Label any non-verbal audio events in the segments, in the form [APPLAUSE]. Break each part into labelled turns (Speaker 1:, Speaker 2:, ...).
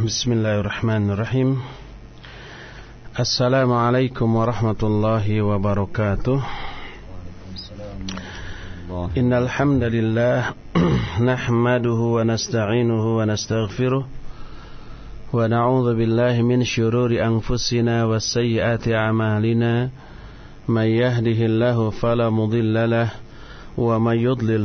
Speaker 1: Bismillahirrahmanirrahim. Assalamualaikum warahmatullahi wabarakatuh. Innal alhamdulillah. [CLEARS THROAT] nahmaduhu wa nasta'inuhu wa nastaghfiruh wa na'udzu billahi min shururi anfusina wa sayyiati a'malina. May yahdihillahu fala wa may yudlil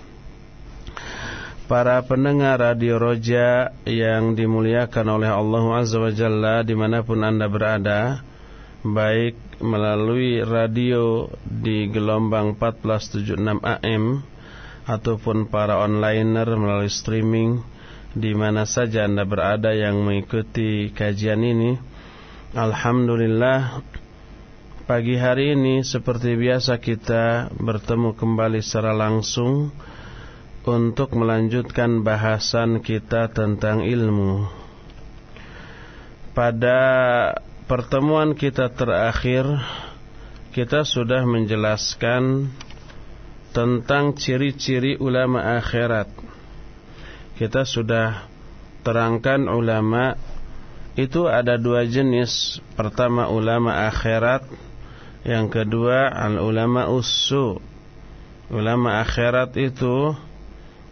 Speaker 1: Para pendengar Radio Roja yang dimuliakan oleh Allah Azza wa Jalla di mana pun anda berada Baik melalui radio di gelombang 1476 AM Ataupun para onliner melalui streaming di mana saja anda berada yang mengikuti kajian ini. Alhamdulillah Pagi hari ini seperti biasa kita bertemu kembali secara langsung untuk melanjutkan bahasan kita tentang ilmu. Pada pertemuan kita terakhir kita sudah menjelaskan tentang ciri-ciri ulama akhirat. Kita sudah terangkan ulama itu ada dua jenis. Pertama ulama akhirat, yang kedua al ulama usu. Ulama akhirat itu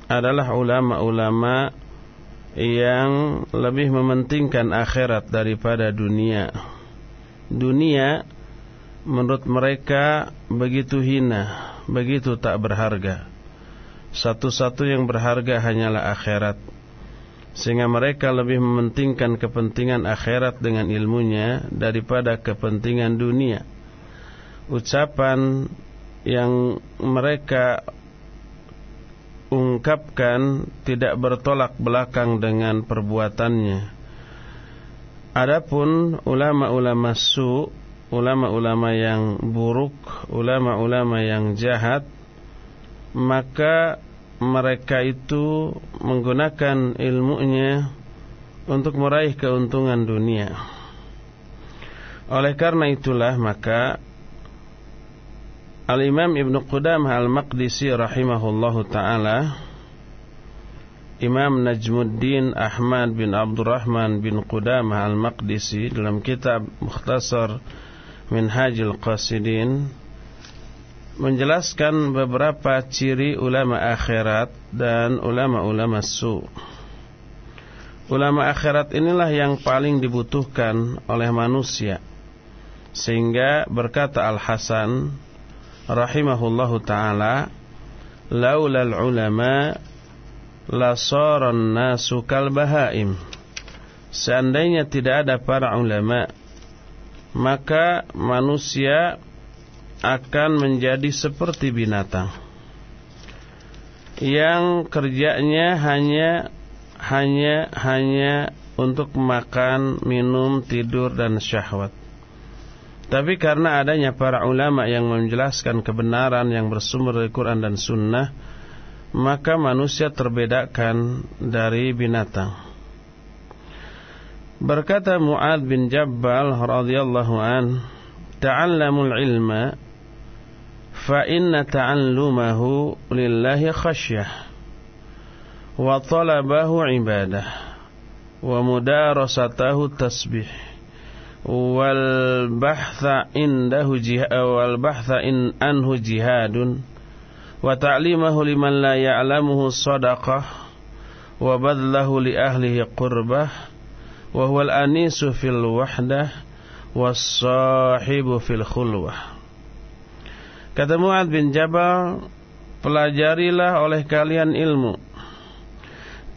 Speaker 1: adalah ulama-ulama yang lebih mementingkan akhirat daripada dunia. Dunia menurut mereka begitu hina, begitu tak berharga. Satu-satu yang berharga hanyalah akhirat. Sehingga mereka lebih mementingkan kepentingan akhirat dengan ilmunya daripada kepentingan dunia. Ucapan yang mereka ungkapkan tidak bertolak belakang dengan perbuatannya. Adapun ulama-ulama su, ulama-ulama yang buruk, ulama-ulama yang jahat, maka mereka itu menggunakan ilmunya untuk meraih keuntungan dunia. Oleh karena itulah maka Al-Imam Ibn Qudamah Al-Maqdisi rahimahullahu ta'ala Imam Najmuddin Ahmad bin Abdurrahman bin Qudamah Al-Maqdisi dalam kitab Mukhtasar Minhajil Qasidin menjelaskan beberapa ciri ulama akhirat dan ulama-ulama su. Ulama akhirat inilah yang paling dibutuhkan oleh manusia. Sehingga berkata Al-Hasan rahimahullahu taala laulal ulama la saran nasu kal bahaim seandainya tidak ada para ulama maka manusia akan menjadi seperti binatang. Yang kerjanya hanya hanya hanya untuk makan, minum, tidur dan syahwat tapi karena adanya para ulama yang menjelaskan kebenaran yang bersumber dari Quran dan Sunnah, maka manusia terbedakan dari binatang. Berkata Muad bin Jabbal radhiyallahu an, ta'allamul ilma fa inna ta'allumahu lillahi khasyah wa talabahu ibadah wa mudarasatahu tasbih wal bahtha indahu jihad wal bahtha in anhu jihadun wa ta'limahu liman la ya'lamuhu sadaqah wa badlahu li ahlihi qurbah wa huwa al-anisu fil wahdah was-sahibu fil khulwah Kata Mu'ad bin Jabal pelajarilah oleh kalian ilmu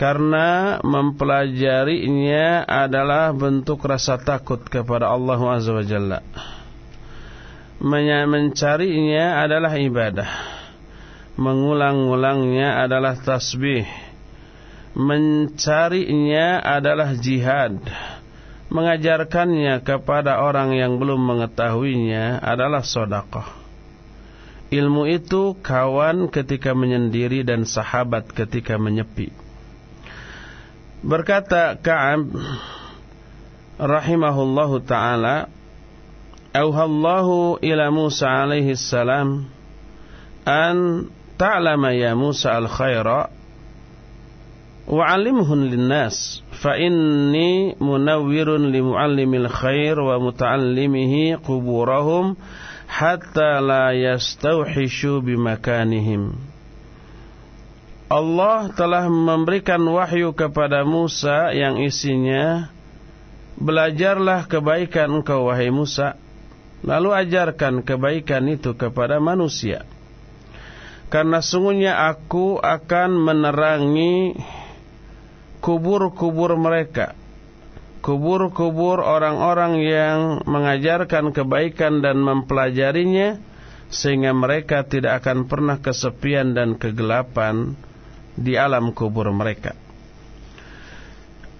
Speaker 1: karena mempelajarinya adalah bentuk rasa takut kepada Allah Azza wa Jalla. Mencarinya adalah ibadah. Mengulang-ulangnya adalah tasbih. Mencarinya adalah jihad. Mengajarkannya kepada orang yang belum mengetahuinya adalah sodakoh ilmu itu kawan ketika menyendiri dan sahabat ketika menyepi berkata Ka'ab rahimahullahu taala auhallahu ila Musa alaihi salam an ta'lama ya Musa al-khaira wa'allimhun linnas fa inni munawwirun li muallimil khair wa muta'allimihi quburahum hatta la yastauhishu bimakanihim Allah telah memberikan wahyu kepada Musa yang isinya Belajarlah kebaikan engkau wahai Musa. Lalu ajarkan kebaikan itu kepada manusia. Karena sungguhnya aku akan menerangi kubur-kubur mereka kubur-kubur orang-orang yang mengajarkan kebaikan dan mempelajarinya sehingga mereka tidak akan pernah kesepian dan kegelapan di alam kubur mereka.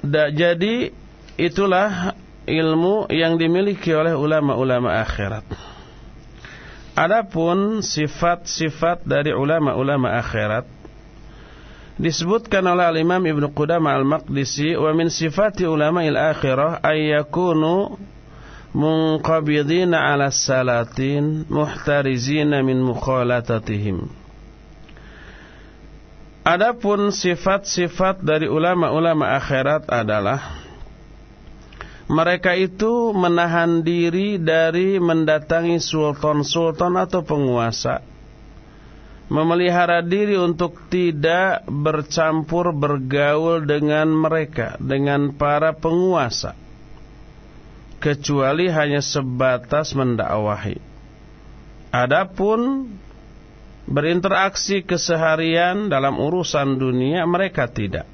Speaker 1: Da, jadi itulah ilmu yang dimiliki oleh ulama-ulama akhirat. Adapun sifat-sifat dari ulama-ulama akhirat disebutkan oleh al-Imam Ibnu Qudamah al-Maqdisi wa min sifati ulama al-akhirah ay yakunu munqabidina 'ala salatin muhtarizina min mukhalatatihim. Adapun sifat-sifat dari ulama-ulama akhirat adalah mereka itu menahan diri dari mendatangi sultan-sultan atau penguasa. Memelihara diri untuk tidak bercampur bergaul dengan mereka, dengan para penguasa. Kecuali hanya sebatas mendakwahi. Adapun berinteraksi keseharian dalam urusan dunia mereka tidak.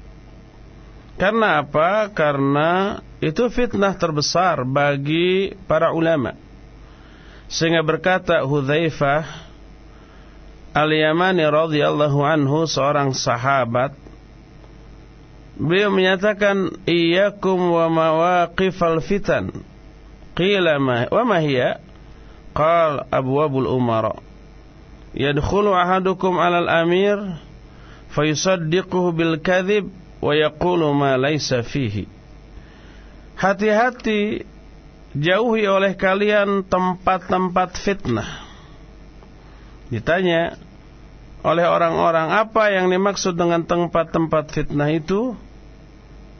Speaker 1: Karena apa? Karena itu fitnah terbesar bagi para ulama. Sehingga berkata Hudzaifah Al-Yamani radhiyallahu anhu seorang sahabat Beliau menyatakan iyyakum wa mawaqifal fitan. Qila ma wa ma hiya? Qal abwabul umara. Yadkhulu ahadukum 'alal amir fayusaddiquhu bil kadhib wa yaqulu ma laysa fihi. Hati-hati jauhi oleh kalian tempat-tempat fitnah. Ditanya oleh orang-orang apa yang dimaksud dengan tempat-tempat fitnah itu?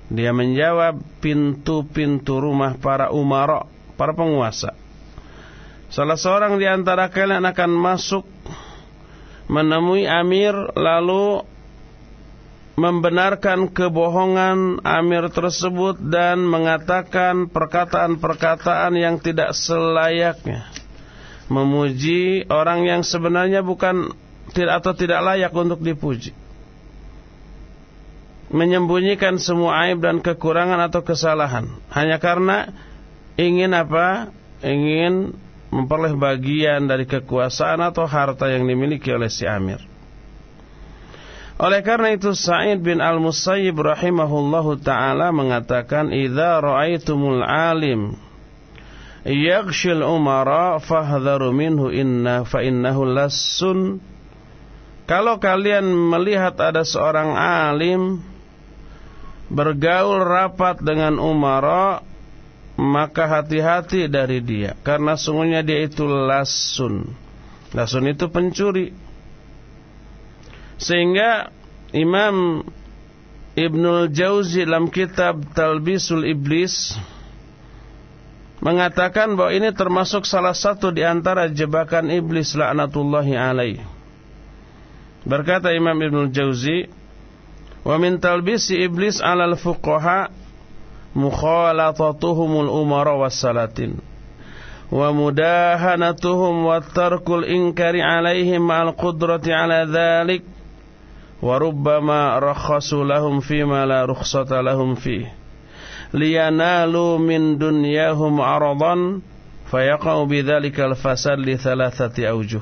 Speaker 1: Dia menjawab pintu-pintu rumah para umara, para penguasa. Salah seorang di antara kalian akan masuk menemui amir lalu membenarkan kebohongan Amir tersebut dan mengatakan perkataan-perkataan yang tidak selayaknya. Memuji orang yang sebenarnya bukan atau tidak layak untuk dipuji. Menyembunyikan semua aib dan kekurangan atau kesalahan hanya karena ingin apa? Ingin memperoleh bagian dari kekuasaan atau harta yang dimiliki oleh si Amir. Oleh karena itu Sa'id bin Al-Musayyib rahimahullahu taala mengatakan idza ra'aitumul alim yaghshil umara fahdharu minhu inna fa innahu lassun Kalau kalian melihat ada seorang alim bergaul rapat dengan umara maka hati-hati dari dia karena sungguhnya dia itu lasun. Lasun itu pencuri. Sehingga Imam Ibnul Jauzi dalam kitab Talbisul Iblis mengatakan bahwa ini termasuk salah satu di antara jebakan iblis laknatullahi alaih. Berkata Imam Ibnul Jauzi, "Wa min talbisi iblis 'alal fuqaha مخالطتهم الأمراء والسلاطين ومداهنتهم والترك الإنكار عليهم مع القدرة على ذلك. وربما رخصوا لهم فيما لا رخصة لهم فيه. لينالوا من دنياهم عرضا فيقعوا بذلك الفساد لثلاثة أوجه.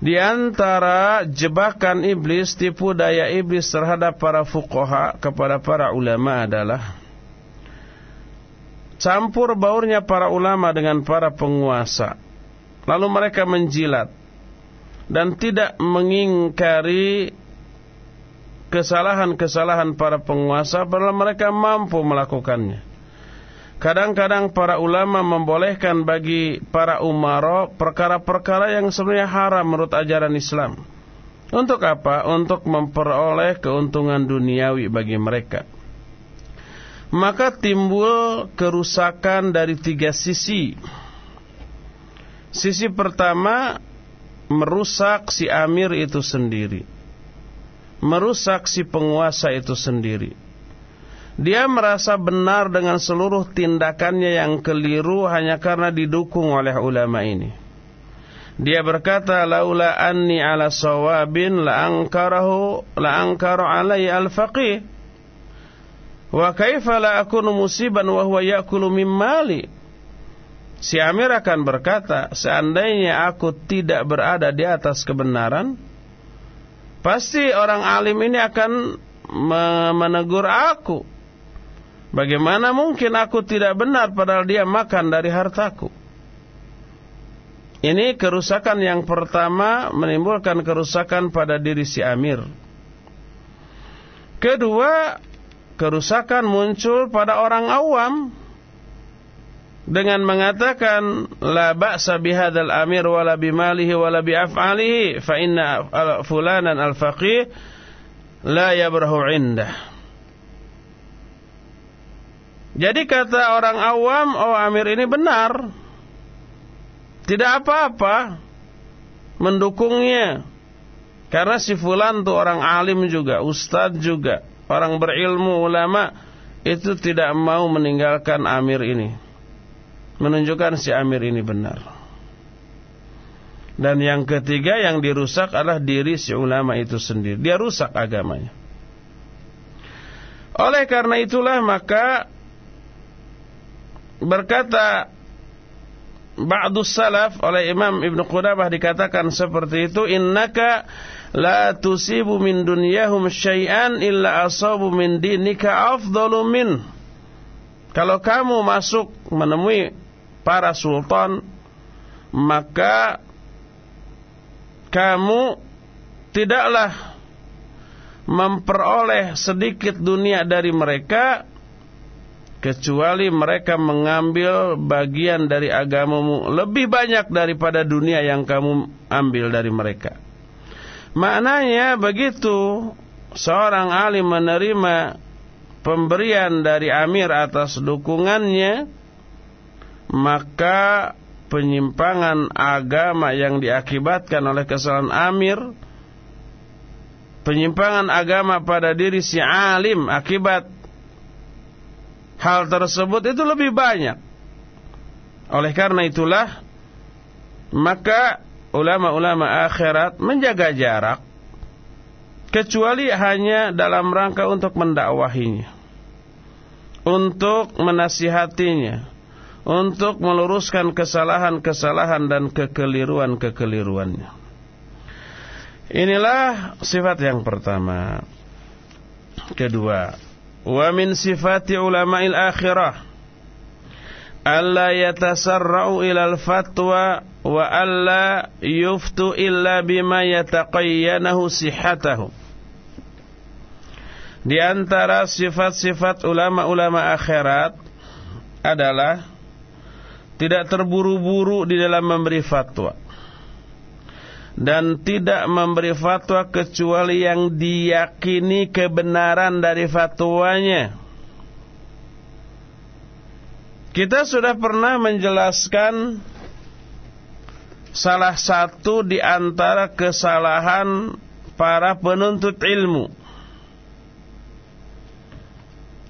Speaker 1: Di antara jebakan iblis, tipu daya iblis terhadap para fuqaha kepada para ulama adalah campur baurnya para ulama dengan para penguasa. Lalu mereka menjilat dan tidak mengingkari kesalahan-kesalahan para penguasa padahal mereka mampu melakukannya. Kadang-kadang para ulama membolehkan bagi para umara perkara-perkara yang sebenarnya haram menurut ajaran Islam. Untuk apa? Untuk memperoleh keuntungan duniawi bagi mereka. Maka timbul kerusakan dari tiga sisi. Sisi pertama merusak si amir itu sendiri. Merusak si penguasa itu sendiri. Dia merasa benar dengan seluruh tindakannya yang keliru hanya karena didukung oleh ulama ini. Dia berkata, "Laula anni ala sawabin la ankarahu la ankaru alai al-faqih." Wa kaifa la akunu musiban wa huwa ya'kulu min mali? Si Amir akan berkata, seandainya aku tidak berada di atas kebenaran, pasti orang alim ini akan menegur aku. Bagaimana mungkin aku tidak benar padahal dia makan dari hartaku? Ini kerusakan yang pertama menimbulkan kerusakan pada diri si Amir. Kedua, kerusakan muncul pada orang awam dengan mengatakan la ba'sa bihadzal amir wala bimalihi wala biaf'alihi fa inna fulanan al-faqih la yabrahu indah. Jadi kata orang awam, oh amir ini benar. Tidak apa-apa mendukungnya. Karena si fulan itu orang alim juga, ustadz juga, orang berilmu, ulama itu tidak mau meninggalkan amir ini menunjukkan si Amir ini benar. Dan yang ketiga yang dirusak adalah diri si ulama itu sendiri. Dia rusak agamanya. Oleh karena itulah maka berkata Ba'du salaf oleh Imam Ibn Qudamah dikatakan seperti itu innaka la tusibu min dunyahum syai'an illa asabu min dinika afdalu min. Kalau kamu masuk menemui para sultan maka kamu tidaklah memperoleh sedikit dunia dari mereka kecuali mereka mengambil bagian dari agamamu lebih banyak daripada dunia yang kamu ambil dari mereka. Maknanya begitu seorang alim menerima pemberian dari amir atas dukungannya maka penyimpangan agama yang diakibatkan oleh kesalahan amir penyimpangan agama pada diri si alim akibat hal tersebut itu lebih banyak oleh karena itulah maka ulama-ulama akhirat menjaga jarak kecuali hanya dalam rangka untuk mendakwahinya untuk menasihatinya untuk meluruskan kesalahan-kesalahan dan kekeliruan-kekeliruannya. Inilah sifat yang pertama. Kedua, wa min sifati ulama'il akhirah alla yatasarra'u ila al-fatwa wa alla yuftu illa bima yataqayyanahu sihhatahu. Di antara sifat-sifat ulama-ulama akhirat adalah tidak terburu-buru di dalam memberi fatwa dan tidak memberi fatwa kecuali yang diyakini kebenaran dari fatwanya. Kita sudah pernah menjelaskan salah satu di antara kesalahan para penuntut ilmu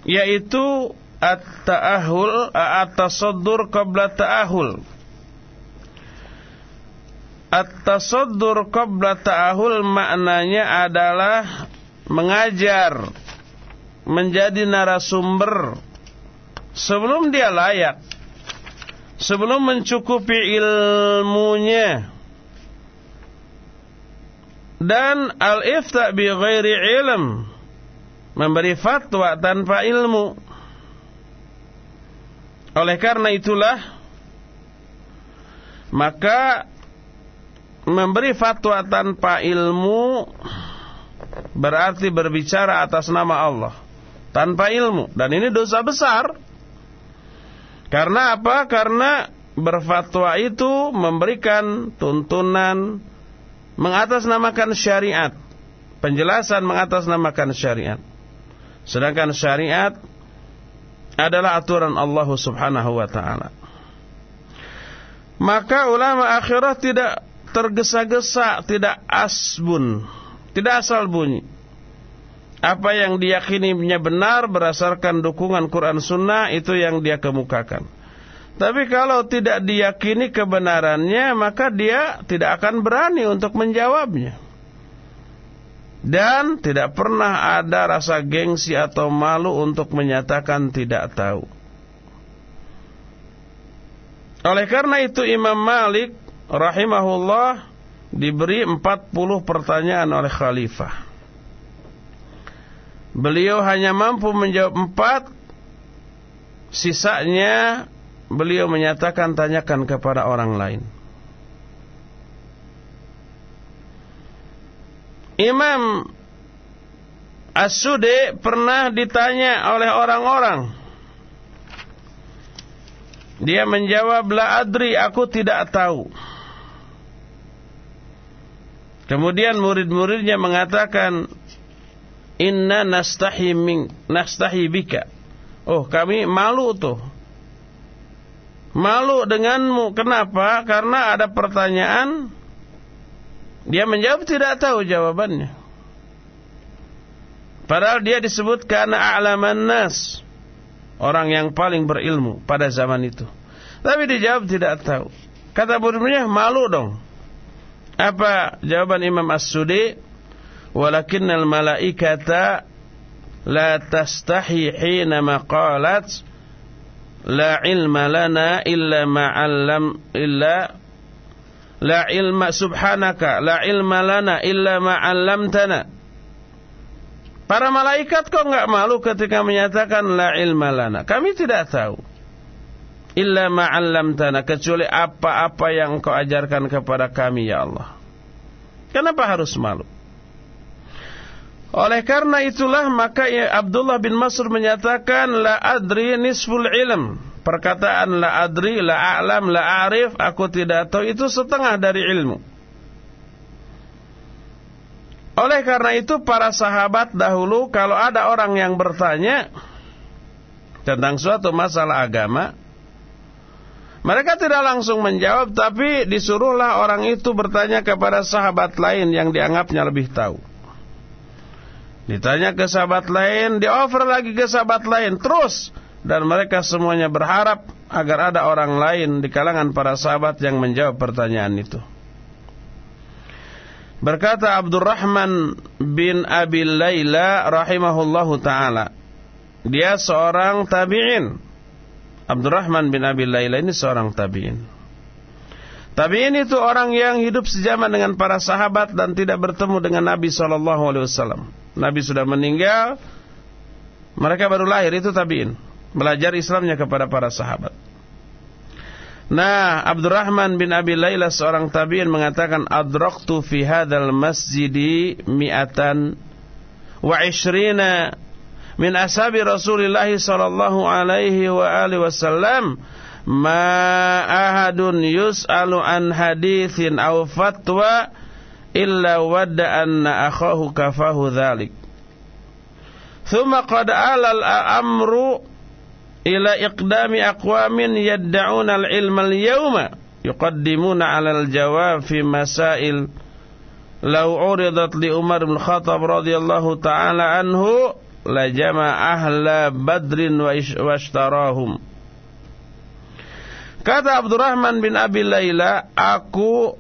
Speaker 1: yaitu at-ta'ahul at-tasaddur qabla ta'ahul At-tasaddur qabla ta'ahul maknanya adalah mengajar menjadi narasumber sebelum dia layak sebelum mencukupi ilmunya. Dan al-ifta bi ghairi ilm memberi fatwa tanpa ilmu. Oleh karena itulah maka memberi fatwa tanpa ilmu berarti berbicara atas nama Allah tanpa ilmu dan ini dosa besar karena apa? Karena berfatwa itu memberikan tuntunan mengatasnamakan syariat. Penjelasan mengatasnamakan syariat. Sedangkan syariat adalah aturan Allah Subhanahu wa taala. Maka ulama akhirah tidak tergesa-gesa, tidak asbun, tidak asal bunyi apa yang diyakininya benar berdasarkan dukungan Quran Sunnah itu yang dia kemukakan. Tapi kalau tidak diyakini kebenarannya maka dia tidak akan berani untuk menjawabnya. Dan tidak pernah ada rasa gengsi atau malu untuk menyatakan tidak tahu. Oleh karena itu Imam Malik rahimahullah diberi 40 pertanyaan oleh khalifah. Beliau hanya mampu menjawab empat. Sisanya Beliau menyatakan tanyakan kepada orang lain. Imam As-Sude pernah ditanya oleh orang-orang. Dia menjawab La adri aku tidak tahu Kemudian murid-muridnya mengatakan Inna nastahi min nastahi bika. Oh, kami malu tuh. Malu denganmu. Kenapa? Karena ada pertanyaan dia menjawab tidak tahu jawabannya. Padahal dia disebut karena a'laman nas. Orang yang paling berilmu pada zaman itu. Tapi dijawab tidak tahu. Kata muridnya malu dong. Apa jawaban Imam As-Sudi? walakinnal malaikata la tastahi hina maqalat la ilma lana illa ma'allam illa la ilma subhanaka la ilma lana illa ma'allamtana Para malaikat kok enggak malu ketika menyatakan la ilma lana? Kami tidak tahu illa ma'allamtana kecuali apa-apa yang kau ajarkan kepada kami ya Allah Kenapa harus malu oleh karena itulah maka ya Abdullah bin Mas'ud menyatakan la adri nisful ilm. Perkataan la adri, la a'lam, la a'rif, aku tidak tahu itu setengah dari ilmu. Oleh karena itu para sahabat dahulu kalau ada orang yang bertanya tentang suatu masalah agama, mereka tidak langsung menjawab tapi disuruhlah orang itu bertanya kepada sahabat lain yang dianggapnya lebih tahu. Ditanya ke sahabat lain, di offer lagi ke sahabat lain, terus. Dan mereka semuanya berharap agar ada orang lain di kalangan para sahabat yang menjawab pertanyaan itu. Berkata Abdurrahman bin Abi Layla rahimahullahu taala. Dia seorang tabi'in. Abdurrahman bin Abi Layla ini seorang tabi'in. Tabi'in itu orang yang hidup sejaman dengan para sahabat dan tidak bertemu dengan Nabi wasallam. Nabi sudah meninggal Mereka baru lahir itu tabi'in Belajar Islamnya kepada para sahabat Nah Abdurrahman bin Abi Layla seorang tabi'in mengatakan Adraktu fi hadal masjidi mi'atan Wa ishrina min ashabi Rasulillah sallallahu alaihi wa alihi wasallam ma ahadun yus'alu an hadithin aw fatwa illa wadda anna akhahu kafahu dhalik thumma qad alal amru ila iqdami aqwamin yadda'una al-ilma al-yawma yuqaddimuna 'ala al-jawab fi masail law uridat li Umar bin Khattab radhiyallahu taala anhu la jama ahla badrin wa ishtarahum Kata Abdurrahman bin Abi Laila, aku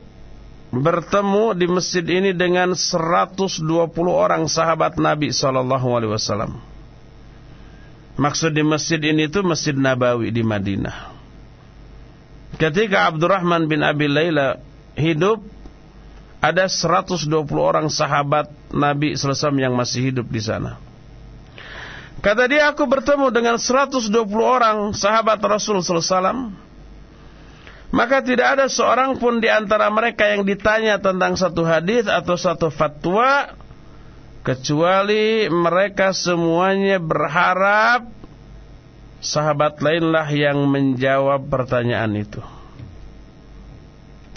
Speaker 1: bertemu di masjid ini dengan 120 orang sahabat Nabi sallallahu alaihi wasallam. Maksud di masjid ini itu Masjid Nabawi di Madinah. Ketika Abdurrahman bin Abi Laila hidup, ada 120 orang sahabat Nabi SAW yang masih hidup di sana. Kata dia, aku bertemu dengan 120 orang sahabat Rasul SAW maka tidak ada seorang pun di antara mereka yang ditanya tentang satu hadis atau satu fatwa kecuali mereka semuanya berharap sahabat lainlah yang menjawab pertanyaan itu.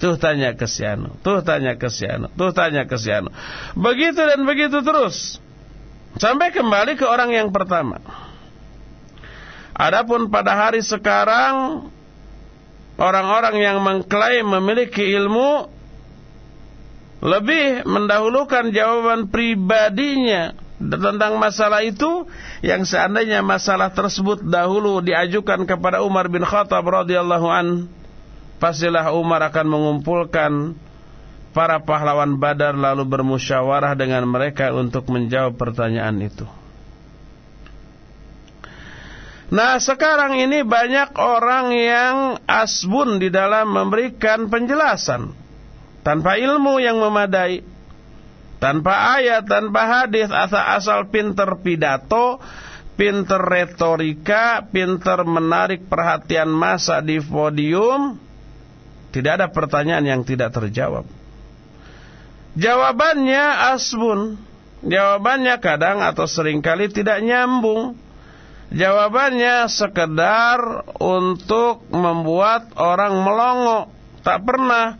Speaker 1: Tuh tanya ke siano, tuh tanya ke siano, tuh tanya ke siano. Begitu dan begitu terus. Sampai kembali ke orang yang pertama. Adapun pada hari sekarang orang-orang yang mengklaim memiliki ilmu lebih mendahulukan jawaban pribadinya tentang masalah itu yang seandainya masalah tersebut dahulu diajukan kepada Umar bin Khattab radhiyallahu an pastilah Umar akan mengumpulkan para pahlawan Badar lalu bermusyawarah dengan mereka untuk menjawab pertanyaan itu. Nah sekarang ini banyak orang yang asbun di dalam memberikan penjelasan. Tanpa ilmu yang memadai. Tanpa ayat, tanpa hadis asal-asal pinter pidato Pinter retorika, pinter menarik perhatian masa di podium Tidak ada pertanyaan yang tidak terjawab Jawabannya asbun Jawabannya kadang atau sering kali tidak nyambung Jawabannya sekedar untuk membuat orang melongo. Tak pernah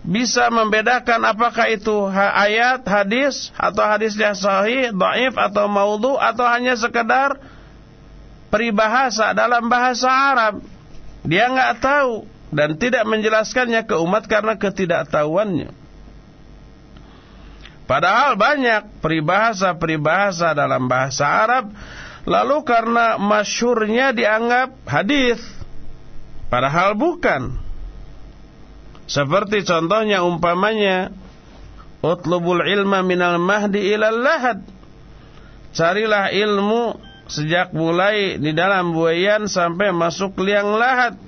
Speaker 1: bisa membedakan apakah itu ayat, hadis, atau hadisnya sahih, daif, atau maudhu, atau hanya sekedar peribahasa dalam bahasa Arab. Dia nggak tahu dan tidak menjelaskannya ke umat karena ketidaktahuannya. Padahal banyak peribahasa-peribahasa dalam bahasa Arab Lalu karena masyurnya dianggap hadis, padahal bukan. Seperti contohnya umpamanya Utlubul ilma minal mahdi ilal lahad Carilah ilmu sejak mulai di dalam buayan sampai masuk liang lahat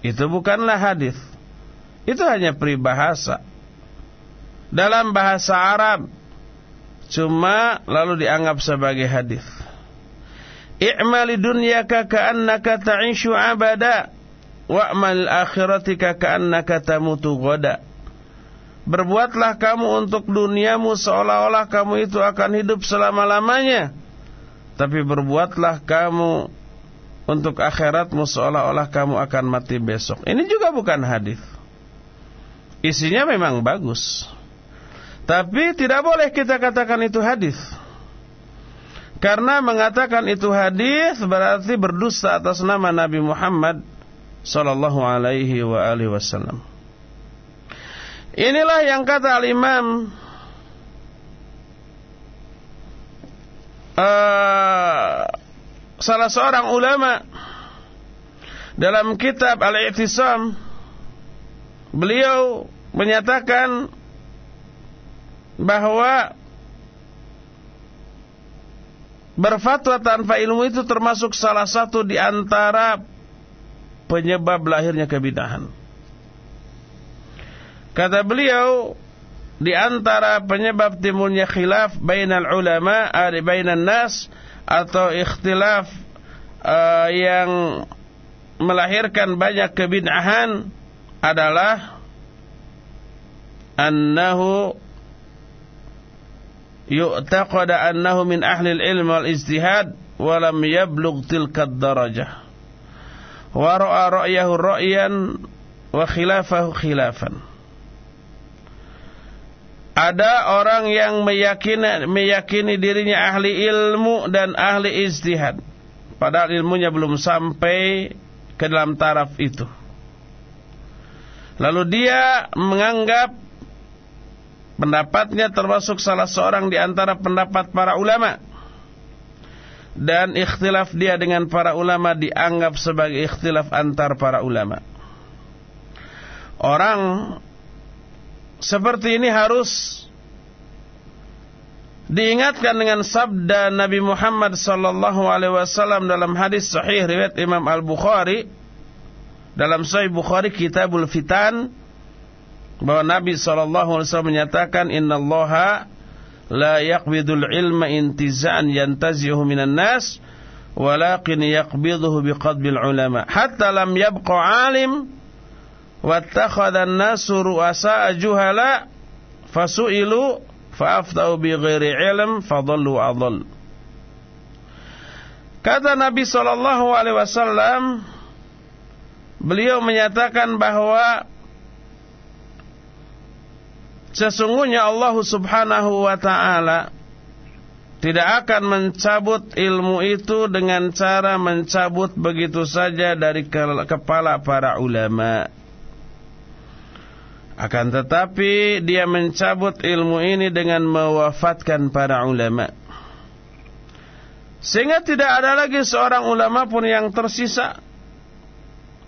Speaker 1: Itu bukanlah hadis. Itu hanya peribahasa Dalam bahasa Arab. Cuma lalu dianggap sebagai hadis. I'mali dunyaka ka'annaka ta'ishu abada wa'mal akhiratika ka'annaka tamutu gada Berbuatlah kamu untuk duniamu seolah-olah kamu itu akan hidup selama-lamanya. Tapi berbuatlah kamu untuk akhiratmu seolah-olah kamu akan mati besok. Ini juga bukan hadis. Isinya memang bagus Tapi tidak boleh kita katakan itu hadis karena mengatakan itu hadis berarti berdusta atas nama Nabi Muhammad sallallahu alaihi wa alihi wasallam. Inilah yang kata al-Imam uh, salah seorang ulama dalam kitab Al-I'tisam beliau menyatakan bahwa Berfatwa tanpa ilmu itu termasuk salah satu di antara penyebab lahirnya kebidahan. Kata beliau, di antara penyebab timbulnya khilaf bainal ulama, ada bainan nas atau ikhtilaf uh, yang melahirkan banyak kebid'ahan adalah annahu yu'taqada annahu min ahli al-ilm wal ijtihad wa lam yablugh tilka darajah wa ra'a ra'yahu ra'yan wa khilafahu khilafan ada orang yang meyakini, meyakini dirinya ahli ilmu dan ahli ijtihad. Padahal ilmunya belum sampai ke dalam taraf itu. Lalu dia menganggap pendapatnya termasuk salah seorang di antara pendapat para ulama. Dan ikhtilaf dia dengan para ulama dianggap sebagai ikhtilaf antar para ulama. Orang seperti ini harus diingatkan dengan sabda Nabi Muhammad wasallam dalam hadis sahih riwayat Imam Al-Bukhari. Dalam Sahih Bukhari Kitabul Fitan bahwa Nabi SAW menyatakan Inna Allaha la yaqbidul ilma intiza'an yantazihu minan nas walakin yaqbiduhu biqadbil ulama hatta lam yabqa alim wattakhadha an-nasu ru'asa juhala fasu'ilu fa'aftau bighairi ilm fadallu adall Kata Nabi wasallam beliau menyatakan bahwa Sesungguhnya Allah subhanahu wa ta'ala Tidak akan mencabut ilmu itu dengan cara mencabut begitu saja dari kepala para ulama. Akan tetapi dia mencabut ilmu ini dengan mewafatkan para ulama. Sehingga tidak ada lagi seorang ulama pun yang tersisa.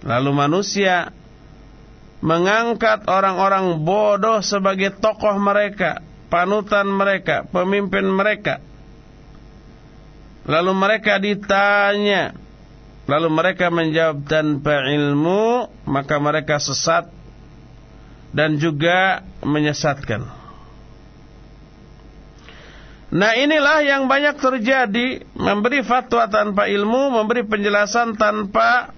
Speaker 1: Lalu manusia mengangkat orang-orang bodoh sebagai tokoh mereka, panutan mereka, pemimpin mereka. Lalu mereka ditanya, lalu mereka menjawab tanpa ilmu, maka mereka sesat dan juga menyesatkan. Nah inilah yang banyak terjadi Memberi fatwa tanpa ilmu Memberi penjelasan tanpa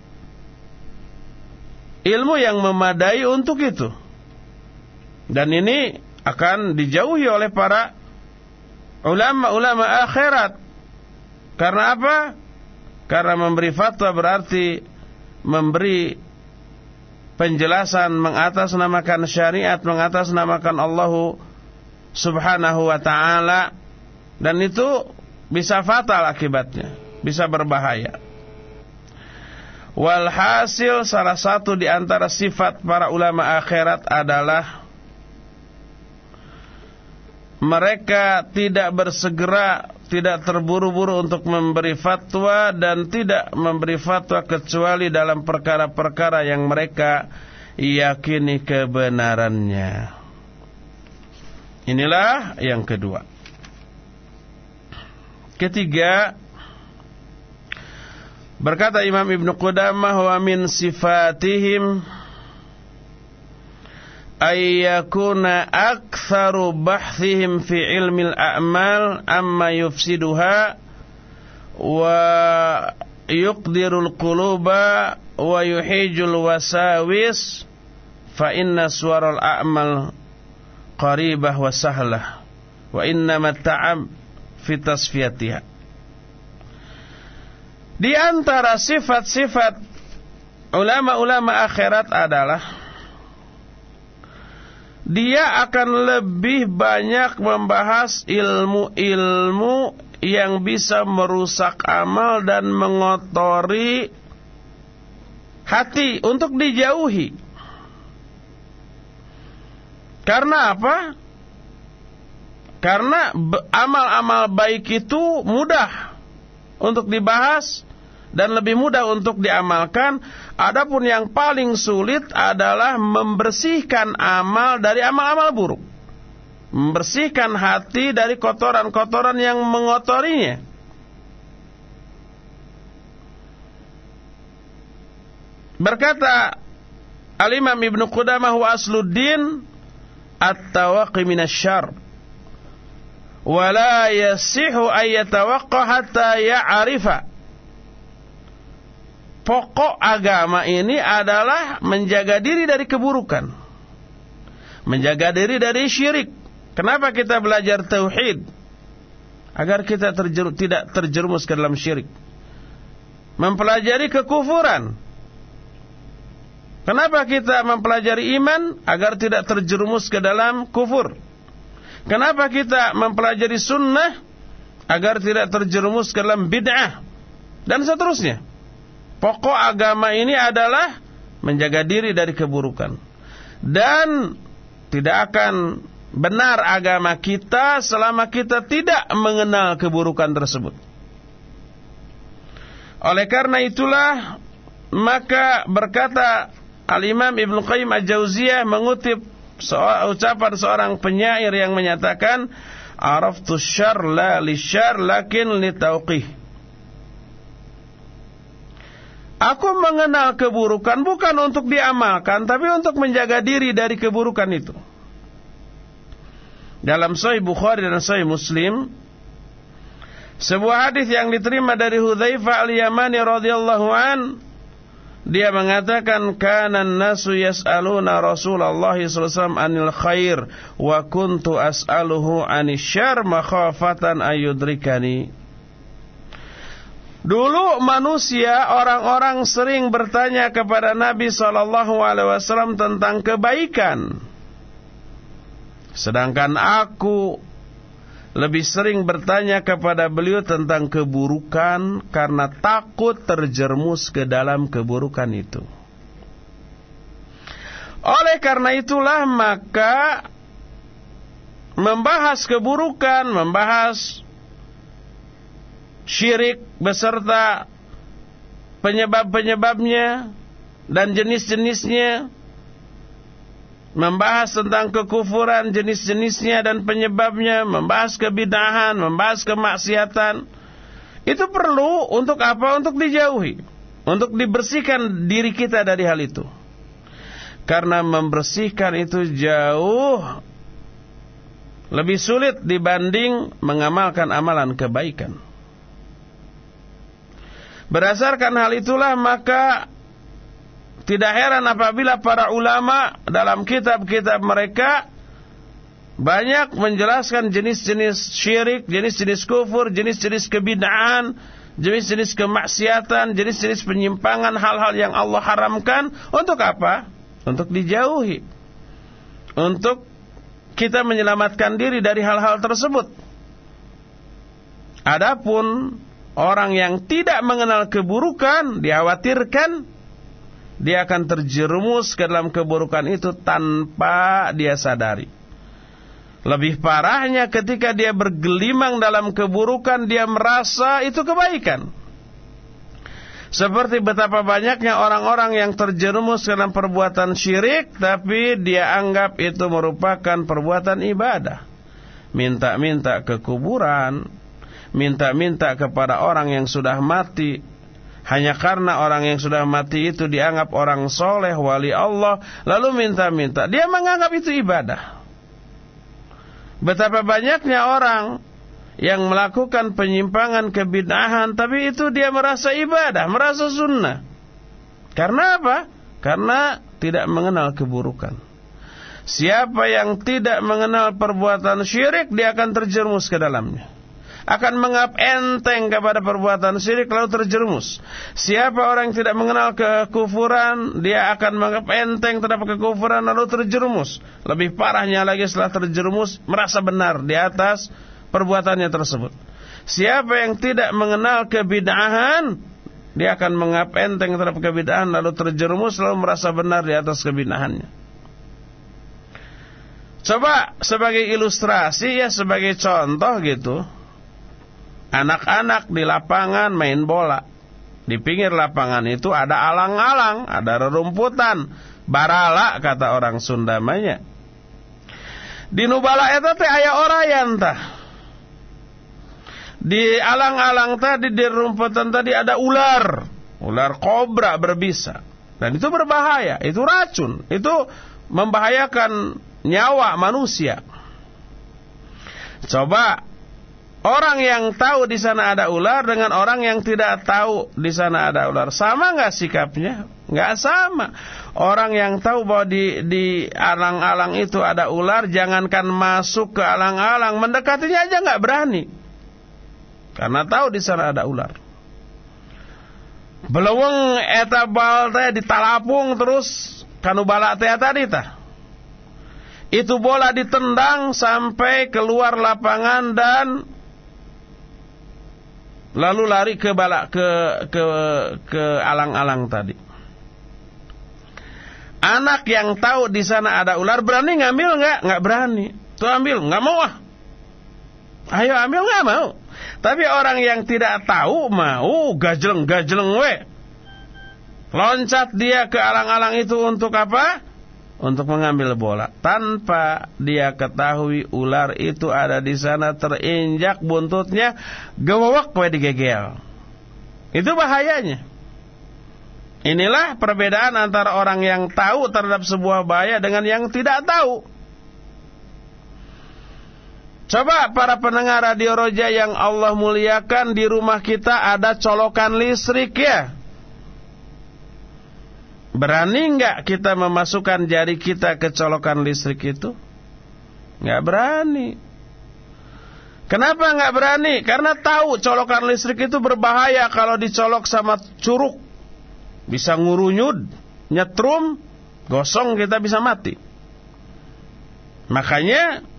Speaker 1: ilmu yang memadai untuk itu. Dan ini akan dijauhi oleh para ulama-ulama akhirat. Karena apa? Karena memberi fatwa berarti memberi penjelasan mengatasnamakan syariat, mengatasnamakan Allah Subhanahu wa taala dan itu bisa fatal akibatnya, bisa berbahaya. Walhasil salah satu di antara sifat para ulama akhirat adalah mereka tidak bersegera, tidak terburu-buru untuk memberi fatwa dan tidak memberi fatwa kecuali dalam perkara-perkara yang mereka yakini kebenarannya. Inilah yang kedua. Ketiga, Berkata Imam Ibn Qudamah wa min sifatihim ayyakuna aktharu bahthihim fi ilmi al-a'mal amma yufsiduha wa yuqdirul quluba wa yuhijul wasawis fa inna suwaral a'mal qaribah wa sahlah wa inna ta'am fi tasfiyatiha di antara sifat-sifat ulama-ulama akhirat adalah dia akan lebih banyak membahas ilmu-ilmu yang bisa merusak amal dan mengotori hati untuk dijauhi. Karena apa? Karena amal-amal baik itu mudah untuk dibahas dan lebih mudah untuk diamalkan. Adapun yang paling sulit adalah membersihkan amal dari amal-amal buruk. Membersihkan hati dari kotoran-kotoran yang mengotorinya. Berkata Al-Imam Ibn Qudamah wa asluddin at-tawaqi minasyar. Wa la yasihu ayyatawaqqa pokok agama ini adalah menjaga diri dari keburukan. Menjaga diri dari syirik. Kenapa kita belajar tauhid? agar kita terjeru, tidak terjerumus ke dalam syirik. Mempelajari kekufuran. Kenapa kita mempelajari iman agar tidak terjerumus ke dalam kufur? Kenapa kita mempelajari sunnah agar tidak terjerumus ke dalam bid'ah dan seterusnya? Pokok agama ini adalah menjaga diri dari keburukan dan tidak akan benar agama kita selama kita tidak mengenal keburukan tersebut. Oleh karena itulah maka berkata Al-Imam Ibn Qayyim Al-Jauziyah mengutip ucapan seorang penyair yang menyatakan araftu syar la li syar lakin li tauqih Aku mengenal keburukan bukan untuk diamalkan tapi untuk menjaga diri dari keburukan itu. Dalam Sahih Bukhari dan Sahih Muslim sebuah hadis yang diterima dari Hudzaifah al-Yamani radhiyallahu an dia mengatakan kana nasu yas'aluna Rasulullah sallallahu anil khair wa kuntu as'aluhu anis syarr makhafatan ayudrikani. Dulu manusia orang-orang sering bertanya kepada Nabi sallallahu alaihi wasallam tentang kebaikan. Sedangkan aku lebih sering bertanya kepada beliau tentang keburukan karena takut terjermus ke dalam keburukan itu. Oleh karena itulah maka membahas keburukan, membahas syirik beserta penyebab-penyebabnya dan jenis-jenisnya membahas tentang kekufuran jenis-jenisnya dan penyebabnya, membahas kebidahan, membahas kemaksiatan. Itu perlu untuk apa? Untuk dijauhi. Untuk dibersihkan diri kita dari hal itu. Karena membersihkan itu jauh lebih sulit dibanding mengamalkan amalan kebaikan. Berdasarkan hal itulah maka tidak heran apabila para ulama dalam kitab-kitab mereka banyak menjelaskan jenis-jenis syirik, jenis-jenis kufur, jenis-jenis kebid'ahan, jenis-jenis kemaksiatan, jenis-jenis penyimpangan hal-hal yang Allah haramkan untuk apa? Untuk dijauhi. Untuk kita menyelamatkan diri dari hal-hal tersebut. Adapun orang yang tidak mengenal keburukan dikhawatirkan dia akan terjerumus ke dalam keburukan itu tanpa dia sadari. Lebih parahnya ketika dia bergelimang dalam keburukan, dia merasa itu kebaikan. Seperti betapa banyaknya orang-orang yang terjerumus dalam perbuatan syirik, tapi dia anggap itu merupakan perbuatan ibadah. Minta-minta ke kuburan, minta-minta kepada orang yang sudah mati, hanya karena orang yang sudah mati itu dianggap orang soleh, wali Allah, lalu minta-minta. Dia menganggap itu ibadah. Betapa banyaknya orang yang melakukan penyimpangan kebid'ahan, tapi itu dia merasa ibadah, merasa sunnah. Karena apa? Karena tidak mengenal keburukan. Siapa yang tidak mengenal perbuatan syirik, dia akan terjerumus ke dalamnya akan mengap enteng kepada perbuatan syirik lalu terjerumus. Siapa orang yang tidak mengenal kekufuran, dia akan mengap enteng terhadap kekufuran lalu terjerumus. Lebih parahnya lagi setelah terjerumus merasa benar di atas perbuatannya tersebut. Siapa yang tidak mengenal kebid'ahan, dia akan mengap enteng terhadap kebid'ahan lalu terjerumus lalu merasa benar di atas kebid'ahannya. Coba sebagai ilustrasi ya sebagai contoh gitu anak-anak di lapangan main bola. Di pinggir lapangan itu ada alang-alang, ada rerumputan, barala kata orang Sunda manya. Di nubala eta teh aya orayan tah. Di alang-alang tadi di rumputan tadi ada ular, ular kobra berbisa. Dan itu berbahaya, itu racun, itu membahayakan nyawa manusia. Coba Orang yang tahu di sana ada ular dengan orang yang tidak tahu di sana ada ular sama nggak sikapnya? Nggak sama. Orang yang tahu bahwa di di alang-alang itu ada ular, jangankan masuk ke alang-alang, mendekatinya aja nggak berani. karena tahu di sana ada ular. Beleweng eta bal teh ditalapung terus kanu bala teh tadi tah. Itu bola ditendang sampai keluar lapangan dan lalu lari ke bala ke ke ke alang-alang tadi. Anak yang tahu di sana ada ular berani ngambil nggak? Nggak berani. Tuh ambil, nggak mau ah. Ayo ambil nggak mau. Tapi orang yang tidak tahu mau gajleng-gajleng we. Loncat dia ke alang-alang itu untuk apa? Untuk mengambil bola. Tanpa dia ketahui ular itu ada di sana terinjak buntutnya gewewek we digegel. Itu bahayanya. Inilah perbedaan antara orang yang tahu terhadap sebuah bahaya dengan yang tidak tahu. Coba para pendengar radio roja yang Allah muliakan di rumah kita ada colokan listrik ya. Berani nggak kita memasukkan jari kita ke colokan listrik itu? Nggak berani. Kenapa nggak berani? Karena tahu colokan listrik itu berbahaya kalau dicolok sama curug. Bisa ngurunyud, nyetrum, gosong kita bisa mati. Makanya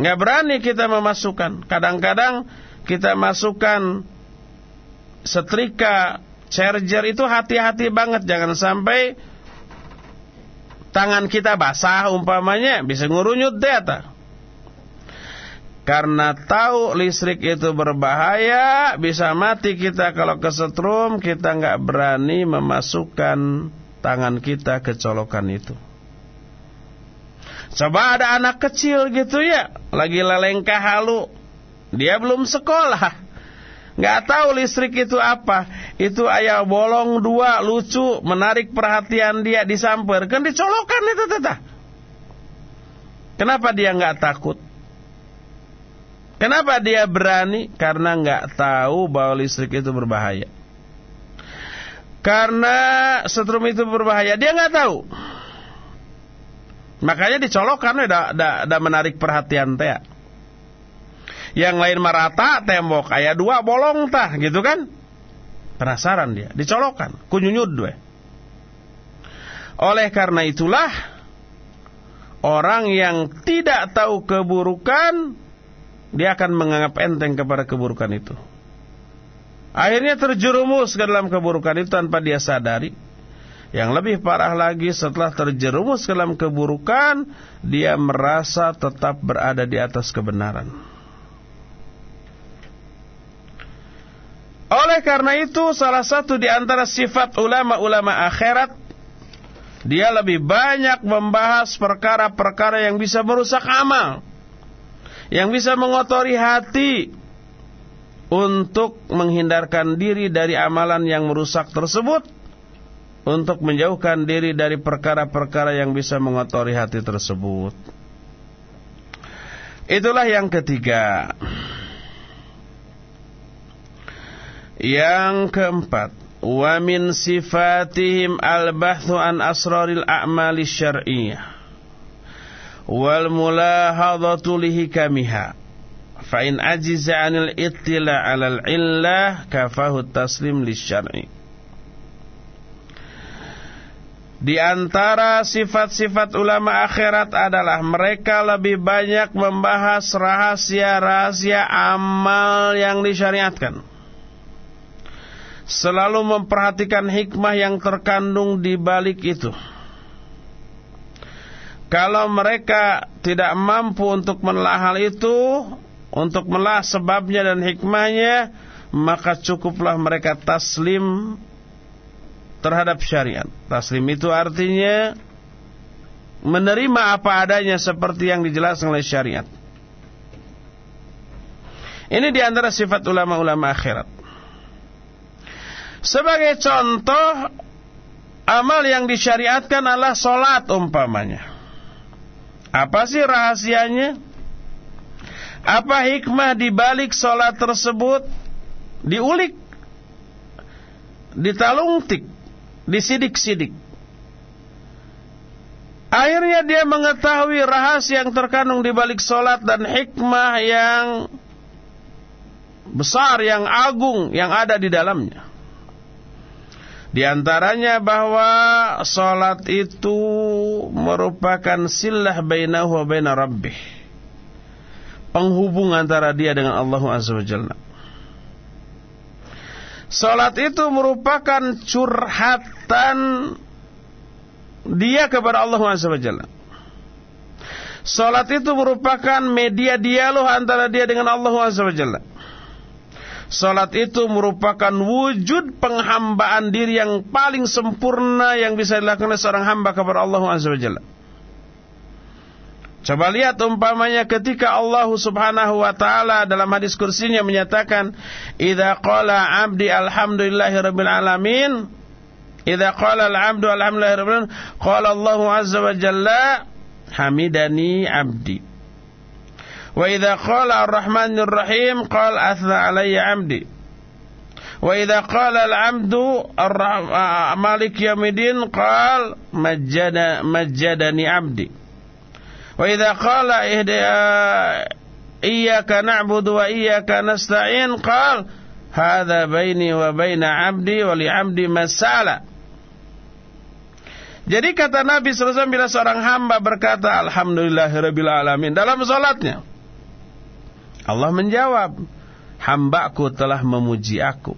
Speaker 1: Nggak berani kita memasukkan. Kadang-kadang kita masukkan setrika, charger itu hati-hati banget. Jangan sampai tangan kita basah umpamanya. Bisa ngurunyut data. Karena tahu listrik itu berbahaya, bisa mati kita kalau kesetrum, kita nggak berani memasukkan tangan kita ke colokan itu. Coba ada anak kecil gitu ya, lagi lelengkah halu. Dia belum sekolah. Nggak tahu listrik itu apa. Itu ayah bolong dua, lucu, menarik perhatian dia, disamper. Kan dicolokan itu tetah. Kenapa dia nggak takut? Kenapa dia berani? Karena nggak tahu bahwa listrik itu berbahaya. Karena setrum itu berbahaya, dia nggak tahu. Makanya dicolok karena udah menarik perhatian teh. Yang lain merata tembok kayak dua bolong tah gitu kan? Penasaran dia, dicolokan, kunyunyud dua. Oleh karena itulah orang yang tidak tahu keburukan dia akan menganggap enteng kepada keburukan itu. Akhirnya terjerumus ke dalam keburukan itu tanpa dia sadari yang lebih parah lagi setelah terjerumus ke dalam keburukan, dia merasa tetap berada di atas kebenaran. Oleh karena itu, salah satu di antara sifat ulama-ulama akhirat, dia lebih banyak membahas perkara-perkara yang bisa merusak amal, yang bisa mengotori hati, untuk menghindarkan diri dari amalan yang merusak tersebut untuk menjauhkan diri dari perkara-perkara yang bisa mengotori hati tersebut. Itulah yang ketiga. Yang keempat, wa min sifatihim al-bahthu an asraril a'mali syar'iyyah. Wal mulahadhatu lihikamiha fa in ajiza 'anil ittila' 'alal illah kafahu taslim lisyar'i Di antara sifat-sifat ulama akhirat adalah mereka lebih banyak membahas rahasia-rahasia amal yang disyariatkan. Selalu memperhatikan hikmah yang terkandung di balik itu. Kalau mereka tidak mampu untuk menelaah hal itu, untuk menelaah sebabnya dan hikmahnya, maka cukuplah mereka taslim terhadap syariat. Taslim itu artinya menerima apa adanya seperti yang dijelaskan oleh syariat. Ini di antara sifat ulama-ulama akhirat. Sebagai contoh, amal yang disyariatkan adalah solat umpamanya. Apa sih rahasianya? Apa hikmah di balik solat tersebut? Diulik, ditalungtik, disidik-sidik. Akhirnya dia mengetahui rahasia yang terkandung di balik solat dan hikmah yang besar yang agung yang ada di dalamnya. Di antaranya bahwa salat itu merupakan silah bainahu wa baina rabbih. Penghubung antara dia dengan Allah Azza wa Jalla. Salat itu merupakan curhatan dia kepada Allah Azza wa Jalla. Salat itu merupakan media dialog antara dia dengan Allah Azza wa Jalla. Salat itu merupakan wujud penghambaan diri yang paling sempurna yang bisa dilakukan oleh seorang hamba kepada Allah Azza wa Jalla. Coba lihat umpamanya ketika Allah Subhanahu wa taala dalam hadis kursinya menyatakan, "Idza qala 'abdi alhamdulillahirabbil alamin" Idza qala al-'abdu alhamdulillahirabbil alamin, qala Allah Azza wa Jalla, "Hamidani 'abdi." Wa idza qala ar-rahmanir rahim qala athna alayya 'abdi. Wa idza qala al-'abdu malik yaumiddin qala majjada majjadani 'abdi. Wa idza qala iyyaka na'budu wa iyyaka nasta'in qala hadha baini wa baina wa li 'abdi masala. Jadi kata Nabi SAW bila seorang hamba berkata Alhamdulillahirabbil alamin dalam salatnya Allah menjawab, hambaku telah memuji aku.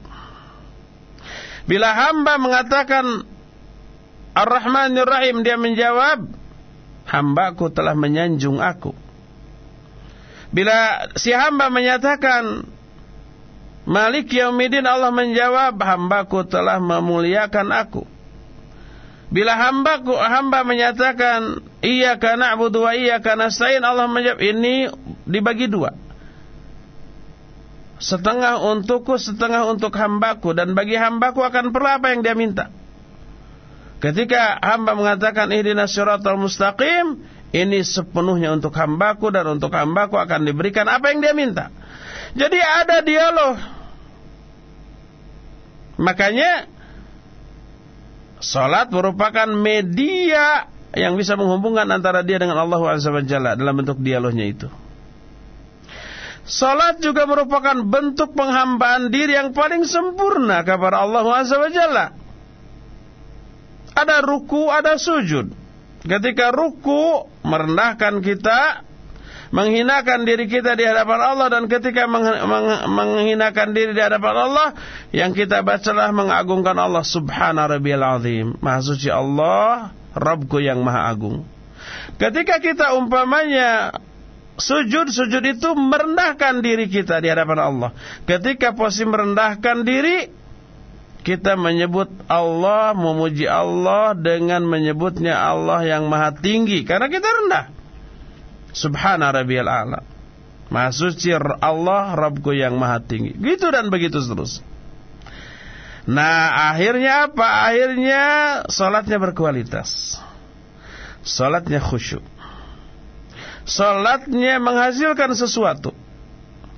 Speaker 1: Bila hamba mengatakan Ar-Rahmanir Rahim, dia menjawab, hambaku telah menyanjung aku. Bila si hamba menyatakan Malik Yaumidin Allah menjawab hambaku telah memuliakan aku. Bila hambaku hamba menyatakan iyyaka na'budu wa iyyaka nasta'in Allah menjawab ini dibagi dua setengah untukku, setengah untuk hambaku dan bagi hambaku akan perlu apa yang dia minta. Ketika hamba mengatakan ihdinas siratal mustaqim, ini sepenuhnya untuk hambaku dan untuk hambaku akan diberikan apa yang dia minta. Jadi ada dialog. Makanya salat merupakan media yang bisa menghubungkan antara dia dengan Allah Azza wa Jalla dalam bentuk dialognya itu. Salat juga merupakan bentuk penghambaan diri yang paling sempurna kepada Allah Azza wa. Ada ruku, ada sujud. Ketika ruku merendahkan kita, menghinakan diri kita di hadapan Allah dan ketika menghinakan diri di hadapan Allah, yang kita bacalah mengagungkan Allah Subhana rabbiyal azim. Maha suci Allah, Rabbku yang maha agung. Ketika kita umpamanya Sujud, sujud itu merendahkan diri kita di hadapan Allah. Ketika posisi merendahkan diri, kita menyebut Allah, memuji Allah dengan menyebutnya Allah yang maha tinggi. Karena kita rendah. Subhana rabbiyal a'la. Maha suci Allah, Rabbku yang maha tinggi. Gitu dan begitu terus. Nah akhirnya apa? Akhirnya sholatnya berkualitas. Sholatnya khusyuk. Salatnya menghasilkan sesuatu.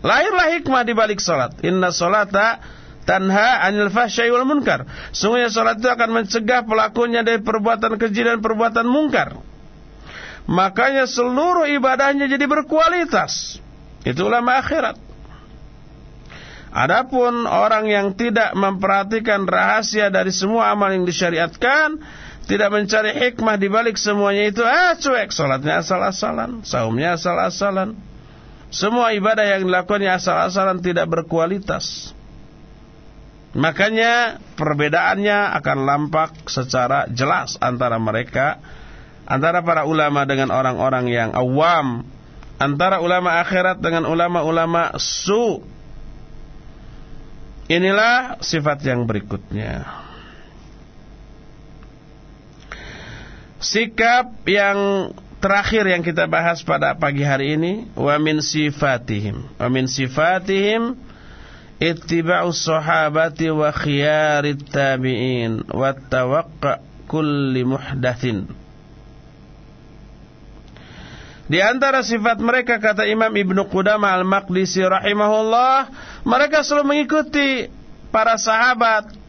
Speaker 1: Lahirlah hikmah di balik salat. Inna salata tanha anil fahsyai wal munkar. Sungguhnya salat itu akan mencegah pelakunya dari perbuatan keji dan perbuatan mungkar. Makanya seluruh ibadahnya jadi berkualitas. Itu ulama akhirat. Adapun orang yang tidak memperhatikan rahasia dari semua amal yang disyariatkan, tidak mencari hikmah di balik semuanya itu. Ah cuek. Salatnya asal-asalan. Saumnya asal-asalan. Semua ibadah yang dilakukannya asal-asalan tidak berkualitas. Makanya perbedaannya akan lampak secara jelas antara mereka antara para ulama dengan orang-orang yang awam antara ulama akhirat dengan ulama-ulama su. Inilah sifat yang berikutnya Sikap yang terakhir yang kita bahas pada pagi hari ini wa min sifatihim. Wa min sifatihim ittiba'u sahabati wa khiyarit tabi'in wa tawaqqa kulli muhdatsin. Di antara sifat mereka kata Imam Ibnu Qudamah Al-Maqdisi rahimahullah mereka selalu mengikuti para sahabat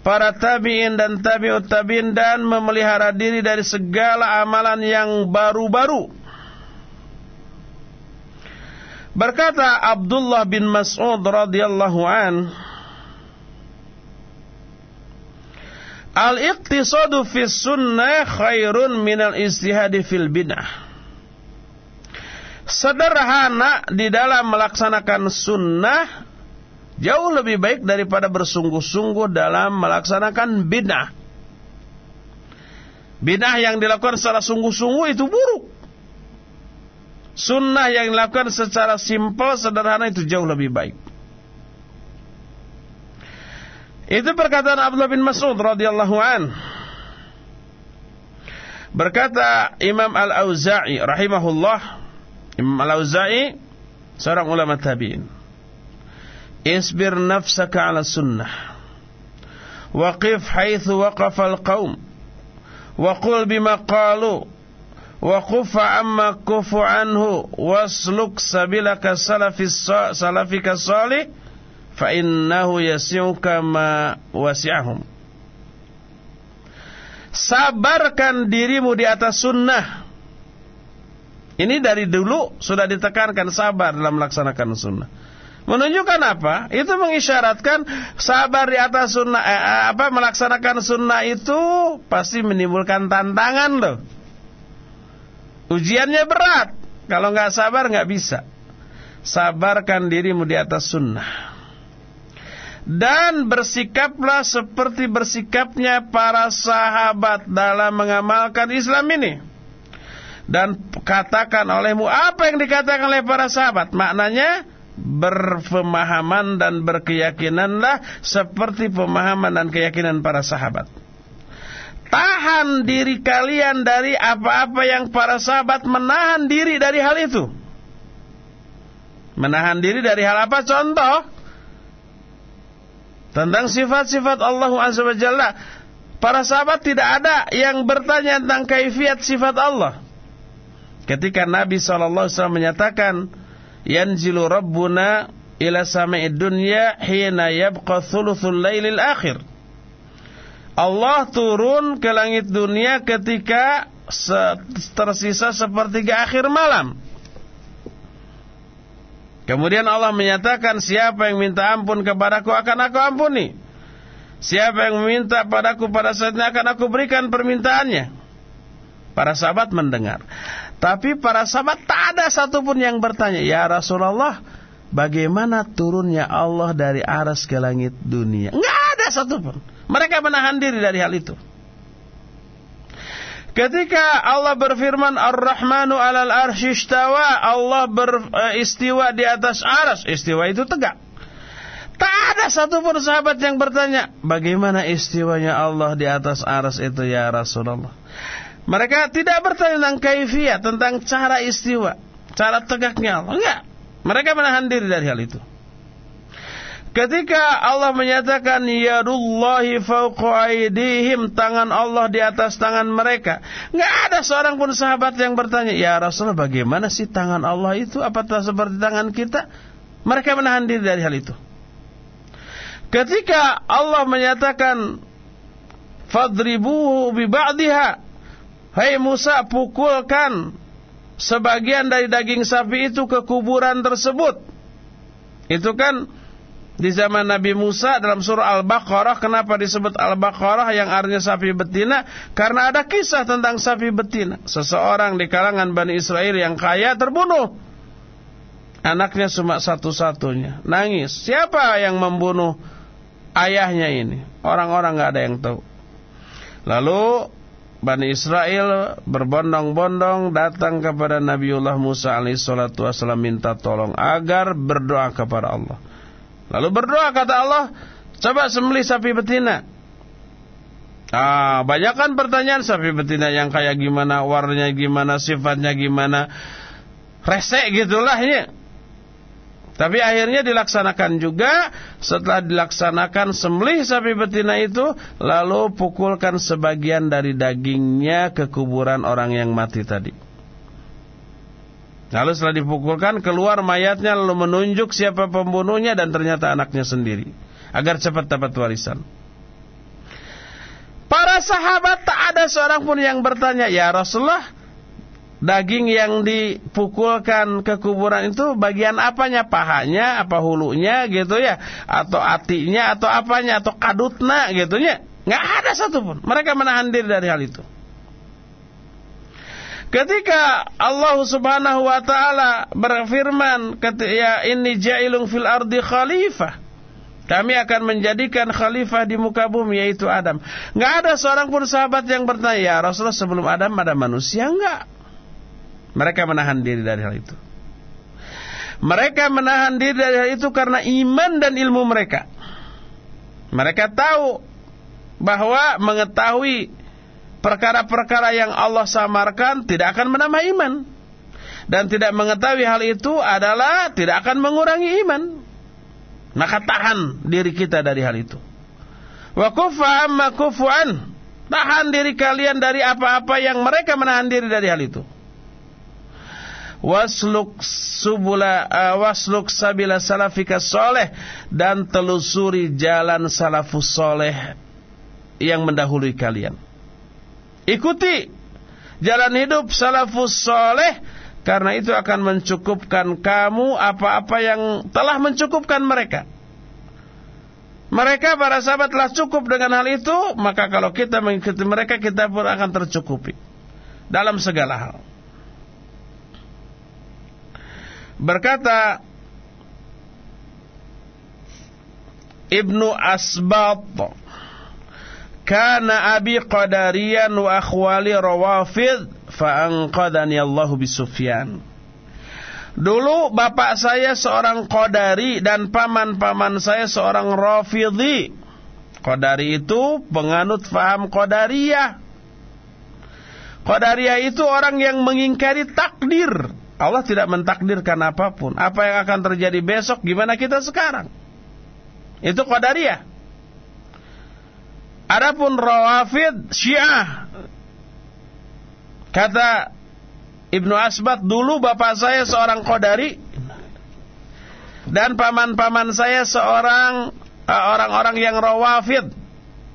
Speaker 1: para tabi'in dan tabi'ut tabi'in dan memelihara diri dari segala amalan yang baru-baru. Berkata Abdullah bin Mas'ud radhiyallahu an Al-iqtisadu fi sunnah khairun minal istihadi fil bid'ah. Sederhana di dalam melaksanakan sunnah jauh lebih baik daripada bersungguh-sungguh dalam melaksanakan bid'ah. Bid'ah yang dilakukan secara sungguh-sungguh itu buruk. Sunnah yang dilakukan secara simpel, sederhana itu jauh lebih baik. Itu perkataan Abdullah bin Mas'ud radhiyallahu an. Berkata Imam Al-Auza'i rahimahullah, Imam Al-Auza'i seorang ulama tabi'in. Isbir nafsaka 'ala sunnah. Waqif haitsu waqafa al-qaum. Wa qul bima qalu. Wa kufa amma kufu anhu wasluk sabilaka salafis salafika salih fa innahu yasi'uka ma wasi'ahum sabarkan dirimu di atas sunnah ini dari dulu sudah ditekankan sabar dalam melaksanakan sunnah menunjukkan apa? Itu mengisyaratkan sabar di atas sunnah eh, eh apa melaksanakan sunnah itu pasti menimbulkan tantangan loh. Ujiannya berat. Kalau nggak sabar nggak bisa. Sabarkan dirimu di atas sunnah. Dan bersikaplah seperti bersikapnya para sahabat dalam mengamalkan Islam ini. Dan katakan olehmu apa yang dikatakan oleh para sahabat? Maknanya berpemahaman dan berkeyakinanlah seperti pemahaman dan keyakinan para sahabat. Tahan diri kalian dari apa-apa yang para sahabat menahan diri dari hal itu. Menahan diri dari hal apa? Contoh, tentang sifat-sifat Allah Azza wa Jalla. Para sahabat tidak ada yang bertanya tentang kaifiat sifat Allah. Ketika Nabi SAW menyatakan, Yanzilu Rabbuna ila sama'id dunya hina yabqa thuluthul laylil akhir. Allah turun ke langit dunia ketika tersisa sepertiga akhir malam. Kemudian Allah menyatakan siapa yang minta ampun kepadaku akan aku ampuni. Siapa yang meminta padaku pada saatnya akan aku berikan permintaannya. Para sahabat mendengar. Tapi para sahabat tak ada satupun yang bertanya, Ya Rasulullah, bagaimana turunnya Allah dari aras ke langit dunia? Enggak ada satupun. Mereka menahan diri dari hal itu. Ketika Allah berfirman Ar-Rahmanu alal arsy istawa, Allah beristiwa di atas aras. Istiwa itu tegak. Tak ada satupun sahabat yang bertanya, bagaimana istiwanya Allah di atas aras itu ya Rasulullah. Mereka tidak bertanya tentang kaifiat, tentang cara istiwa, cara tegaknya Allah. Enggak. Mereka menahan diri dari hal itu. Ketika Allah menyatakan yadullahi fawqa aydihim tangan Allah di atas tangan mereka, nggak ada seorang pun sahabat yang bertanya, "Ya Rasulullah, bagaimana sih tangan Allah itu? Apakah seperti tangan kita?" Mereka menahan diri dari hal itu. Ketika Allah menyatakan fadribuhu bi ba'dihha, "Hai Musa, pukulkan sebagian dari daging sapi itu ke kuburan tersebut." Itu kan di zaman Nabi Musa dalam surah Al-Baqarah kenapa disebut Al-Baqarah yang artinya sapi betina? Karena ada kisah tentang sapi betina. Seseorang di kalangan Bani Israel yang kaya terbunuh. Anaknya cuma satu-satunya. Nangis. Siapa yang membunuh ayahnya ini? Orang-orang nggak ada yang tahu. Lalu Bani Israel berbondong-bondong datang kepada Nabiullah Musa alaihissalatu wassalam minta tolong agar berdoa kepada Allah Lalu berdoa kata Allah, coba sembelih sapi betina. Ah, banyak kan pertanyaan sapi betina yang kayak gimana, warnanya gimana, sifatnya gimana. Resek gitulah ini. Tapi akhirnya dilaksanakan juga. Setelah dilaksanakan sembelih sapi betina itu Lalu pukulkan sebagian dari dagingnya ke kuburan orang yang mati tadi. Lalu setelah dipukulkan keluar mayatnya lalu menunjuk siapa pembunuhnya dan ternyata anaknya sendiri. Agar cepat dapat warisan. Para sahabat tak ada seorang pun yang bertanya, "Ya Rasulullah, daging yang dipukulkan ke kuburan itu bagian apanya? Pahanya, apa hulunya gitu ya? Atau atinya, atau apanya? Atau kadutna gitu ya? Nggak ada satupun. Mereka menahan diri dari hal itu. Ketika Allah Subhanahu wa taala berfirman, ya ini ja'ilun fil ardi khalifah. Kami akan menjadikan khalifah di muka bumi yaitu Adam. Nggak ada seorang pun sahabat yang bertanya, ya Rasulullah sebelum Adam ada manusia enggak? Mereka menahan diri dari hal itu. Mereka menahan diri dari hal itu karena iman dan ilmu mereka. Mereka tahu bahwa mengetahui perkara-perkara yang Allah samarkan tidak akan menambah iman. Dan tidak mengetahui hal itu adalah tidak akan mengurangi iman. Maka tahan diri kita dari hal itu. Wa kufa amma kufuan. Tahan diri kalian dari apa-apa yang mereka menahan diri dari hal itu wasluk subula uh, wasluk sabila salafika soleh dan telusuri jalan salafus soleh yang mendahului kalian. Ikuti jalan hidup salafus soleh karena itu akan mencukupkan kamu apa-apa yang telah mencukupkan mereka. Mereka para sahabat telah cukup dengan hal itu, maka kalau kita mengikuti mereka kita pun akan tercukupi dalam segala hal. Berkata Ibnu Asbat Kana abi qadarian wa akhwali rawafid Fa'anqadani Allahu bisufyan Dulu bapak saya seorang qadari Dan paman-paman saya seorang rafidhi. Qadari itu penganut faham qadariyah. Qadariyah itu orang yang mengingkari takdir Allah tidak mentakdirkan apa pun. Apa yang akan terjadi besok, gimana kita sekarang? Itu Qadariyah. Adapun Rawafid Syiah. Kata Ibnu Asbat, dulu bapak saya seorang Qadari. Dan paman-paman saya seorang eh, orang-orang yang Rawafid.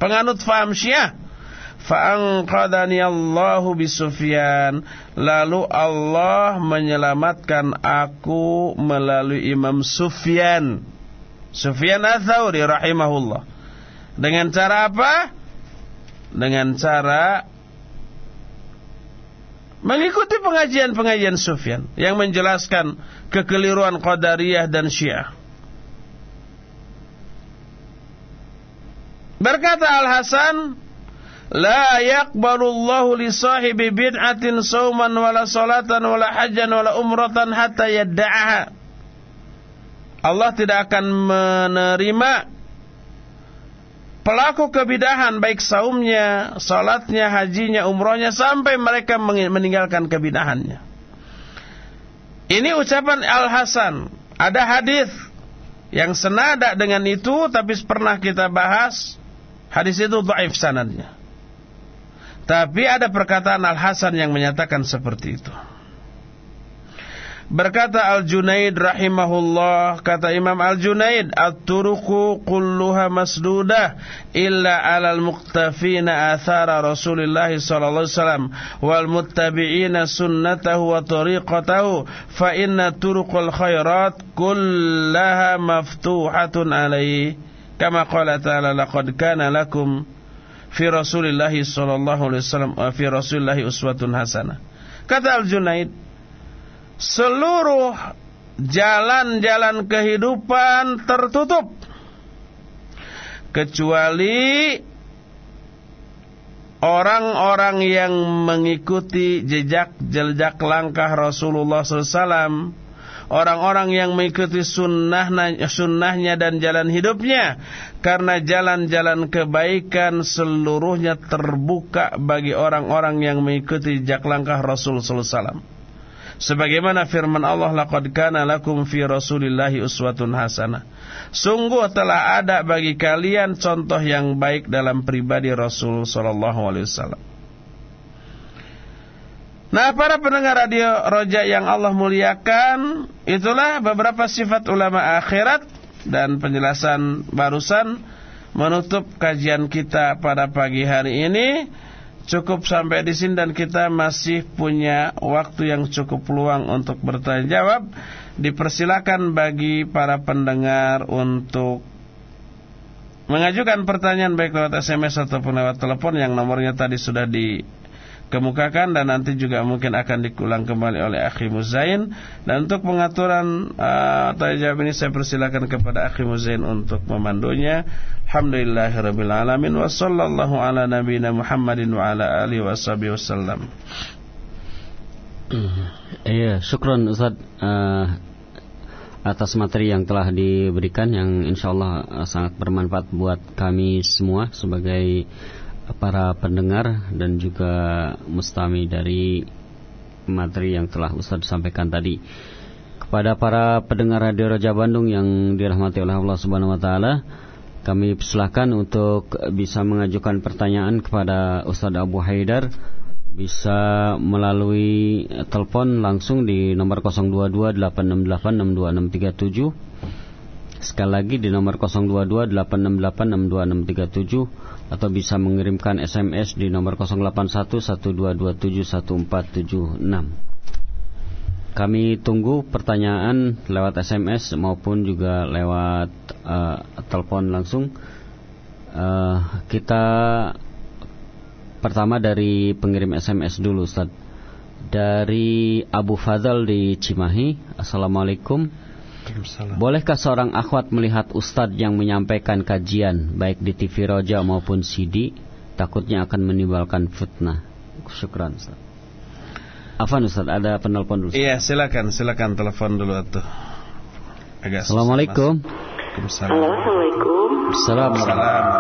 Speaker 1: Penganut faham Syiah fa'anqadani Allahu bisufyan lalu Allah menyelamatkan aku melalui Imam Sufyan. Sufyan Ats-Tsauri rahimahullah. Dengan cara apa? Dengan cara mengikuti pengajian-pengajian Sufyan yang menjelaskan kekeliruan Qadariyah dan Syiah. Berkata Al-Hasan La yaqbalullahu li sahibi bid'atin sauman wala salatan wala hajjan wala umratan hatta yadda'aha. Allah tidak akan menerima pelaku kebidahan baik saumnya, salatnya, hajinya, umrohnya sampai mereka meninggalkan kebidahannya. Ini ucapan Al-Hasan. Ada hadis yang senada dengan itu tapi pernah kita bahas. Hadis itu dhaif sanadnya. Tapi ada perkataan Al-Hasan yang menyatakan seperti itu. Berkata Al-Junaid rahimahullah Kata Imam Al-Junaid At-turuku kulluha masdudah Illa alal muqtafina athara Rasulullah sallallahu alaihi wasallam Wal muttabi'ina sunnatahu wa tariqatahu Fa inna turuqul khairat Kullaha maftuhatun alaihi Kama qala ta'ala Laqad kana lakum fi Rasulillah sallallahu alaihi wasallam fi Rasulillah uswatun hasanah. Kata Al-Junaid, seluruh jalan-jalan kehidupan tertutup kecuali orang-orang yang mengikuti jejak-jejak langkah Rasulullah SAW orang-orang yang mengikuti sunnahnya, sunnahnya dan jalan hidupnya. Karena jalan-jalan kebaikan seluruhnya terbuka bagi orang-orang yang mengikuti jejak langkah Rasul sallallahu alaihi wasallam. Sebagaimana firman Allah laqad kana lakum fi rasulillahi uswatun hasanah. Sungguh telah ada bagi kalian contoh yang baik dalam pribadi Rasul sallallahu alaihi wasallam Nah para pendengar radio roja yang Allah muliakan Itulah beberapa sifat ulama akhirat Dan penjelasan barusan Menutup kajian kita pada pagi hari ini cukup sampai di sini dan kita masih punya waktu yang cukup luang untuk bertanya jawab. Dipersilakan bagi para pendengar untuk mengajukan pertanyaan baik lewat SMS ataupun lewat telepon yang nomornya tadi sudah di kemukakan dan nanti juga mungkin akan dikulang kembali oleh Akhi Muzain. Dan untuk pengaturan uh, tanya jawab ini saya persilakan kepada Akhi Muzain untuk memandunya. Alhamdulillahirabbil alamin. Wa sallallahu ala nabiyina Muhammadin wa ala alihi washabihi wasallam [CLEARS THROAT]
Speaker 2: Iya, syukron Ustaz. Uh, atas materi yang telah diberikan yang insyaallah uh, sangat bermanfaat buat kami semua sebagai para pendengar dan juga mustami dari materi yang telah Ustaz sampaikan tadi. Kepada para pendengar Radio Raja Bandung yang dirahmati oleh Allah Subhanahu wa taala, kami persilahkan untuk bisa mengajukan pertanyaan kepada Ustaz Abu Haidar. Bisa melalui telepon langsung di nomor 022 Sekali lagi di nomor 022 atau bisa mengirimkan SMS di nomor 0811227146. Kami tunggu pertanyaan lewat SMS maupun juga lewat uh, telepon langsung. Uh, kita pertama dari pengirim SMS dulu Ustaz. Dari Abu Fadal di Cimahi. Assalamualaikum. Bolehkah seorang akhwat melihat ustadz yang menyampaikan kajian baik di TV Roja maupun CD takutnya akan menimbulkan fitnah? Syukran Ustaz. Afan Ustaz, ada penelpon dulu.
Speaker 1: Iya, silakan, silakan telepon dulu atuh.
Speaker 2: Agak Assalamualaikum.
Speaker 3: Assalamualaikum.
Speaker 2: Assalamualaikum.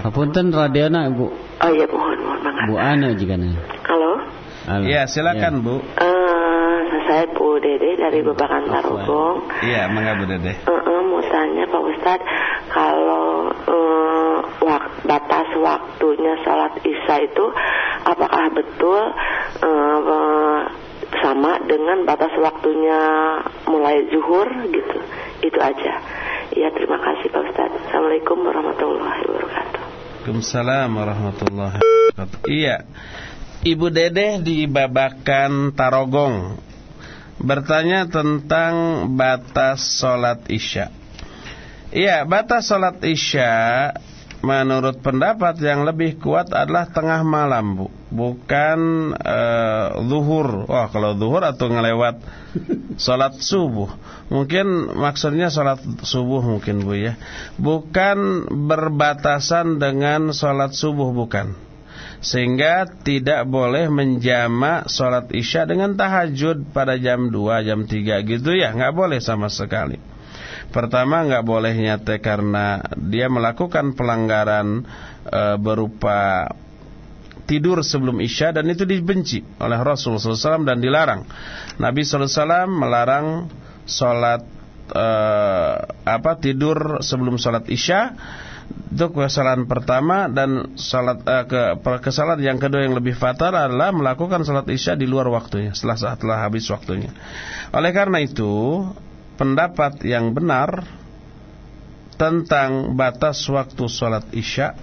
Speaker 2: Apunten radiana Ibu.
Speaker 3: Oh iya, mohon mohon
Speaker 2: Bu Ana juga nih.
Speaker 3: Halo.
Speaker 1: Iya, silakan ya. Bu.
Speaker 3: Uh, saya Bu Dede dari Bebakan Tarogong.
Speaker 1: Iya, mangga Bu Dede.
Speaker 3: Uh -uh, mau tanya Pak Ustadz, kalau uh, wak batas waktunya sholat isya itu apakah betul uh, sama dengan batas waktunya mulai zuhur gitu? Itu aja. Ya terima kasih Pak Ustadz. Assalamualaikum warahmatullahi wabarakatuh.
Speaker 1: Waalaikumsalam warahmatullahi wabarakatuh. Iya. Ibu Dede di Babakan Tarogong bertanya tentang batas sholat isya. Iya, batas sholat isya menurut pendapat yang lebih kuat adalah tengah malam, Bu. Bukan uh. Wah, kalau zuhur atau ngelewat sholat subuh. Mungkin maksudnya sholat subuh mungkin, Bu ya. Bukan berbatasan dengan sholat subuh, bukan sehingga tidak boleh menjama sholat isya dengan tahajud pada jam 2, jam 3 gitu ya, nggak boleh sama sekali. Pertama nggak boleh nyate karena dia melakukan pelanggaran e, berupa tidur sebelum isya dan itu dibenci oleh Rasul SAW dan dilarang. Nabi SAW melarang sholat e, apa tidur sebelum sholat isya itu kesalahan pertama dan salat uh, ke kesalahan yang kedua yang lebih fatal adalah melakukan salat isya di luar waktunya setelah setelah habis waktunya. Oleh karena itu, pendapat yang benar tentang batas waktu salat isya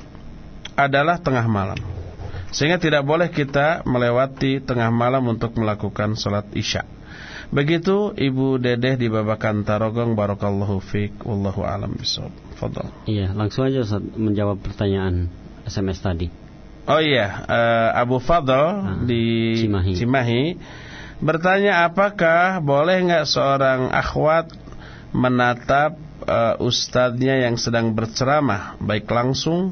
Speaker 1: adalah tengah malam. Sehingga tidak boleh kita melewati tengah malam untuk melakukan salat isya. Begitu Ibu Dedeh di Babakan Tarogong Barakallahu fiq Wallahu alam bisawab Fadal.
Speaker 2: Iya langsung aja Ustaz menjawab pertanyaan SMS tadi.
Speaker 1: Oh iya uh, Abu Fadl ah, di Cimahi. Cimahi Bertanya apakah boleh nggak seorang akhwat Menatap uh, ustadznya yang sedang berceramah? Baik langsung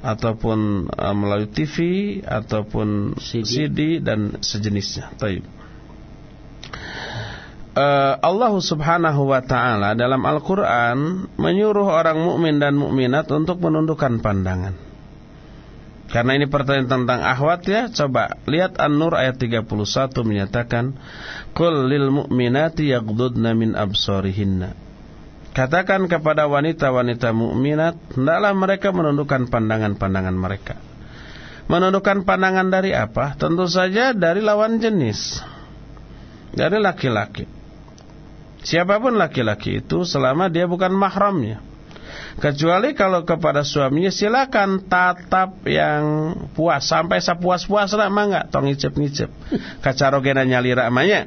Speaker 1: Ataupun uh, melalui TV Ataupun CD, CD dan sejenisnya. Taib Allah Subhanahu wa taala dalam Al-Qur'an menyuruh orang mukmin dan mukminat untuk menundukkan pandangan. Karena ini pertanyaan tentang ahwat ya, coba lihat An-Nur ayat 31 menyatakan, "Qul lil mu'minati yaghdudna min absarihinna." Katakan kepada wanita-wanita mukminat, hendaklah mereka menundukkan pandangan-pandangan mereka. Menundukkan pandangan dari apa? Tentu saja dari lawan jenis. Dari laki-laki. Siapa pun laki-laki itu selama dia bukan mahramnya. Kecuali kalau kepada suaminya silakan tatap yang puas sampai sepuas-puas lah mah enggak tong ngicep-ngicep. [LAUGHS] Kacarogena nyalira amanya.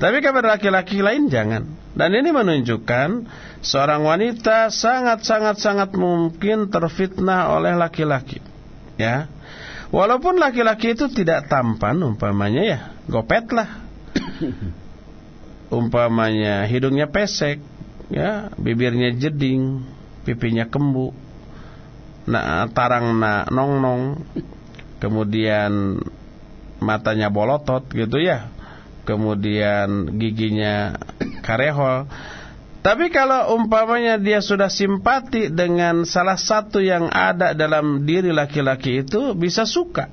Speaker 1: Tapi kepada laki-laki lain jangan. Dan ini menunjukkan seorang wanita sangat-sangat-sangat mungkin terfitnah oleh laki-laki. Ya. Walaupun laki-laki itu tidak tampan umpamanya ya, gopetlah. [COUGHS] umpamanya hidungnya pesek, ya, bibirnya jeding, pipinya kembu, nah tarang na nong nong, kemudian matanya bolotot gitu ya, kemudian giginya karehol. Tapi kalau umpamanya dia sudah simpati dengan salah satu yang ada dalam diri laki-laki itu bisa suka.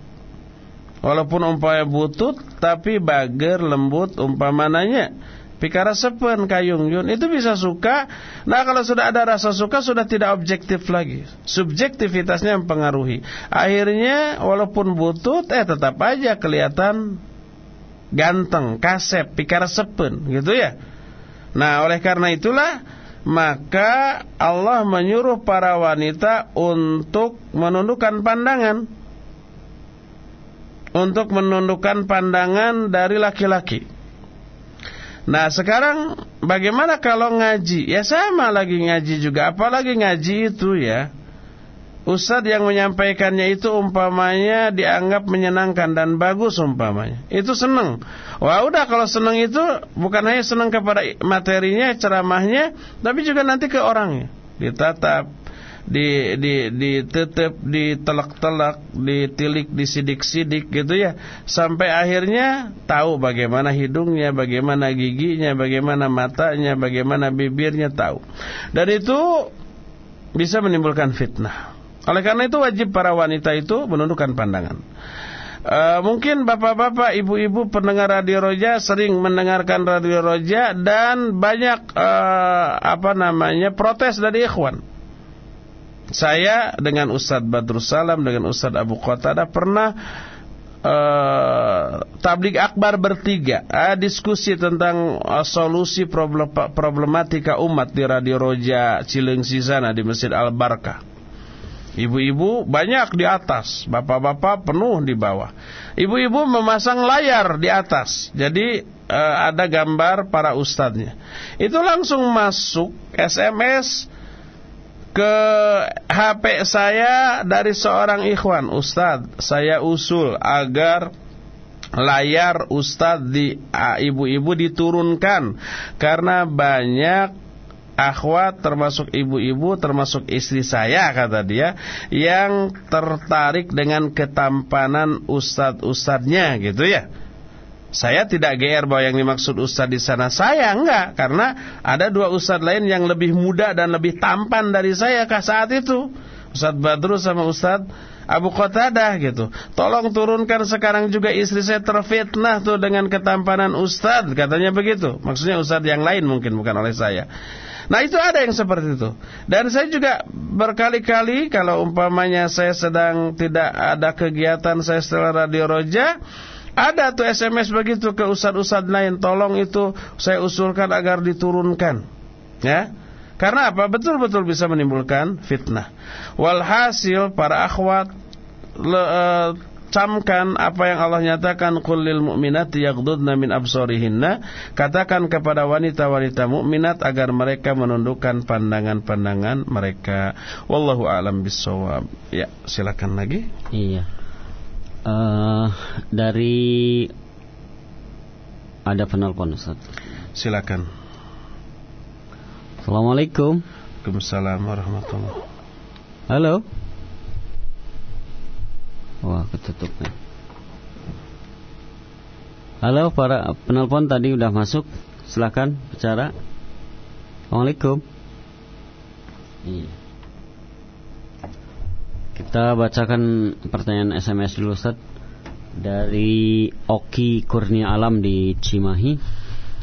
Speaker 1: Walaupun umpamanya butut tapi bager lembut umpamananya Pikara sepen kayung yun itu bisa suka. Nah kalau sudah ada rasa suka sudah tidak objektif lagi. Subjektivitasnya mempengaruhi. Akhirnya walaupun butut eh tetap aja kelihatan ganteng, kasep, pikara sepen gitu ya. Nah oleh karena itulah maka Allah menyuruh para wanita untuk menundukkan pandangan. Untuk menundukkan pandangan dari laki-laki. Nah sekarang bagaimana kalau ngaji? Ya sama lagi ngaji juga. Apalagi ngaji itu ya. Ustadz yang menyampaikannya itu umpamanya dianggap menyenangkan dan bagus umpamanya. Itu senang. Wah udah kalau senang itu bukan hanya senang kepada materinya, ceramahnya, tapi juga nanti ke orangnya. Ditatap, di di ditutup, ditelak-telak, ditilik, disidik-sidik gitu ya. Sampai akhirnya tahu bagaimana hidungnya, bagaimana giginya, bagaimana matanya, bagaimana bibirnya tahu. Dan itu bisa menimbulkan fitnah. Oleh karena itu wajib para wanita itu menundukkan pandangan. Uh, mungkin bapak-bapak, ibu-ibu pendengar radio Roja sering mendengarkan radio Roja dan banyak uh, apa namanya protes dari ikhwan saya dengan Ustadz Badrus Salam dengan Ustadz Abu Qatada pernah uh, tablik akbar bertiga uh, diskusi tentang uh, solusi problem, problematika umat di Radio Roja Cilengsi sana di Masjid Al Barkah. Ibu-ibu banyak di atas, bapak-bapak penuh di bawah. Ibu-ibu memasang layar di atas, jadi uh, ada gambar para ustadznya. Itu langsung masuk SMS ke HP saya dari seorang ikhwan Ustadz. Saya usul agar layar Ustadz di ibu-ibu diturunkan. Karena banyak akhwat termasuk ibu-ibu termasuk istri saya kata dia yang tertarik dengan ketampanan ustadz-ustadznya gitu ya saya tidak GR bahwa yang dimaksud ustadz di sana saya enggak karena ada dua ustadz lain yang lebih muda dan lebih tampan dari saya kah saat itu. Ustadz Badrus sama Ustadz Abu Qatadah gitu. Tolong turunkan sekarang juga istri saya terfitnah tuh dengan ketampanan ustadz katanya begitu. Maksudnya ustadz yang lain mungkin bukan oleh saya. Nah itu ada yang seperti itu Dan saya juga berkali-kali Kalau umpamanya saya sedang tidak ada kegiatan Saya setelah Radio Roja ada tuh SMS begitu ke ustad-ustad lain, tolong itu saya usulkan agar diturunkan. Ya. Karena apa? Betul-betul bisa menimbulkan fitnah. Walhasil para akhwat le, e, camkan apa yang Allah nyatakan kullil mu'minati yaghdudna min absarihinna katakan kepada wanita-wanita mukminat agar mereka menundukkan pandangan-pandangan mereka wallahu alam bisawab ya silakan lagi
Speaker 2: iya uh, dari ada penelpon Ustaz.
Speaker 1: Silakan.
Speaker 2: Assalamualaikum.
Speaker 1: Waalaikumsalam warahmatullahi.
Speaker 2: Halo. Wah, ketutup nih. Halo, para penelpon tadi udah masuk. Silakan bicara. Assalamualaikum. Iya. Kita bacakan pertanyaan SMS dulu Ustaz. Dari Oki Kurnia Alam di Cimahi.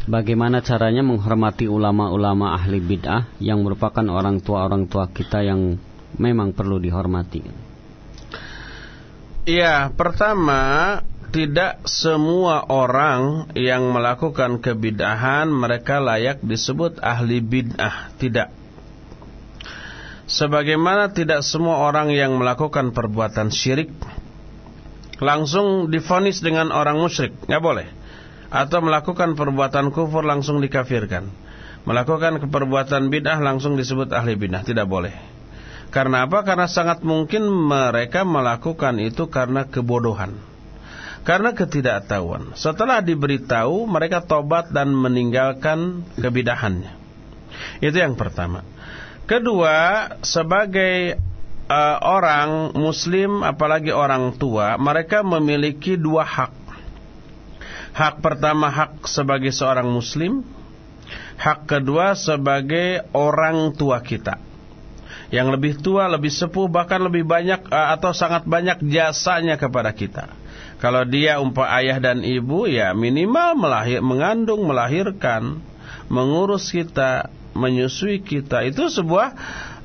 Speaker 2: Bagaimana caranya menghormati ulama-ulama ahli bid'ah Yang merupakan orang tua-orang tua kita yang memang perlu dihormati?
Speaker 1: Iya, pertama tidak semua orang yang melakukan kebid'ahan mereka layak disebut ahli bid'ah, tidak. Sebagaimana tidak semua orang yang melakukan perbuatan syirik langsung difonis dengan orang musyrik, nggak boleh. Atau melakukan perbuatan kufur langsung dikafirkan. Melakukan perbuatan bid'ah langsung disebut ahli bid'ah, tidak boleh. Karena apa? Karena sangat mungkin mereka melakukan itu karena kebodohan. Karena ketidaktahuan. Setelah diberitahu, mereka tobat dan meninggalkan kebidahannya. Itu yang pertama. Kedua, sebagai uh, orang muslim apalagi orang tua, mereka memiliki dua hak. Hak pertama hak sebagai seorang muslim, hak kedua sebagai orang tua kita. Yang lebih tua, lebih sepuh, bahkan lebih banyak uh, atau sangat banyak jasanya kepada kita. Kalau dia umpah ayah dan ibu, ya minimal melahir, mengandung, melahirkan, mengurus kita, menyusui kita itu sebuah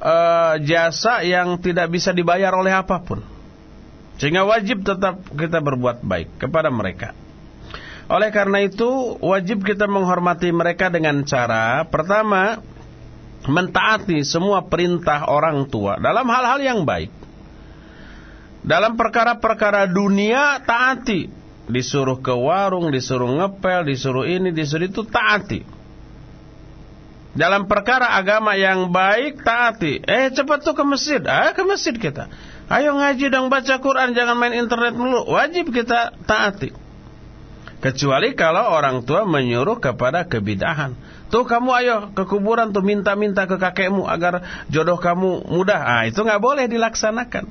Speaker 1: uh, jasa yang tidak bisa dibayar oleh apa pun. Sehingga wajib tetap kita berbuat baik kepada mereka. Oleh karena itu wajib kita menghormati mereka dengan cara pertama mentaati semua perintah orang tua dalam hal-hal yang baik. Dalam perkara-perkara dunia taati, disuruh ke warung, disuruh ngepel, disuruh ini, disuruh itu taati. Dalam perkara agama yang baik taati. Eh cepat tuh ke masjid. Ah ke masjid kita. Ayo ngaji dong baca Quran jangan main internet dulu. Wajib kita taati. Kecuali kalau orang tua menyuruh kepada kebidahan. Tuh kamu ayo ke kuburan tuh minta-minta ke kakekmu agar jodoh kamu mudah. Ah itu nggak boleh dilaksanakan.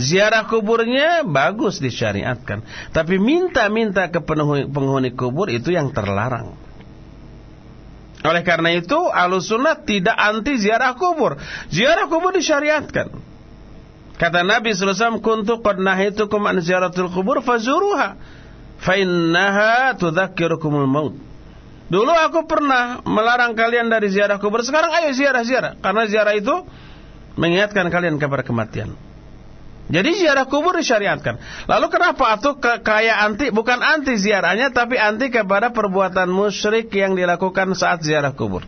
Speaker 1: Ziarah kuburnya bagus disyariatkan. Tapi minta-minta ke penghuni kubur itu yang terlarang. Oleh karena itu, sunnah tidak anti ziarah kubur. Ziarah kubur disyariatkan. Kata Nabi SAW, Kuntu qad nahitukum an ziaratul kubur fazuruha. Fa innaha tudzakirukumul maut. Dulu aku pernah melarang kalian dari ziarah kubur. Sekarang ayo ziarah-ziarah. Karena ziarah itu mengingatkan kalian kepada kematian. Jadi ziarah kubur disyariatkan. Lalu kenapa atau kayak anti bukan anti ziarahnya tapi anti kepada perbuatan musyrik yang dilakukan saat ziarah kubur.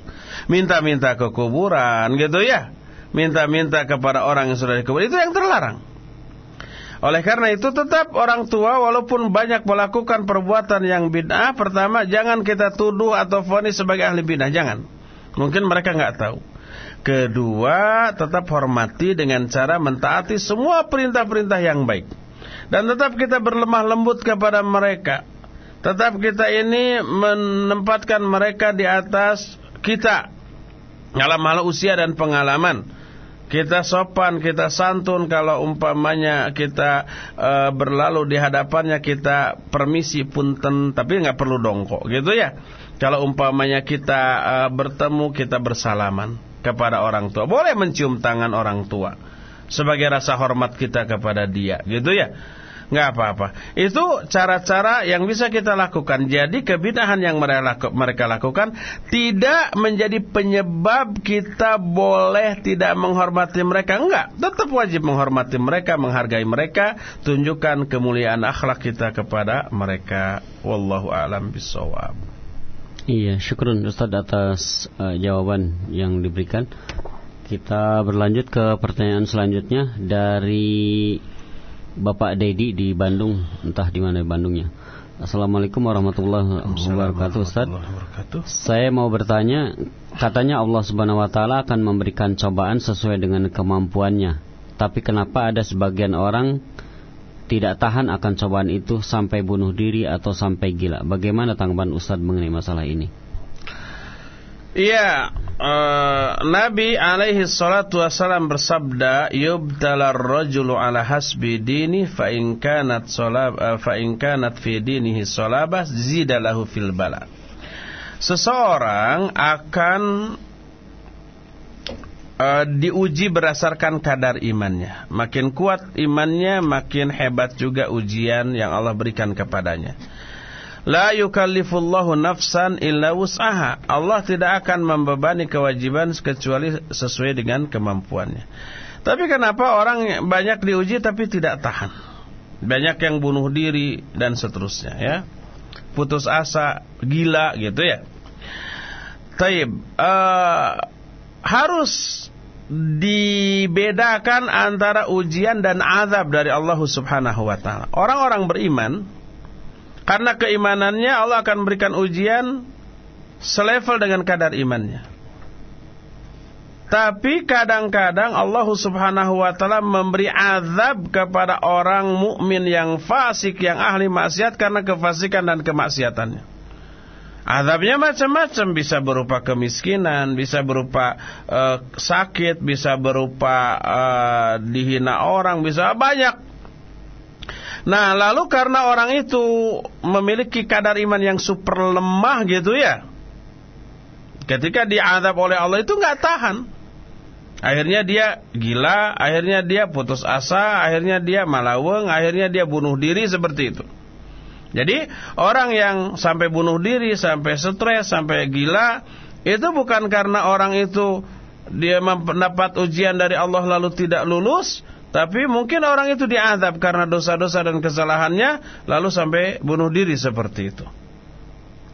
Speaker 1: Minta-minta ke kuburan gitu ya. Minta-minta kepada orang yang sudah dikubur itu yang terlarang. Oleh karena itu tetap orang tua walaupun banyak melakukan perbuatan yang bid'ah, pertama jangan kita tuduh atau vonis sebagai ahli bid'ah, jangan. Mungkin mereka nggak tahu. Kedua, tetap hormati dengan cara mentaati semua perintah-perintah yang baik. Dan tetap kita berlemah lembut kepada mereka. Tetap kita ini menempatkan mereka di atas kita. Dalam hal usia dan pengalaman. Kita sopan, kita santun kalau umpamanya kita e, berlalu di hadapannya kita permisi punten tapi nggak perlu dongkok gitu ya. Kalau umpamanya kita e, bertemu kita bersalaman kepada orang tua. Boleh mencium tangan orang tua sebagai rasa hormat kita kepada dia, gitu ya. Nggak apa-apa. Itu cara-cara yang bisa kita lakukan. Jadi kebidahan yang mereka lakukan tidak menjadi penyebab kita boleh tidak menghormati mereka. Enggak, tetap wajib menghormati mereka, menghargai mereka, tunjukkan kemuliaan akhlak kita kepada mereka. Wallahu a'lam bishawab.
Speaker 2: Iya, syukur Ustaz atas uh, jawaban yang diberikan. Kita berlanjut ke pertanyaan selanjutnya dari Bapak Dedi di Bandung, entah di mana Bandungnya. Assalamualaikum warahmatullahi wabarakatuh Ustaz. Saya mau bertanya, katanya Allah Subhanahu wa taala akan memberikan cobaan sesuai dengan kemampuannya. Tapi kenapa ada sebagian orang tidak tahan akan cobaan itu sampai bunuh diri atau sampai gila. Bagaimana tanggapan Ustaz mengenai masalah ini?
Speaker 1: Iya, uh, Nabi alaihi salatu wasalam bersabda, "Yubtalar rajulu ala hasbi dini fa in kanat salab uh, fa in kanat fi dinihi salabah zidalahu fil bala." Seseorang akan uh, diuji berdasarkan kadar imannya. Makin kuat imannya, makin hebat juga ujian yang Allah berikan kepadanya. La yukallifullahu nafsan illa wus'aha. Allah tidak akan membebani kewajiban kecuali sesuai dengan kemampuannya. Tapi kenapa orang banyak diuji tapi tidak tahan? Banyak yang bunuh diri dan seterusnya ya. Putus asa, gila gitu ya. Taib, uh, harus dibedakan antara ujian dan azab dari Allah Subhanahu wa taala. Orang-orang beriman karena keimanannya Allah akan memberikan ujian selevel dengan kadar imannya. Tapi kadang-kadang Allah Subhanahu wa taala memberi azab kepada orang mukmin yang fasik yang ahli maksiat karena kefasikan dan kemaksiatannya. Azabnya macam-macam bisa berupa kemiskinan, bisa berupa uh, sakit, bisa berupa uh, dihina orang, bisa banyak. Nah, lalu karena orang itu memiliki kadar iman yang super lemah gitu ya. Ketika diazab oleh Allah itu nggak tahan. Akhirnya dia gila, akhirnya dia putus asa, akhirnya dia malaweng, akhirnya dia bunuh diri seperti itu. Jadi orang yang sampai bunuh diri, sampai stres, sampai gila, itu bukan karena orang itu dia mendapat ujian dari Allah lalu tidak lulus, tapi mungkin orang itu diazab karena dosa-dosa dan kesalahannya lalu sampai bunuh diri seperti itu.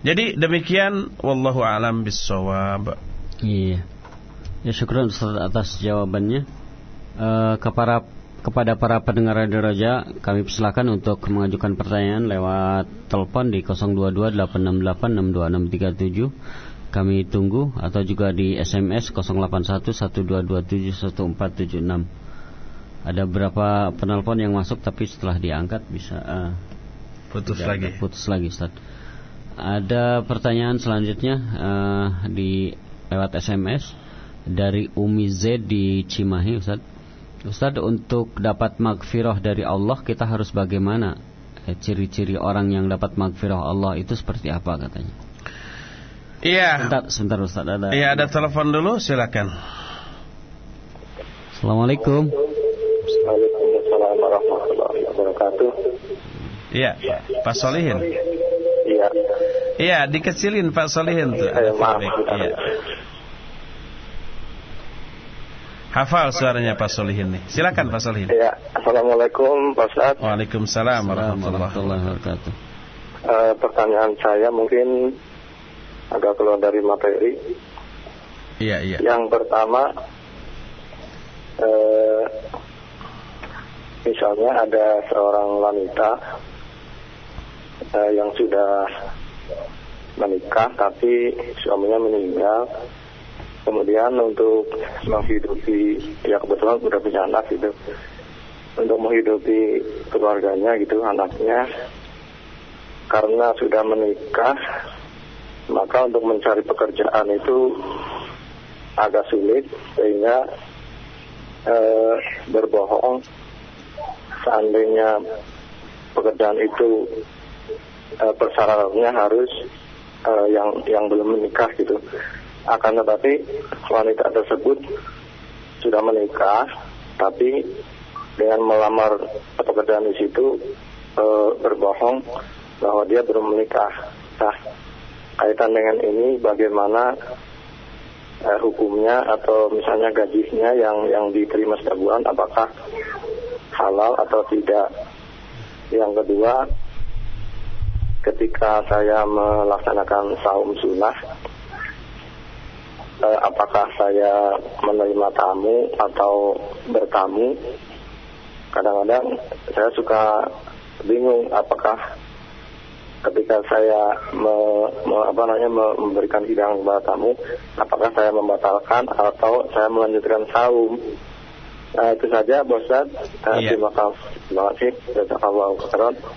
Speaker 1: Jadi demikian wallahu alam bisawab.
Speaker 2: Iya. Ya syukur atas jawabannya. Uh, kepada kepada para pendengar Radio Raja, kami persilakan untuk mengajukan pertanyaan lewat telepon di 0228686267. Kami tunggu atau juga di SMS 081122271476. Ada beberapa penelpon yang masuk tapi setelah diangkat bisa uh,
Speaker 1: putus lagi.
Speaker 2: Putus lagi, Ustaz. Ada pertanyaan selanjutnya uh, di lewat SMS dari Umi Z di Cimahi Ustaz. Ustaz untuk dapat magfirah dari Allah kita harus bagaimana? Eh, ciri-ciri orang yang dapat magfirah Allah itu seperti apa katanya?
Speaker 1: Iya.
Speaker 2: Sebentar, sebentar Ustaz ada.
Speaker 1: Iya, ada telepon dulu silakan.
Speaker 2: Assalamualaikum.
Speaker 4: Waalaikumsalam warahmatullahi wabarakatuh.
Speaker 1: Iya, Pak Solihin.
Speaker 4: Iya.
Speaker 1: Iya, dikecilin Pak Solihin tuh.
Speaker 4: Ada maaf.
Speaker 1: Iya. Hafal suaranya Pak Solihin nih. Silakan Pak Solihin.
Speaker 4: Ya, Assalamualaikum Pak Ustaz.
Speaker 1: Waalaikumsalam warahmatullahi wabarakatuh.
Speaker 4: Uh, pertanyaan saya mungkin agak keluar dari materi.
Speaker 1: Iya, iya.
Speaker 4: Yang pertama, uh, misalnya ada seorang wanita uh, yang sudah menikah tapi suaminya meninggal kemudian untuk menghidupi ya kebetulan sudah punya anak gitu. Untuk menghidupi keluarganya gitu anaknya. Karena sudah menikah maka untuk mencari pekerjaan itu agak sulit sehingga eh, berbohong. Seandainya pekerjaan itu eh, persyaratannya harus eh, yang yang belum menikah gitu akan tetapi wanita tersebut sudah menikah, tapi dengan melamar pekerjaan di situ e, berbohong bahwa dia belum menikah. Nah, kaitan dengan ini bagaimana e, hukumnya atau misalnya gajinya yang yang diterima setiap bulan apakah halal atau tidak? Yang kedua, ketika saya melaksanakan saum sunnah eh, apakah saya menerima tamu atau bertamu. Kadang-kadang saya suka bingung apakah ketika saya me, me, apa namanya memberikan hidangan kepada tamu, apakah saya membatalkan atau saya melanjutkan saum. Nah, itu saja, Bosat. Uh,
Speaker 1: iya.
Speaker 4: Terima kasih. Terima kasih.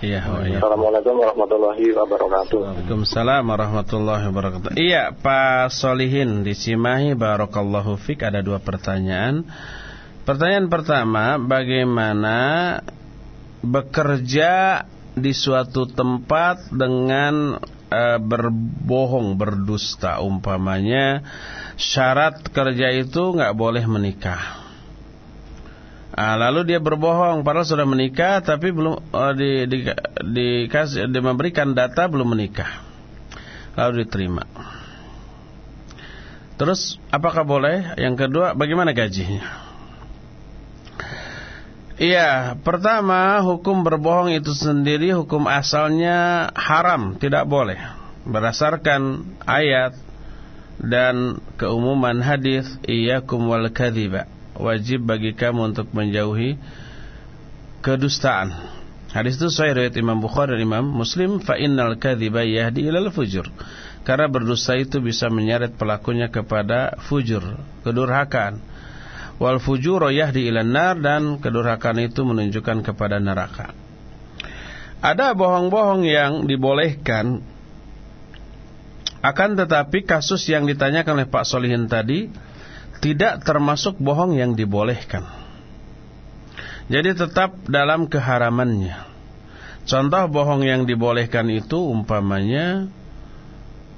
Speaker 1: Oh, iya.
Speaker 4: Assalamualaikum warahmatullahi wabarakatuh.
Speaker 1: Waalaikumsalam warahmatullahi wabarakatuh. Iya, Pak Solihin di Cimahi Barakallahu Fik ada dua pertanyaan. Pertanyaan pertama, bagaimana bekerja di suatu tempat dengan uh, berbohong, berdusta umpamanya syarat kerja itu nggak boleh menikah. Ah, lalu dia berbohong padahal sudah menikah tapi belum uh, di, di, dikasih di memberikan data belum menikah. Lalu diterima. Terus apakah boleh? Yang kedua bagaimana gajinya? Iya, pertama hukum berbohong itu sendiri hukum asalnya haram, tidak boleh. Berdasarkan ayat dan keumuman hadis iyyakum wal kadhiba wajib bagi kamu untuk menjauhi kedustaan. Hadis itu sahih riwayat Imam Bukhari dan Imam Muslim fa innal kadhiba yahdi ilal fujur. Karena berdusta itu bisa menyeret pelakunya kepada fujur kedurhakaan. Wal fujur yahdi ilan nar dan kedurhakaan itu menunjukkan kepada neraka. Ada bohong-bohong yang dibolehkan. Akan tetapi kasus yang ditanyakan oleh Pak Solihin tadi tidak termasuk bohong yang dibolehkan. Jadi tetap dalam keharamannya. Contoh bohong yang dibolehkan itu umpamanya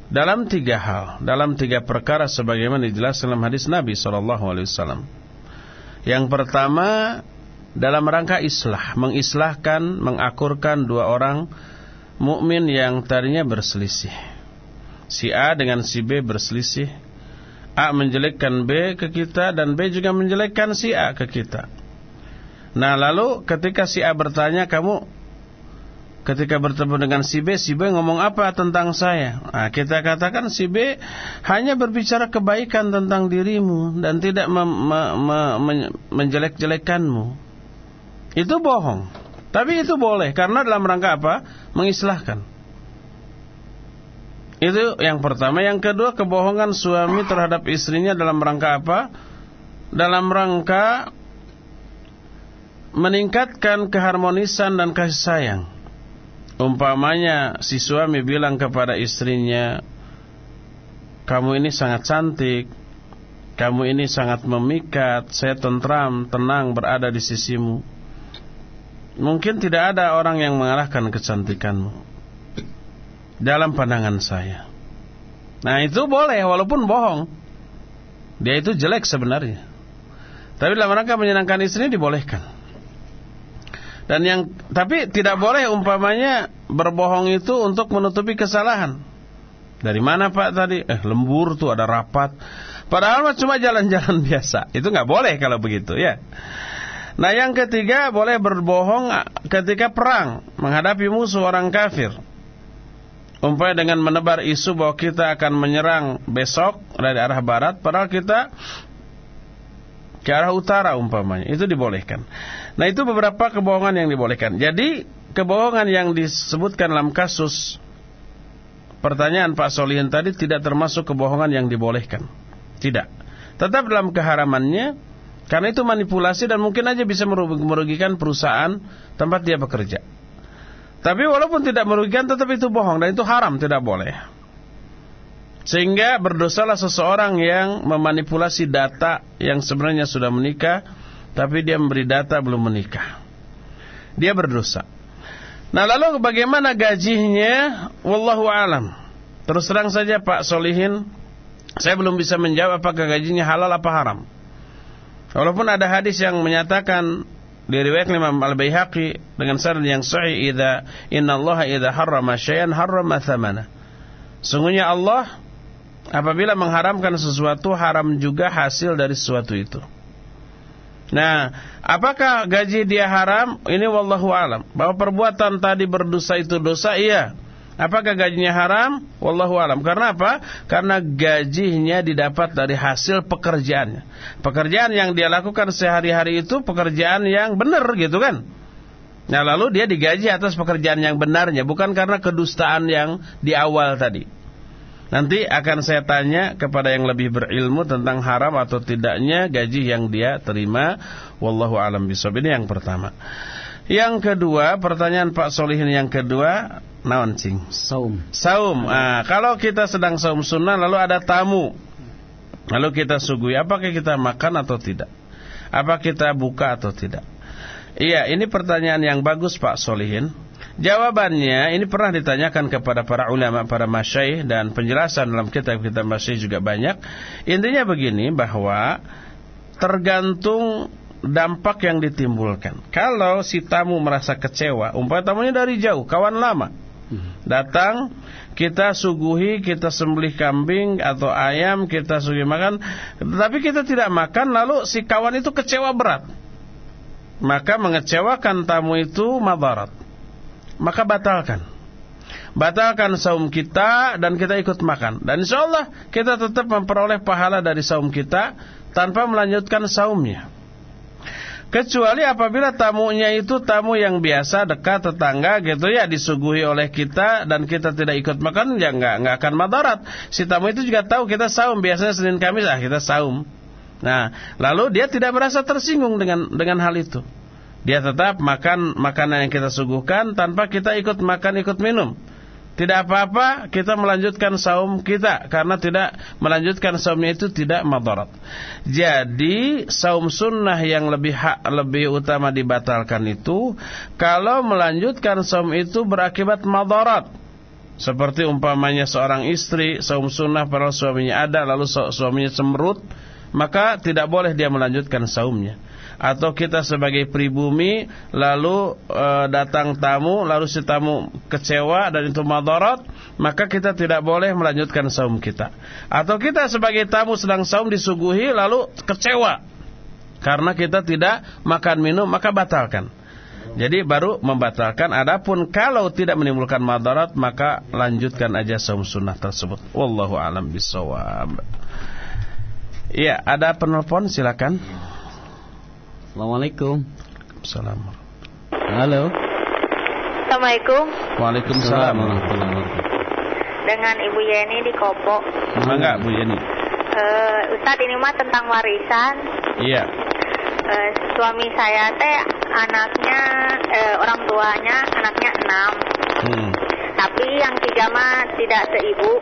Speaker 1: dalam tiga hal, dalam tiga perkara sebagaimana dijelaskan dalam hadis Nabi SAW. Yang pertama dalam rangka islah, mengislahkan, mengakurkan dua orang mukmin yang tadinya berselisih si A dengan si B berselisih. A menjelekkan B ke kita dan B juga menjelekkan si A ke kita. Nah lalu ketika si A bertanya kamu ketika bertemu dengan si B, si B ngomong apa tentang saya? Nah, kita katakan si B hanya berbicara kebaikan tentang dirimu dan tidak me me me menjelek-jelekanmu. Itu bohong. Tapi itu boleh karena dalam rangka apa? Mengislahkan. Itu yang pertama. Yang kedua, kebohongan suami terhadap istrinya dalam rangka apa? Dalam rangka meningkatkan keharmonisan dan kasih sayang. Umpamanya si suami bilang kepada istrinya, "Kamu ini sangat cantik, kamu ini sangat memikat, saya tentram, tenang berada di sisimu." Mungkin tidak ada orang yang mengalahkan kecantikanmu dalam pandangan saya. Nah itu boleh walaupun bohong. Dia itu jelek sebenarnya. Tapi dalam rangka menyenangkan istri dibolehkan. Dan yang tapi tidak boleh umpamanya berbohong itu untuk menutupi kesalahan. Dari mana Pak tadi? Eh lembur tuh ada rapat. Padahal cuma jalan-jalan [LAUGHS] biasa. Itu nggak boleh kalau begitu ya. Nah yang ketiga boleh berbohong ketika perang menghadapi musuh orang kafir. Umpamanya dengan menebar isu bahwa kita akan menyerang besok dari arah barat padahal kita ke arah utara umpamanya. Itu dibolehkan. Nah, itu beberapa kebohongan yang dibolehkan. Jadi, kebohongan yang disebutkan dalam kasus pertanyaan Pak Solihin tadi tidak termasuk kebohongan yang dibolehkan. Tidak. Tetap dalam keharamannya karena itu manipulasi dan mungkin aja bisa merugikan perusahaan tempat dia bekerja. Tapi walaupun tidak merugikan tetap itu bohong dan itu haram tidak boleh. Sehingga berdosalah seseorang yang memanipulasi data yang sebenarnya sudah menikah tapi dia memberi data belum menikah. Dia berdosa. Nah lalu bagaimana gajinya? Wallahu alam. Terus terang saja Pak Solihin, saya belum bisa menjawab apakah gajinya halal apa haram. Walaupun ada hadis yang menyatakan diriwayatkan Imam Al-Baihaqi dengan sanad yang sahih idza innallaha idza harrama syai'an harrama thamana. Sungguhnya Allah apabila mengharamkan sesuatu haram juga hasil dari sesuatu itu. Nah, apakah gaji dia haram? Ini wallahu alam. Bahwa perbuatan tadi berdosa itu dosa iya. Apakah gajinya haram? Wallahu alam. Karena apa? Karena gajinya didapat dari hasil pekerjaannya. Pekerjaan yang dia lakukan sehari-hari itu pekerjaan yang benar gitu kan. Nah lalu dia digaji atas pekerjaan yang benarnya. Bukan karena kedustaan yang di awal tadi. Nanti akan saya tanya kepada yang lebih berilmu tentang haram atau tidaknya gaji yang dia terima. Wallahu alam bisawab. Ini yang pertama. Yang kedua, pertanyaan Pak Solihin yang kedua, naon cing?
Speaker 2: Saum.
Speaker 1: Saum. Ah, kalau kita sedang saum sunnah lalu ada tamu. Lalu kita sugui, apakah kita makan atau tidak? Apa kita buka atau tidak? Iya, ini pertanyaan yang bagus Pak Solihin. Jawabannya ini pernah ditanyakan kepada para ulama, para masyaih dan penjelasan dalam kitab-kitab masyaih juga banyak. Intinya begini bahwa tergantung dampak yang ditimbulkan. Kalau si tamu merasa kecewa, umpamanya tamunya dari jauh, kawan lama. Datang, kita suguhi, kita sembelih kambing atau ayam, kita suguhi makan, tapi kita tidak makan, lalu si kawan itu kecewa berat. Maka mengecewakan tamu itu madarat. Maka batalkan. batalkan saum kita dan kita ikut makan. Dan insya Allah kita tetap memperoleh pahala dari saum kita tanpa melanjutkan saumnya. Kecuali apabila tamunya itu tamu yang biasa dekat tetangga gitu ya disuguhi oleh kita dan kita tidak ikut makan ya nggak nggak akan madarat. Si tamu itu juga tahu kita saum biasanya Senin Kamis ah kita saum. Nah lalu dia tidak merasa tersinggung dengan dengan hal itu. Dia tetap makan makanan yang kita suguhkan tanpa kita ikut makan ikut minum. Tidak apa-apa kita melanjutkan saum kita Karena tidak melanjutkan saumnya itu tidak madarat. Jadi saum sunnah yang lebih hak, lebih utama dibatalkan itu Kalau melanjutkan saum itu berakibat madarat. Seperti umpamanya seorang istri Saum sunnah para suaminya ada Lalu suaminya cemberut Maka tidak boleh dia melanjutkan saumnya atau kita sebagai pribumi lalu e, datang tamu lalu si tamu kecewa dan itu madarat maka kita tidak boleh melanjutkan saum kita. Atau kita sebagai tamu sedang saum disuguhi lalu kecewa. Karena kita tidak makan minum maka batalkan. Jadi baru membatalkan. Adapun kalau tidak menimbulkan madarat maka lanjutkan aja saum sunnah tersebut. Wallahu alam bisawab Iya, ada penelpon silakan.
Speaker 2: Assalamualaikum.
Speaker 1: Salam.
Speaker 2: Halo.
Speaker 5: Assalamualaikum.
Speaker 1: Waalaikumsalam
Speaker 2: warahmatullahi wabarakatuh.
Speaker 5: Dengan Ibu Yeni di Kopo.
Speaker 1: Enggak, Bu Yeni.
Speaker 5: Uh, Ustadz ini mah tentang warisan.
Speaker 1: Iya.
Speaker 5: Uh, suami saya teh anaknya uh, orang tuanya anaknya enam. Hmm. Tapi yang tiga mah tidak seibu.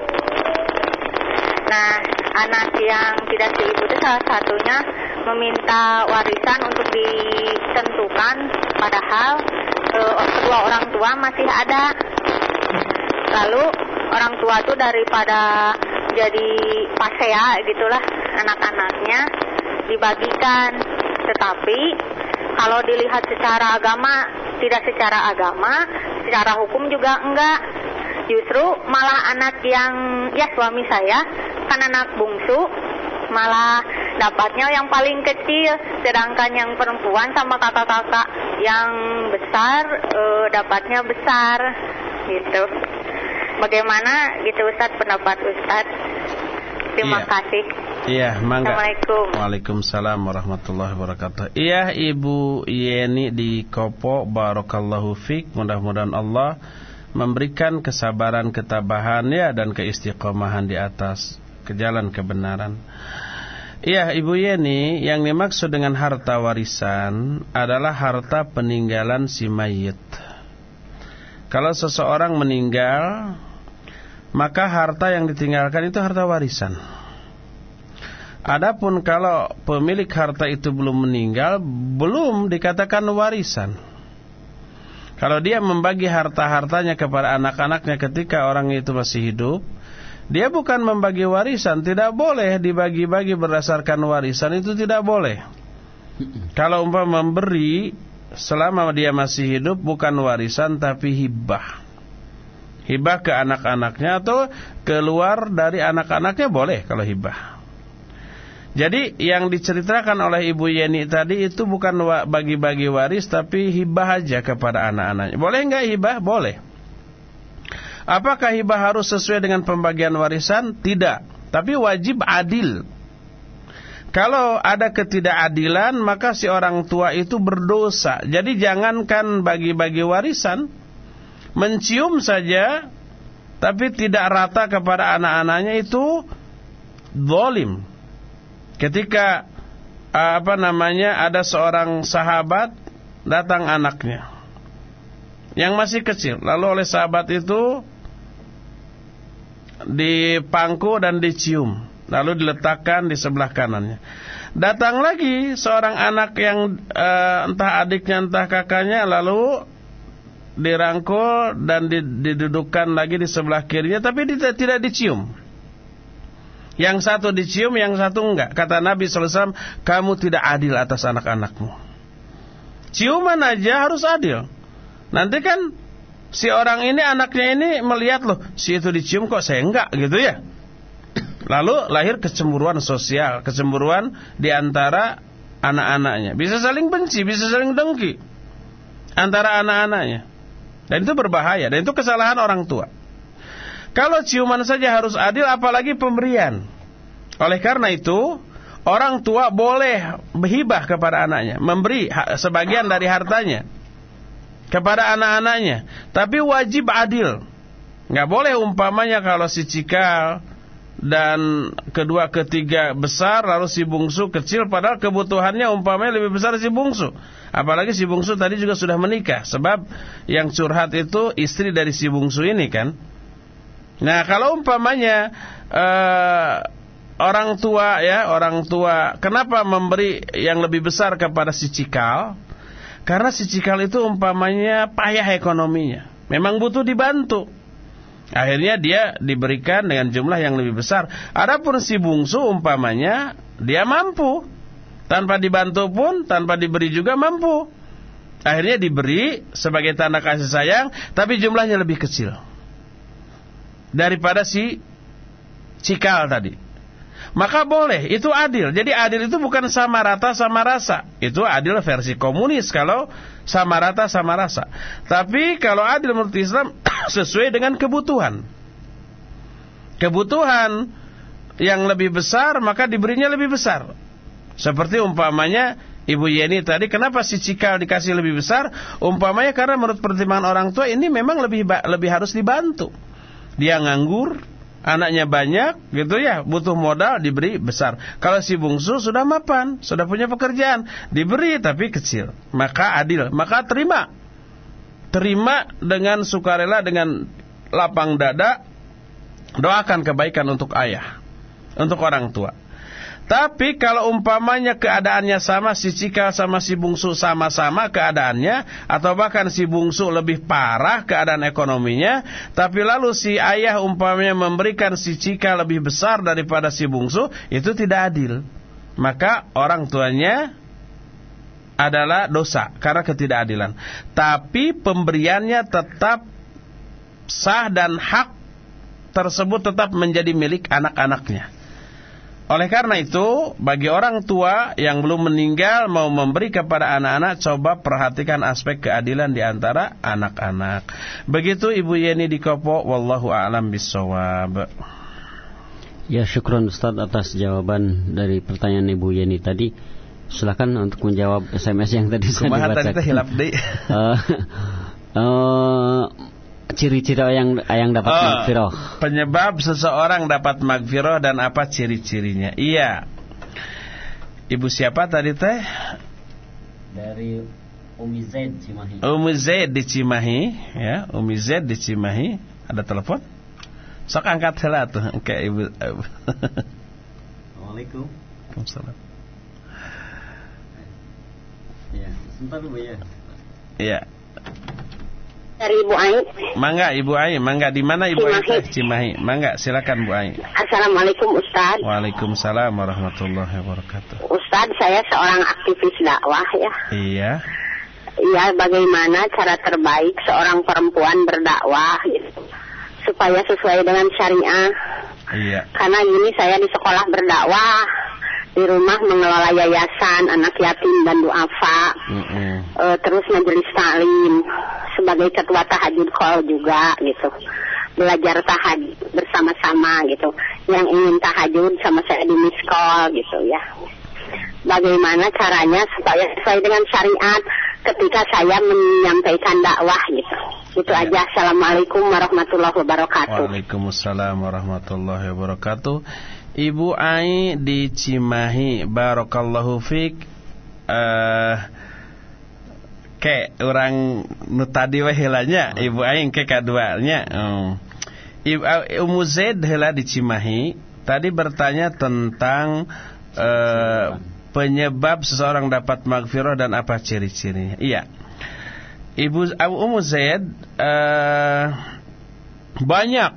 Speaker 5: Nah, anak yang tidak seibu itu salah satunya meminta warisan untuk ditentukan padahal uh, kedua orang tua masih ada. Lalu orang tua itu daripada jadi pasea gitulah anak-anaknya dibagikan. Tetapi kalau dilihat secara agama tidak secara agama secara hukum juga enggak justru malah anak yang ya suami saya kan anak bungsu malah dapatnya yang paling kecil, sedangkan yang perempuan sama kakak-kakak yang besar e, dapatnya besar gitu. Bagaimana gitu Ustadz pendapat Ustadz? Terima iya. kasih.
Speaker 1: Iya, mangga.
Speaker 5: Assalamualaikum.
Speaker 1: Waalaikumsalam warahmatullahi wabarakatuh. Iya, Ibu Yeni di Kopo, barakallahu fik. Mudah-mudahan Allah memberikan kesabaran, ketabahan ya dan keistiqomahan di atas ke jalan kebenaran. Iya, Ibu Yeni, yang dimaksud dengan harta warisan adalah harta peninggalan si mayit. Kalau seseorang meninggal, maka harta yang ditinggalkan itu harta warisan. Adapun kalau pemilik harta itu belum meninggal, belum dikatakan warisan. Kalau dia membagi harta-hartanya kepada anak-anaknya ketika orang itu masih hidup, dia bukan membagi warisan, tidak boleh dibagi-bagi berdasarkan warisan itu tidak boleh. Kalau umpam memberi selama dia masih hidup bukan warisan tapi hibah. Hibah ke anak-anaknya atau keluar dari anak-anaknya boleh kalau hibah. Jadi yang diceritakan oleh Ibu Yeni tadi itu bukan bagi-bagi waris tapi hibah aja kepada anak-anaknya. Boleh nggak hibah? Boleh. Apakah hibah harus sesuai dengan pembagian warisan? Tidak. Tapi wajib adil. Kalau ada ketidakadilan, maka si orang tua itu berdosa. Jadi jangankan bagi-bagi warisan, mencium saja, tapi tidak rata kepada anak-anaknya itu zalim. Ketika apa namanya ada seorang sahabat datang anaknya yang masih kecil, lalu oleh sahabat itu dipangku dan dicium lalu diletakkan di sebelah kanannya. Datang lagi seorang anak yang uh, entah adiknya entah kakaknya lalu dirangkul dan didudukkan lagi di sebelah kirinya tapi tidak tidak dicium. Yang satu dicium, yang satu enggak. Kata Nabi SAW, kamu tidak adil atas anak-anakmu. Ciuman aja harus adil. Nanti kan si orang ini anaknya ini melihat loh si itu dicium kok saya enggak gitu ya lalu lahir kecemburuan sosial kecemburuan di antara anak-anaknya bisa saling benci bisa saling dengki antara anak-anaknya dan itu berbahaya dan itu kesalahan orang tua Kalau ciuman saja harus adil apalagi pemberian. Oleh karena itu, orang tua boleh berhibah kepada anaknya, memberi sebagian dari hartanya kepada anak-anaknya, tapi wajib adil. Nggak boleh umpamanya kalau si cikal dan kedua ketiga besar lalu si bungsu kecil padahal kebutuhannya umpamanya lebih besar si bungsu. Apalagi si bungsu tadi juga sudah menikah sebab yang curhat itu istri dari si bungsu ini kan. Nah, kalau umpamanya uh, orang tua ya, orang tua kenapa memberi yang lebih besar kepada si cikal? Karena si cikal itu umpamanya payah ekonominya. Memang butuh dibantu. Akhirnya dia diberikan dengan jumlah yang lebih besar. Adapun si bungsu umpamanya dia mampu. Tanpa dibantu pun, tanpa diberi juga mampu. Akhirnya diberi sebagai tanda kasih sayang, tapi jumlahnya lebih kecil. Daripada si cikal tadi. Maka boleh, itu adil. Jadi adil itu bukan sama rata sama rasa. Itu adil versi komunis kalau sama rata sama rasa. Tapi kalau adil menurut Islam [COUGHS] sesuai dengan kebutuhan. Kebutuhan yang lebih besar maka diberinya lebih besar. Seperti umpamanya Ibu Yeni tadi kenapa si cikal dikasih lebih besar? Umpamanya karena menurut pertimbangan orang tua ini memang lebih lebih harus dibantu. Dia nganggur, anaknya banyak gitu ya, butuh modal diberi besar. Kalau si bungsu sudah mapan, sudah punya pekerjaan, diberi tapi kecil. Maka adil, maka terima. Terima dengan sukarela dengan lapang dada. Doakan kebaikan untuk ayah, untuk orang tua. Tapi kalau umpamanya keadaannya sama si Cikal sama si Bungsu sama-sama keadaannya atau bahkan si Bungsu lebih parah keadaan ekonominya, tapi lalu si ayah umpamanya memberikan si Cikal lebih besar daripada si Bungsu, itu tidak adil. Maka orang tuanya adalah dosa karena ketidakadilan. Tapi pemberiannya tetap sah dan hak tersebut tetap menjadi milik anak-anaknya. Oleh karena itu, bagi orang tua yang belum meninggal mau memberi kepada anak-anak, coba perhatikan aspek keadilan di antara anak-anak. Begitu Ibu Yeni di Kopo, wallahu a'lam bisawab.
Speaker 2: Ya, syukron Ustaz atas jawaban dari pertanyaan Ibu Yeni tadi. Silakan untuk menjawab SMS yang tadi saya
Speaker 1: baca. tadi hilap uh, [LAUGHS]
Speaker 2: uh, ciri-ciri yang yang dapat oh, magfirah.
Speaker 1: Penyebab seseorang dapat magfirah dan apa ciri-cirinya? Iya. Ibu siapa tadi teh?
Speaker 2: Dari Umi Zaid Cimahi.
Speaker 1: Umi Zaid di Cimahi, ya. Umi Zaid di Cimahi. Ada telepon? Sok angkat heula tuh, oke Ibu.
Speaker 2: Assalamualaikum.
Speaker 1: Waalaikumsalam.
Speaker 2: Ya, sebentar Bu ya.
Speaker 1: Iya
Speaker 3: dari Ibu Ai.
Speaker 1: Mangga Ibu Ai, mangga di mana Ibu Cimahi. Ai? Cimahi. Mangga silakan Bu Ai.
Speaker 3: Assalamualaikum Ustaz.
Speaker 1: Waalaikumsalam warahmatullahi wabarakatuh.
Speaker 3: Ustaz, saya seorang aktivis dakwah ya.
Speaker 1: Iya.
Speaker 3: Iya, bagaimana cara terbaik seorang perempuan berdakwah gitu, supaya sesuai dengan syariah.
Speaker 1: Iya.
Speaker 3: Karena ini saya di sekolah berdakwah di rumah mengelola yayasan anak yatim dan duafa, mm -hmm. uh, terus majelis taklim sebagai ketua tahajud call juga gitu, belajar tahajud bersama-sama gitu, yang ingin tahajud sama saya di miss call gitu ya. Bagaimana caranya supaya sesuai dengan syariat ketika saya menyampaikan dakwah gitu. Itu ya. aja. Assalamualaikum warahmatullahi wabarakatuh.
Speaker 1: Waalaikumsalam warahmatullahi wabarakatuh. Ibu Ai di Cimahi. Barakallahu Fik. Uh, Ke orang nu tadi wahilanya Ibu Ai ke kaduanya um. Ibu Umu Zaid hela di Cimahi. Tadi bertanya tentang uh, Penyebab seseorang dapat magfirah dan apa ciri-cirinya Iya. Ibu Umu Zaid uh, Banyak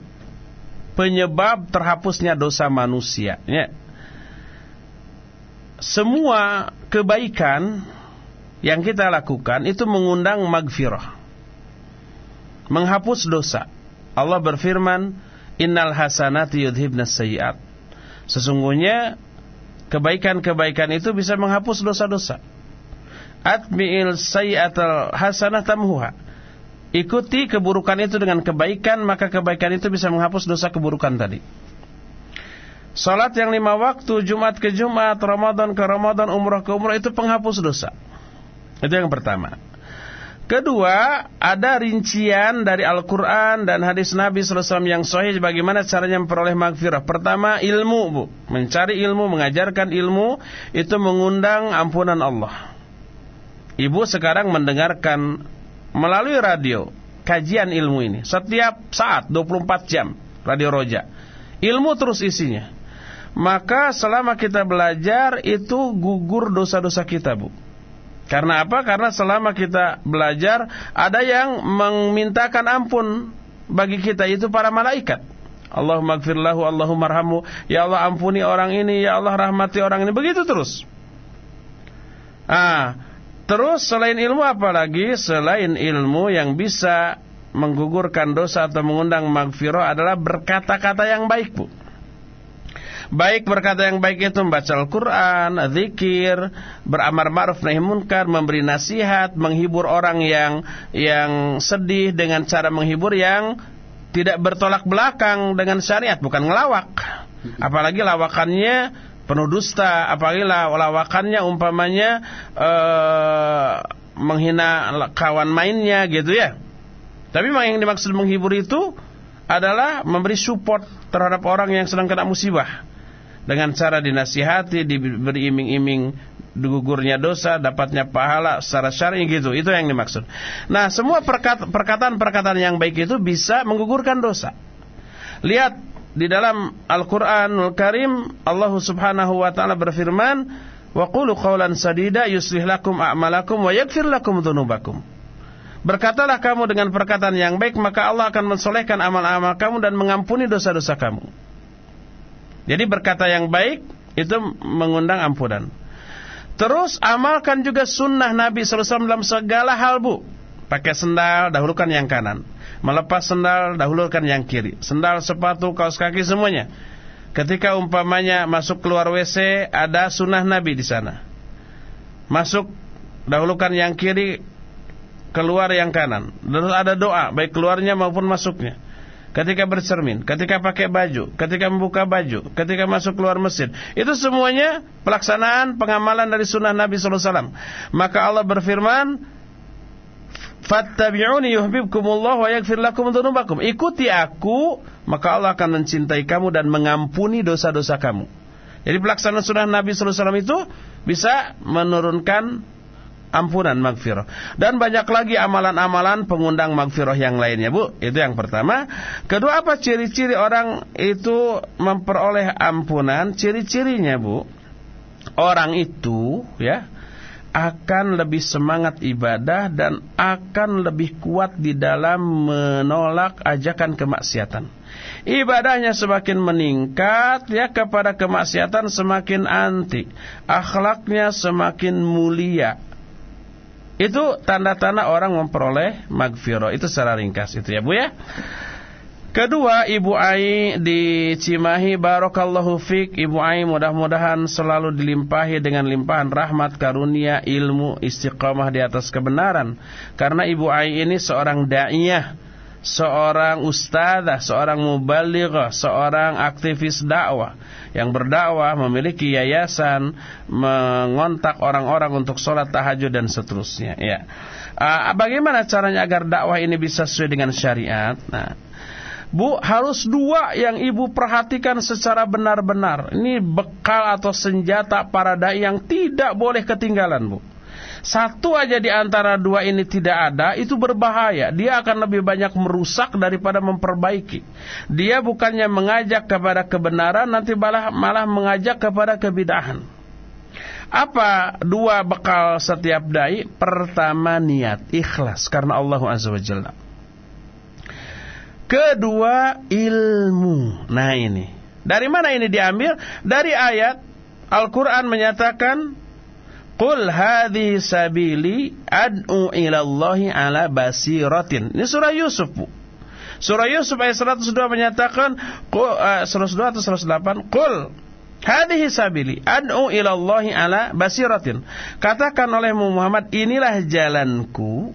Speaker 1: penyebab terhapusnya dosa manusia. Ya. Semua kebaikan yang kita lakukan itu mengundang magfirah. Menghapus dosa. Allah berfirman, "Innal hasanati yudhibnas sayiat." Sesungguhnya kebaikan-kebaikan itu bisa menghapus dosa-dosa. Atmi'il sayyi'atal hasanah tamhuha ikuti keburukan itu dengan kebaikan, maka kebaikan itu bisa menghapus dosa keburukan tadi. Salat yang lima waktu, Jumat ke Jumat, Ramadan ke Ramadan, Umrah ke Umrah itu penghapus dosa. Itu yang pertama. Kedua, ada rincian dari Al-Quran dan hadis Nabi SAW yang sahih bagaimana caranya memperoleh magfirah. Pertama, ilmu, Bu. Mencari ilmu, mengajarkan ilmu, itu mengundang ampunan Allah. Ibu sekarang mendengarkan melalui radio kajian ilmu ini. Setiap saat, 24 jam, Radio Roja. Ilmu terus isinya. Maka selama kita belajar, itu gugur dosa-dosa kita, Bu. Karena apa? Karena selama kita belajar ada yang memintakan ampun bagi kita itu para malaikat. Allahumma gfirlahu, Allahumma arhamu. Ya Allah ampuni orang ini, ya Allah rahmati orang ini. Begitu terus. Ah, terus selain ilmu apa lagi? Selain ilmu yang bisa menggugurkan dosa atau mengundang magfirah adalah berkata-kata yang baik, Bu. Baik berkata yang baik itu membaca Al-Quran, zikir, beramar ma'ruf nahi munkar, memberi nasihat, menghibur orang yang yang sedih dengan cara menghibur yang tidak bertolak belakang dengan syariat, bukan ngelawak. Apalagi lawakannya penuh dusta, apalagi lawakannya umpamanya uh, menghina kawan mainnya gitu ya. Tapi yang dimaksud menghibur itu adalah memberi support terhadap orang yang sedang kena musibah dengan cara dinasihati, diberi iming-iming gugurnya dosa, dapatnya pahala secara syar'i gitu. Itu yang dimaksud. Nah, semua perkataan-perkataan yang baik itu bisa menggugurkan dosa. Lihat di dalam Al-Qur'anul Karim Allah Subhanahu wa taala berfirman, "Wa qulu qawlan sadida yuslih lakum a'malakum wa yaghfir lakum dzunubakum." Berkatalah kamu dengan perkataan yang baik, maka Allah akan mensolehkan amal-amal kamu dan mengampuni dosa-dosa kamu. Jadi berkata yang baik itu mengundang ampunan. Terus amalkan juga sunnah Nabi SAW dalam segala hal bu. Pakai sendal, dahulukan yang kanan. Melepas sendal, dahulukan yang kiri. Sendal, sepatu, kaos kaki semuanya. Ketika umpamanya masuk keluar WC, ada sunnah Nabi di sana. Masuk, dahulukan yang kiri, keluar yang kanan. Terus ada doa, baik keluarnya maupun masuknya ketika bercermin, ketika pakai baju, ketika membuka baju, ketika masuk keluar masjid. Itu semuanya pelaksanaan pengamalan dari sunnah Nabi SAW. Maka Allah berfirman, Fattabi'uni yuhibbukumullah wa yaghfir lakum dzunubakum. Ikuti aku, maka Allah akan mencintai kamu dan mengampuni dosa-dosa kamu. Jadi pelaksanaan sunnah Nabi SAW itu bisa menurunkan ampunan magfirah. Dan banyak lagi amalan-amalan pengundang magfirah yang lainnya, Bu. Itu yang pertama. Kedua, apa ciri-ciri orang itu memperoleh ampunan? Ciri-cirinya, Bu. Orang itu, ya, akan lebih semangat ibadah dan akan lebih kuat di dalam menolak ajakan kemaksiatan. Ibadahnya semakin meningkat ya kepada kemaksiatan semakin anti. Akhlaknya semakin mulia. Itu tanda-tanda orang memperoleh magfirah. Itu secara ringkas itu ya Bu ya. Kedua, Ibu Ai di Cimahi Barakallahu Fik Ibu Ai mudah-mudahan selalu dilimpahi dengan limpahan rahmat, karunia, ilmu, istiqamah di atas kebenaran Karena Ibu Ai ini seorang da'iyah seorang ustazah, seorang mubalighah, seorang aktivis dakwah yang berdakwah, memiliki yayasan, mengontak orang-orang untuk sholat tahajud dan seterusnya. Ya. Uh, bagaimana caranya agar dakwah ini bisa sesuai dengan syariat? Nah, Bu, harus dua yang ibu perhatikan secara benar-benar. Ini bekal atau senjata para dai yang tidak boleh ketinggalan, Bu satu aja di antara dua ini tidak ada, itu berbahaya. Dia akan lebih banyak merusak daripada memperbaiki. Dia bukannya mengajak kepada kebenaran, nanti malah, malah mengajak kepada kebidahan. Apa dua bekal setiap dai? Pertama niat, ikhlas karena Allah Azza wa Jalla. Kedua ilmu. Nah ini. Dari mana ini diambil? Dari ayat Al-Quran menyatakan Qul hadhi sabili ad'u ila Allahi ala basiratin. Ini surah Yusuf, Bu. Surah Yusuf ayat 102 menyatakan uh, 102 atau 108 Qul hadhihi sabili ad'u ila Allahi ala basiratin. Katakan oleh Muhammad inilah jalanku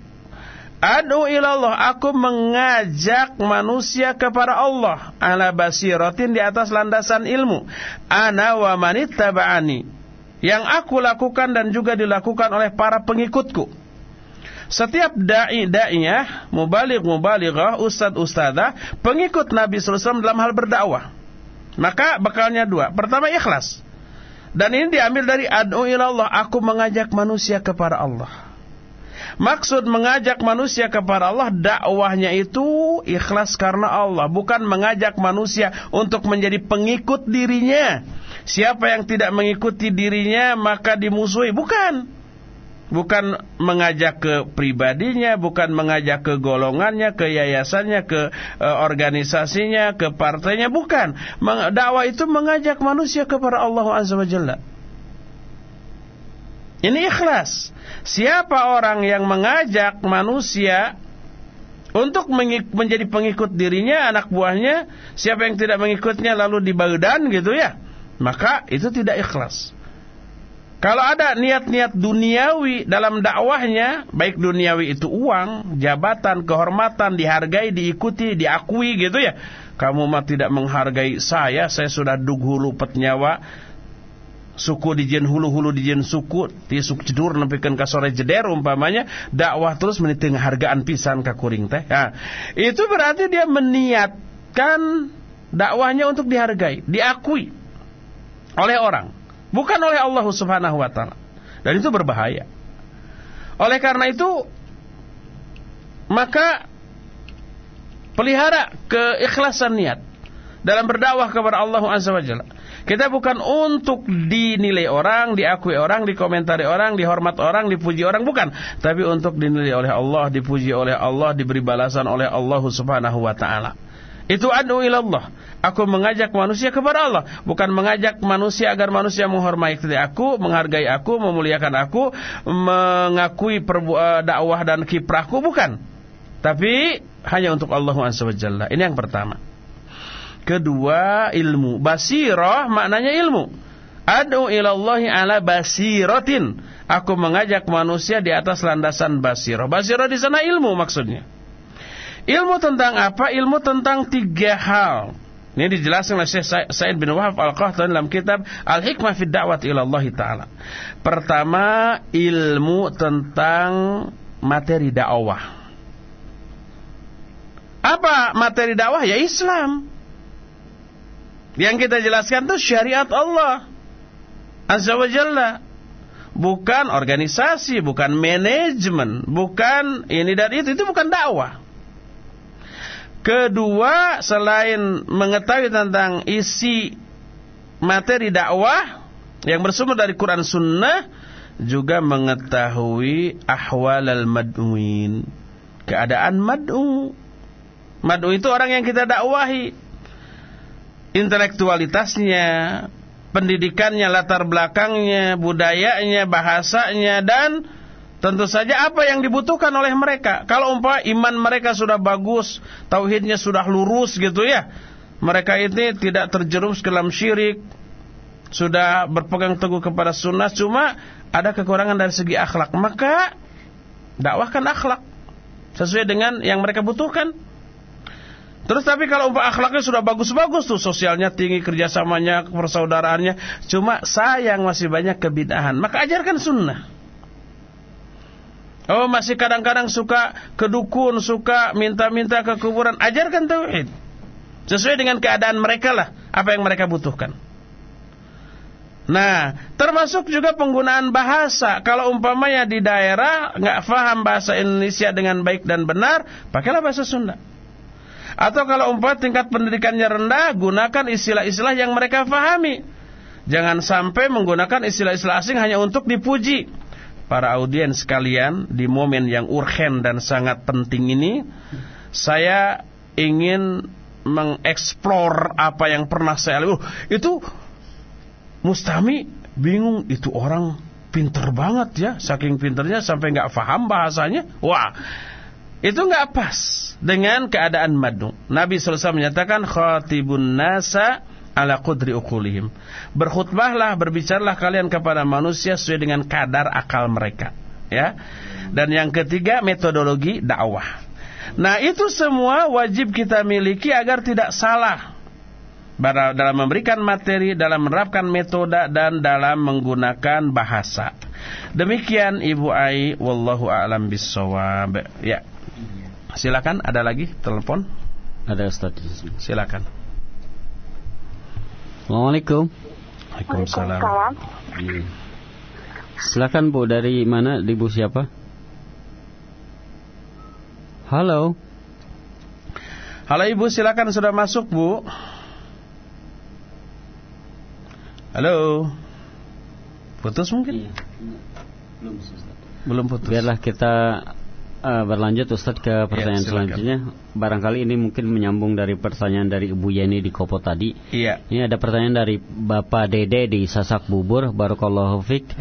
Speaker 1: Adu ilallah, aku mengajak manusia kepada Allah ala basiratin di atas landasan ilmu. Ana wa manittaba'ani. Yang aku lakukan dan juga dilakukan oleh para pengikutku. Setiap dai daiyah, mubalik mubalighah, ustad ustadzah, pengikut Nabi SAW dalam hal berdakwah. Maka bekalnya dua. Pertama ikhlas. Dan ini diambil dari adu ilallah, aku mengajak manusia kepada Allah. Maksud mengajak manusia kepada Allah dakwahnya itu ikhlas karena Allah, bukan mengajak manusia untuk menjadi pengikut dirinya. Siapa yang tidak mengikuti dirinya maka dimusuhi, bukan. Bukan mengajak ke pribadinya, bukan mengajak ke golongannya, ke yayasannya, ke e, organisasinya, ke partainya, bukan. Dakwah itu mengajak manusia kepada Allah Azza wa Jalla. Ini ikhlas. Siapa orang yang mengajak manusia untuk menjadi pengikut dirinya, anak buahnya, siapa yang tidak mengikutnya lalu dibaudan gitu ya, maka itu tidak ikhlas. Kalau ada niat-niat duniawi dalam dakwahnya, baik duniawi itu uang, jabatan, kehormatan, dihargai, diikuti, diakui gitu ya. Kamu mah tidak menghargai saya, saya sudah dughulu petnyawa, suku di jen hulu-hulu di jen suku ti suku cedur nempikan ka sore jeder umpamanya dakwah terus meniteng hargaan pisan ka kuring teh. Nah, itu berarti dia meniatkan dakwahnya untuk dihargai diakui oleh orang bukan oleh Allah Subhanahu wa taala. Dan itu berbahaya. Oleh karena itu maka pelihara keikhlasan niat dalam berdakwah kepada Allah Azza wa Jalla kita bukan untuk dinilai orang, diakui orang, dikomentari orang, dihormat orang, dipuji orang, bukan. Tapi untuk dinilai oleh Allah, dipuji oleh Allah, diberi balasan oleh Allah Subhanahu wa taala. Itu adu ilallah. Aku mengajak manusia kepada Allah, bukan mengajak manusia agar manusia menghormati aku, menghargai aku, memuliakan aku, mengakui eh, dakwah dan kiprahku, bukan. Tapi hanya untuk Allah Subhanahu Ini yang pertama. Kedua ilmu. Basirah maknanya ilmu. Adu ilallahi ala basiratin. Aku mengajak manusia di atas landasan basirah. Basirah di sana ilmu maksudnya. Ilmu tentang apa? Ilmu tentang tiga hal. Ini dijelaskan oleh Syekh Said bin Wahab Al-Qahtani dalam kitab Al-Hikmah fi Da'wat ila Allah Ta'ala. Pertama, ilmu tentang materi dakwah. Apa materi dakwah? Ya Islam. Yang kita jelaskan itu syariat Allah. Azza wa Jalla. Bukan organisasi, bukan manajemen Bukan ini dan itu, itu bukan dakwah. Kedua, selain mengetahui tentang isi materi dakwah Yang bersumber dari Quran Sunnah Juga mengetahui ahwal al-mad'uin Keadaan mad'u. Mad'u itu orang yang kita dakwahi intelektualitasnya, pendidikannya, latar belakangnya, budayanya, bahasanya dan tentu saja apa yang dibutuhkan oleh mereka. Kalau umpama iman mereka sudah bagus, tauhidnya sudah lurus gitu ya. Mereka ini tidak terjerumus ke dalam syirik, sudah berpegang teguh kepada sunnah, cuma ada kekurangan dari segi akhlak. Maka dakwahkan akhlak sesuai dengan yang mereka butuhkan. Terus tapi kalau akhlaknya sudah bagus-bagus tuh, sosialnya tinggi, kerjasamanya, persaudaraannya, cuma sayang masih banyak kebidahan. Maka ajarkan sunnah. Oh masih kadang-kadang suka kedukun, suka minta-minta ke kuburan, ajarkan tauhid. Sesuai dengan keadaan mereka lah, apa yang mereka butuhkan. Nah, termasuk juga penggunaan bahasa. Kalau umpamanya di daerah nggak faham bahasa Indonesia dengan baik dan benar, pakailah bahasa Sunda. Atau kalau umpah tingkat pendidikannya rendah, gunakan istilah-istilah yang mereka fahami. Jangan sampai menggunakan istilah-istilah asing hanya untuk dipuji. Para audiens sekalian, di momen yang urgen dan sangat penting ini, saya ingin mengeksplor apa yang pernah saya lalu. Itu Mustami bingung itu orang pinter banget ya, saking pinternya sampai nggak paham bahasanya. Wah, itu nggak pas dengan keadaan madu. Nabi SAW menyatakan khatibun nasa ala qudri ukulihim. Berkhutbahlah, berbicaralah kalian kepada manusia sesuai dengan kadar akal mereka. ya. Dan yang ketiga metodologi dakwah. Nah, itu semua wajib kita miliki agar tidak salah dalam memberikan materi, dalam menerapkan metode dan dalam menggunakan bahasa. Demikian Ibu Ai, wallahu a'lam bissawab. Ya. Silakan ada lagi telepon?
Speaker 2: Ada Ustaz.
Speaker 1: Silakan.
Speaker 2: Assalamualaikum.
Speaker 1: Waalaikumsalam.
Speaker 2: Iya. Silakan Bu dari mana? Ibu siapa? Halo.
Speaker 1: Halo Ibu, silakan sudah masuk Bu. Halo. Putus mungkin? Iya.
Speaker 2: Belum, Belum putus. Biarlah kita uh, berlanjut Ustadz ke pertanyaan ya, selanjutnya. Barangkali ini mungkin menyambung dari pertanyaan dari Ibu Yeni di Kopo tadi.
Speaker 1: Iya.
Speaker 2: Ini ada pertanyaan dari Bapak Dede di Sasak Bubur, Barakallahu Fik.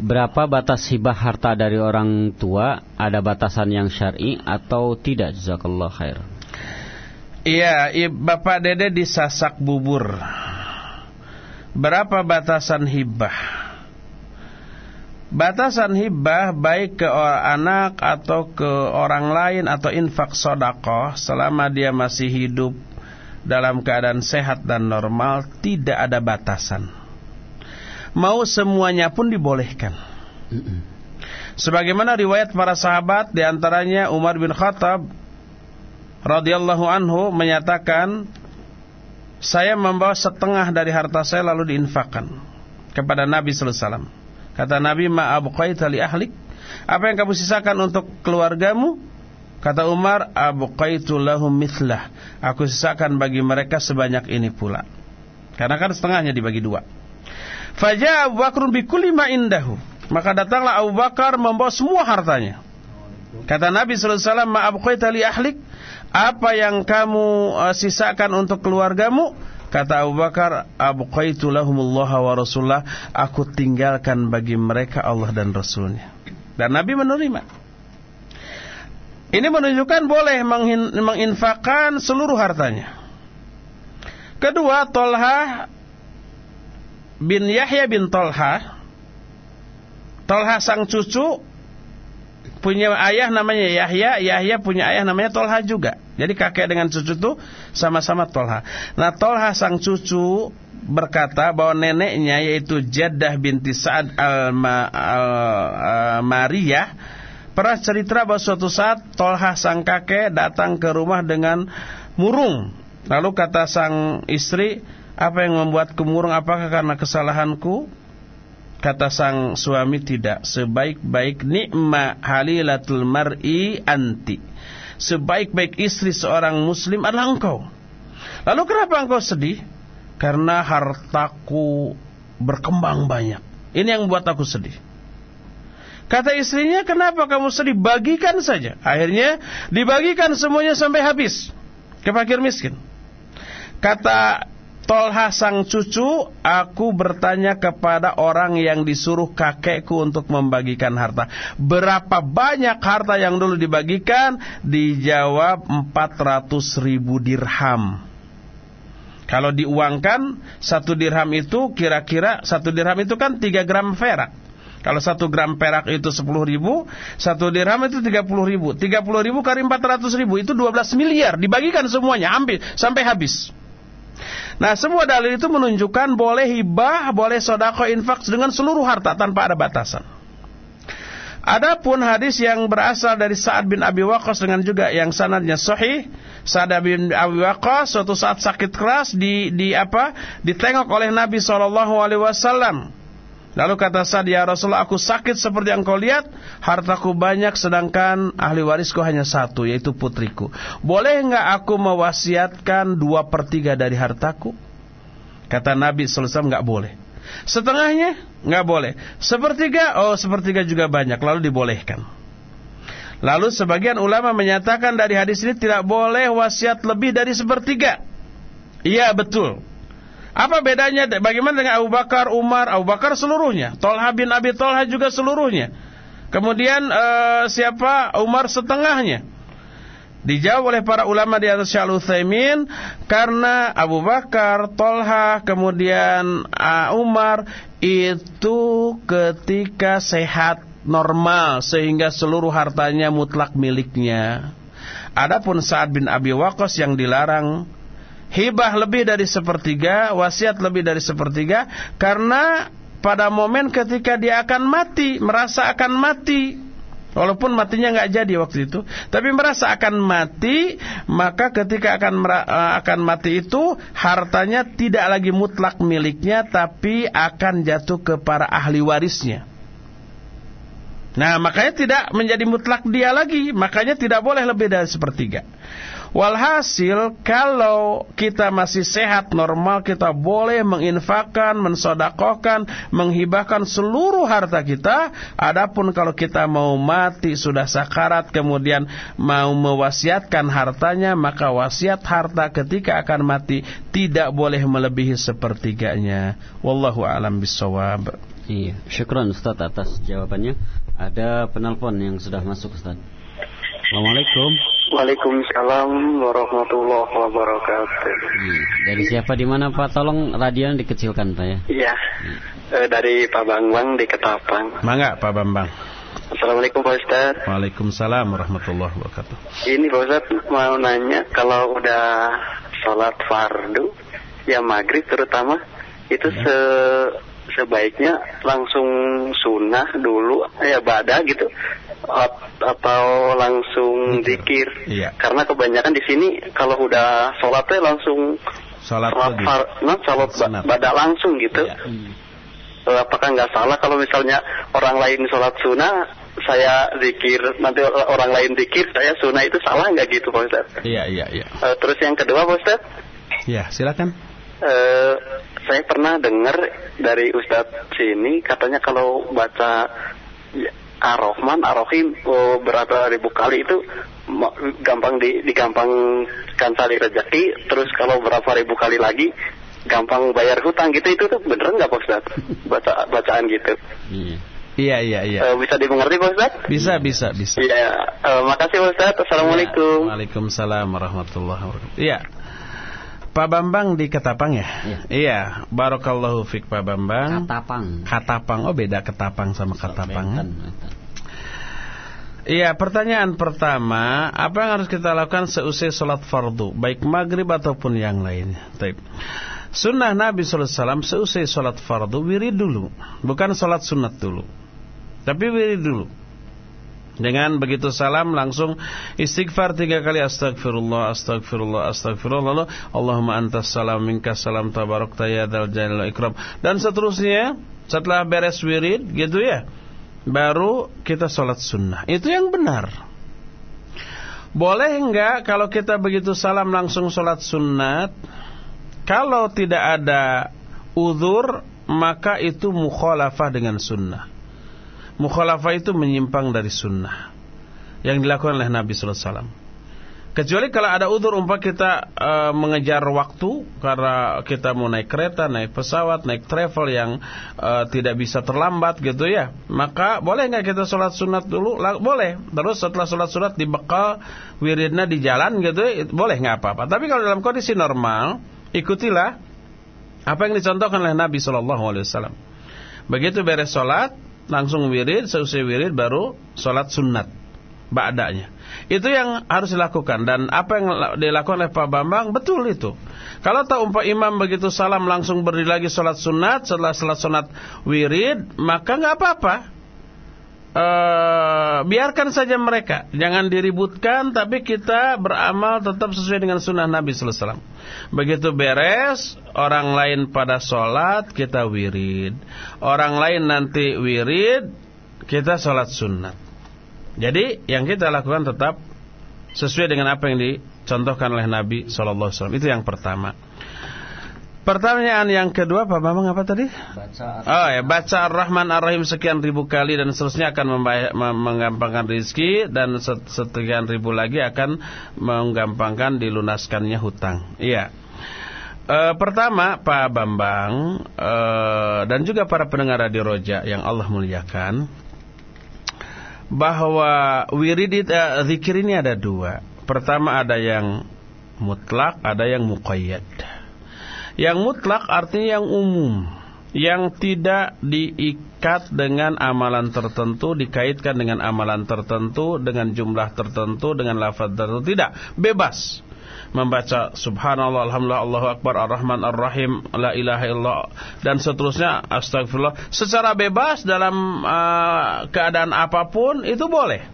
Speaker 2: Berapa batas hibah harta dari orang tua? Ada batasan yang syar'i atau tidak? Jazakallah khair.
Speaker 1: Iya, Bapak Dede di Sasak Bubur. Berapa batasan hibah? Batasan hibah baik ke anak atau ke orang lain atau infak sodakoh selama dia masih hidup dalam keadaan sehat dan normal tidak ada batasan. Mau semuanya pun dibolehkan. Sebagaimana riwayat para sahabat di antaranya Umar bin Khattab radhiyallahu anhu menyatakan saya membawa setengah dari harta saya lalu diinfakkan kepada Nabi sallallahu alaihi wasallam. Kata Nabi, "Ma li ahlik?" Apa yang kamu sisakan untuk keluargamu? Kata Umar, "Abqaitu lahum mithlah." Aku sisakan bagi mereka sebanyak ini pula. Karena kan setengahnya dibagi dua. Faja Abu Bakr. Maka datanglah Abu Bakar membawa semua hartanya. Kata Nabi sallallahu alaihi wasallam, "Ma li ahlik?" Apa yang kamu uh, sisakan untuk keluargamu? Kata Abu Bakar, "Abqaitu lahumullah wa rasulullah." Aku tinggalkan bagi mereka Allah dan Rasulnya. Dan Nabi menerima. Ini menunjukkan boleh menginfakkan seluruh hartanya. Kedua, Tolha bin Yahya bin Tolha. Tolha sang cucu punya ayah namanya Yahya, Yahya punya ayah namanya Tolha juga. Jadi kakek dengan cucu itu sama-sama Tolha. Nah Tolha sang cucu berkata bahwa neneknya yaitu Jaddah binti Sa'ad al-Mariyah al pernah cerita bahwa suatu saat Tolha sang kakek datang ke rumah dengan murung. Lalu kata sang istri, apa yang membuat kemurung? Apakah karena kesalahanku? Kata sang suami tidak Sebaik-baik nikma halilatul mar'i anti. Sebaik-baik istri seorang muslim adalah engkau. Lalu kenapa engkau sedih? Karena hartaku berkembang banyak. Ini yang membuat aku sedih. Kata istrinya kenapa kamu sedih? Bagikan saja. Akhirnya dibagikan semuanya sampai habis. Ke fakir miskin. Kata Tolha sang cucu, aku bertanya kepada orang yang disuruh kakekku untuk membagikan harta. Berapa banyak harta yang dulu dibagikan? Dijawab 400 ribu dirham. Kalau diuangkan, satu dirham itu kira-kira, satu dirham itu kan 3 gram perak. Kalau satu gram perak itu 10 ribu, satu dirham itu 30 ribu. 30 ribu kali 400 ribu, itu 12 miliar. Dibagikan semuanya, ambil, sampai habis. Nah semua dalil itu menunjukkan boleh hibah, boleh sodako infak dengan seluruh harta tanpa ada batasan. Adapun hadis yang berasal dari Sa'ad bin Abi Waqqas dengan juga yang sanadnya sahih, Sa'ad bin Abi Waqqas suatu saat sakit keras di di apa? ditengok oleh Nabi sallallahu alaihi wasallam. Lalu kata Sa'ad, ya Rasulullah aku sakit seperti yang kau lihat, hartaku banyak sedangkan ahli warisku hanya satu, yaitu putriku. Boleh enggak aku mewasiatkan dua per tiga dari hartaku? Kata Nabi SAW enggak boleh. Setengahnya enggak boleh. Sepertiga, oh sepertiga juga banyak, lalu dibolehkan. Lalu sebagian ulama menyatakan dari hadis ini tidak boleh wasiat lebih dari sepertiga. Iya betul. Apa bedanya? Bagaimana dengan Abu Bakar, Umar, Abu Bakar seluruhnya, Tolha bin Abi Tolha juga seluruhnya. Kemudian uh, siapa? Umar setengahnya. Dijawab oleh para ulama di atas Uthaymin karena Abu Bakar, Tolha, kemudian uh, Umar itu ketika sehat normal sehingga seluruh hartanya mutlak miliknya. Adapun Sa'ad bin Abi Waqqas yang dilarang hibah lebih dari sepertiga, wasiat lebih dari sepertiga karena pada momen ketika dia akan mati, merasa akan mati. Walaupun matinya nggak jadi waktu itu, tapi merasa akan mati, maka ketika akan eh, akan mati itu hartanya tidak lagi mutlak miliknya, tapi akan jatuh ke para ahli warisnya. Nah, makanya tidak menjadi mutlak dia lagi, makanya tidak boleh lebih dari sepertiga. Walhasil kalau kita masih sehat normal kita boleh menginfakkan, mensodakohkan, menghibahkan seluruh harta kita. Adapun kalau kita mau mati sudah sakarat kemudian mau mewasiatkan hartanya maka wasiat harta ketika akan mati tidak boleh melebihi sepertiganya. Wallahu alam bisawab.
Speaker 2: Iya, syukran Ustaz atas jawabannya. Ada penelpon yang sudah masuk Ustaz. Assalamualaikum.
Speaker 6: Waalaikumsalam warahmatullahi wabarakatuh.
Speaker 2: Hmm. Dari siapa di mana Pak? Tolong radio dikecilkan Pak ya.
Speaker 6: Iya. Hmm. E, dari Pak Bambang di Ketapang.
Speaker 1: Mangga Pak Bambang.
Speaker 6: Assalamualaikum Pak Ustaz.
Speaker 1: Waalaikumsalam warahmatullahi wabarakatuh.
Speaker 6: Ini Pak Ustaz mau nanya kalau udah sholat fardu, ya maghrib terutama, itu ya. se sebaiknya langsung sunnah dulu ya badak gitu atau langsung dikir. Iya. Karena kebanyakan di sini kalau udah sholatnya langsung
Speaker 1: sholat sholat,
Speaker 6: far, nah, sholat badak langsung gitu. Iya. Uh, apakah nggak salah kalau misalnya orang lain sholat sunnah, saya zikir nanti orang lain zikir, saya sunnah itu salah nggak gitu Pak Ustaz?
Speaker 1: Iya iya iya.
Speaker 6: Uh, terus yang kedua Pak Ustaz?
Speaker 1: Iya silakan.
Speaker 6: Uh, saya pernah dengar dari Ustadz sini katanya kalau baca Ar-Rahman, Ar-Rahim oh, berapa ribu kali itu gampang di, digampangkan tali rezeki, terus kalau berapa ribu kali lagi gampang bayar hutang gitu itu tuh bener nggak Pak Ustaz? Baca bacaan gitu.
Speaker 1: Iya. Iya iya iya.
Speaker 6: Uh, bisa dimengerti Pak Ustaz?
Speaker 1: Bisa bisa bisa.
Speaker 6: Iya. Uh, makasih Pak Ustaz. Assalamualaikum.
Speaker 1: Ya, Waalaikumsalam warahmatullahi wabarakatuh. Iya. Pak Bambang di Ketapang ya? Iya. Iya. Barakallahu fik Pak Bambang.
Speaker 2: Ketapang.
Speaker 1: Ketapang. Oh beda Ketapang sama Ketapang. Iya, pertanyaan pertama, apa yang harus kita lakukan seusai sholat fardu, baik maghrib ataupun yang lainnya? Taib. Sunnah Nabi SAW seusai sholat fardu, wirid dulu. Bukan sholat sunat dulu. Tapi wirid dulu. Dengan begitu salam langsung istighfar tiga kali astagfirullah astagfirullah astagfirullah lalu Allahumma antas salam minka salam tabarak tayyadal jalil ikram. Dan seterusnya setelah beres wirid gitu ya baru kita sholat sunnah. Itu yang benar. Boleh enggak kalau kita begitu salam langsung sholat sunnat kalau tidak ada uzur maka itu mukhalafah dengan sunnah mukhalafah itu menyimpang dari sunnah yang dilakukan oleh Nabi sallallahu alaihi wasallam. Kecuali kalau ada udur umpah kita e, mengejar waktu karena kita mau naik kereta, naik pesawat, naik travel yang e, tidak bisa terlambat gitu ya. Maka boleh nggak kita sholat sunat dulu? Lah, boleh. Terus setelah sholat sunat dibekal wiridnya di jalan gitu, ya, boleh nggak apa-apa. Tapi kalau dalam kondisi normal, ikutilah apa yang dicontohkan oleh Nabi Shallallahu Alaihi Wasallam. Begitu beres sholat, langsung wirid, selesai wirid baru sholat sunat ba'danya. Itu yang harus dilakukan dan apa yang dilakukan oleh Pak Bambang betul itu. Kalau tak umpah imam begitu salam langsung berdiri lagi sholat sunat setelah sholat sunat wirid maka nggak apa-apa. E, biarkan saja mereka, jangan diributkan, tapi kita beramal tetap sesuai dengan sunnah Nabi Sallallahu Alaihi Wasallam. Begitu beres, orang lain pada sholat, kita wirid. Orang lain nanti wirid, kita sholat sunat. Jadi yang kita lakukan tetap sesuai dengan apa yang dicontohkan oleh Nabi Sallallahu Alaihi Wasallam. Itu yang pertama. Pertanyaan yang kedua Pak Bambang apa tadi? Baca Oh ya, baca Ar-Rahman Ar-Rahim sekian ribu kali dan seterusnya akan menggampangkan rizki dan sekian ribu lagi akan menggampangkan dilunaskannya hutang. Iya. E, pertama Pak Bambang e, dan juga para pendengar Radio Roja yang Allah muliakan bahwa wirid uh, zikir ini ada dua. Pertama ada yang mutlak, ada yang muqayyad. Yang mutlak artinya yang umum. yang tidak diikat dengan amalan tertentu, dikaitkan dengan amalan tertentu, dengan jumlah tertentu, dengan lafaz tertentu, tidak, bebas. Membaca subhanallah, alhamdulillah, Allahu akbar, ar-rahman, ar-rahim, la ilaha illallah dan seterusnya, astagfirullah secara bebas dalam uh, keadaan apa pun itu boleh.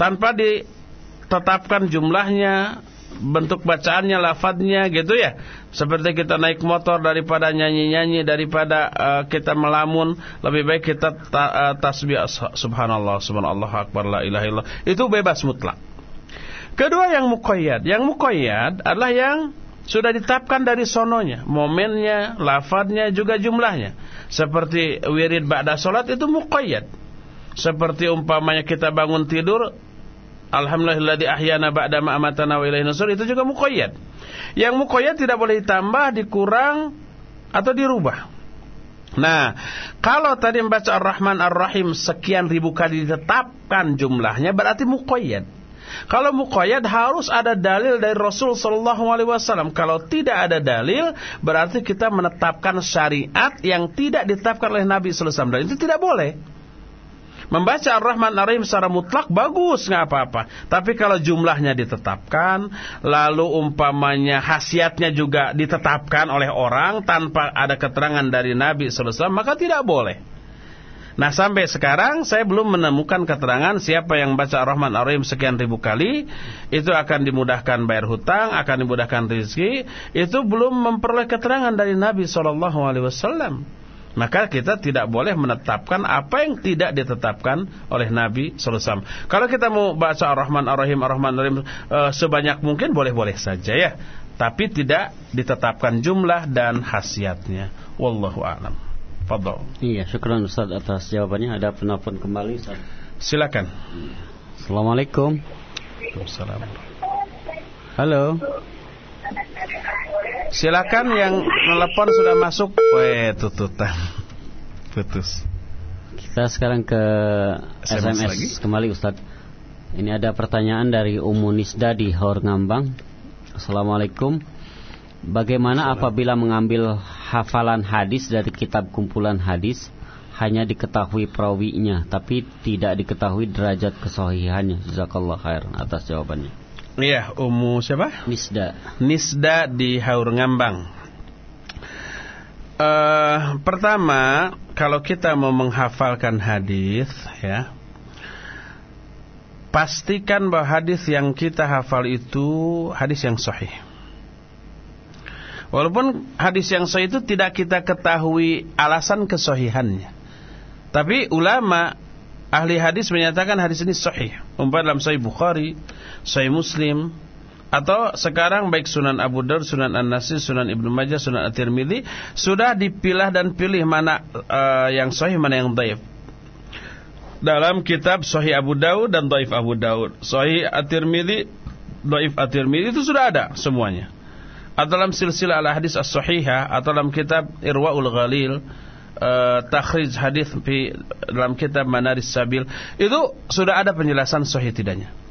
Speaker 1: Tanpa ditetapkan jumlahnya, bentuk bacaannya, lafadznya gitu ya. Seperti kita naik motor daripada nyanyi-nyanyi, daripada uh, kita melamun, lebih baik kita ta, uh, tasbih subhanallah, subhanallah akbar la ilaha illallah. Itu bebas mutlak. Kedua yang muqayyad. Yang muqayyad adalah yang sudah ditetapkan dari sononya, momennya, lafadznya juga jumlahnya. Seperti wirid ba'da salat itu muqayyad. Seperti umpamanya kita bangun tidur Alhamdulillahilladzi ahyana ba'da ma amatana wa ilaihi nusur itu juga muqayyad. Yang muqayyad tidak boleh ditambah, dikurang atau dirubah. Nah, kalau tadi membaca Ar-Rahman Ar-Rahim sekian ribu kali ditetapkan jumlahnya berarti muqayyad. Kalau muqayyad harus ada dalil dari Rasul sallallahu alaihi wasallam. Kalau tidak ada dalil, berarti kita menetapkan syariat yang tidak ditetapkan oleh Nabi sallallahu alaihi wasallam. Itu tidak boleh. Membaca Ar-Rahman Ar-Rahim secara mutlak bagus nggak apa-apa. Tapi kalau jumlahnya ditetapkan, lalu umpamanya khasiatnya juga ditetapkan oleh orang tanpa ada keterangan dari Nabi SAW, maka tidak boleh. Nah sampai sekarang saya belum menemukan keterangan siapa yang baca Ar-Rahman Ar-Rahim sekian ribu kali itu akan dimudahkan bayar hutang, akan dimudahkan rezeki. Itu belum memperoleh keterangan dari Nabi Alaihi Wasallam. Maka kita tidak boleh menetapkan apa yang tidak ditetapkan oleh Nabi SAW. Kalau kita mau baca Ar-Rahman Ar-Rahim Ar-Rahman Ar-Rahim e, sebanyak mungkin boleh-boleh saja ya. Tapi tidak ditetapkan jumlah dan khasiatnya. Wallahu a'lam. Fadol.
Speaker 2: Iya, syukran Ustaz atas jawabannya. Ada penelpon kembali Ustaz.
Speaker 1: Silakan.
Speaker 2: Assalamualaikum.
Speaker 1: Waalaikumsalam.
Speaker 2: Halo.
Speaker 1: Silakan yang telepon sudah masuk. Weh, tututan. Putus.
Speaker 2: Kita sekarang ke SMS, SMS lagi? kembali Ustaz. Ini ada pertanyaan dari Umu Nisda di Hor Ngambang. Assalamualaikum. Bagaimana apabila mengambil hafalan hadis dari kitab kumpulan hadis hanya diketahui perawinya tapi tidak diketahui derajat kesohihannya. Jazakallah khair atas jawabannya.
Speaker 1: Iya, Ummu siapa?
Speaker 2: Nisda.
Speaker 1: Nisda di Haur Ngambang. Uh, pertama, kalau kita mau menghafalkan hadis, ya, pastikan bahwa hadis yang kita hafal itu hadis yang sahih. Walaupun hadis yang sahih itu tidak kita ketahui alasan kesohihannya. Tapi ulama ahli hadis menyatakan hadis ini sahih. Umpama dalam Sahih Bukhari, Sahih Muslim, atau sekarang baik Sunan Abu Daud, Sunan An-Nasai, Sunan Ibnu Majah, Sunan At-Tirmidzi sudah dipilah dan pilih mana uh, yang sahih, mana yang dhaif. Dalam kitab Sahih Abu Daud dan Dhaif Abu Daud, Sahih At-Tirmidzi, Dhaif At-Tirmidzi itu sudah ada semuanya. Atau dalam silsilah al-hadis as-sahihah atau dalam kitab Irwaul Ghalil uh, takhrij hadis di dalam kitab Manaris Sabil itu sudah ada penjelasan sahih tidaknya.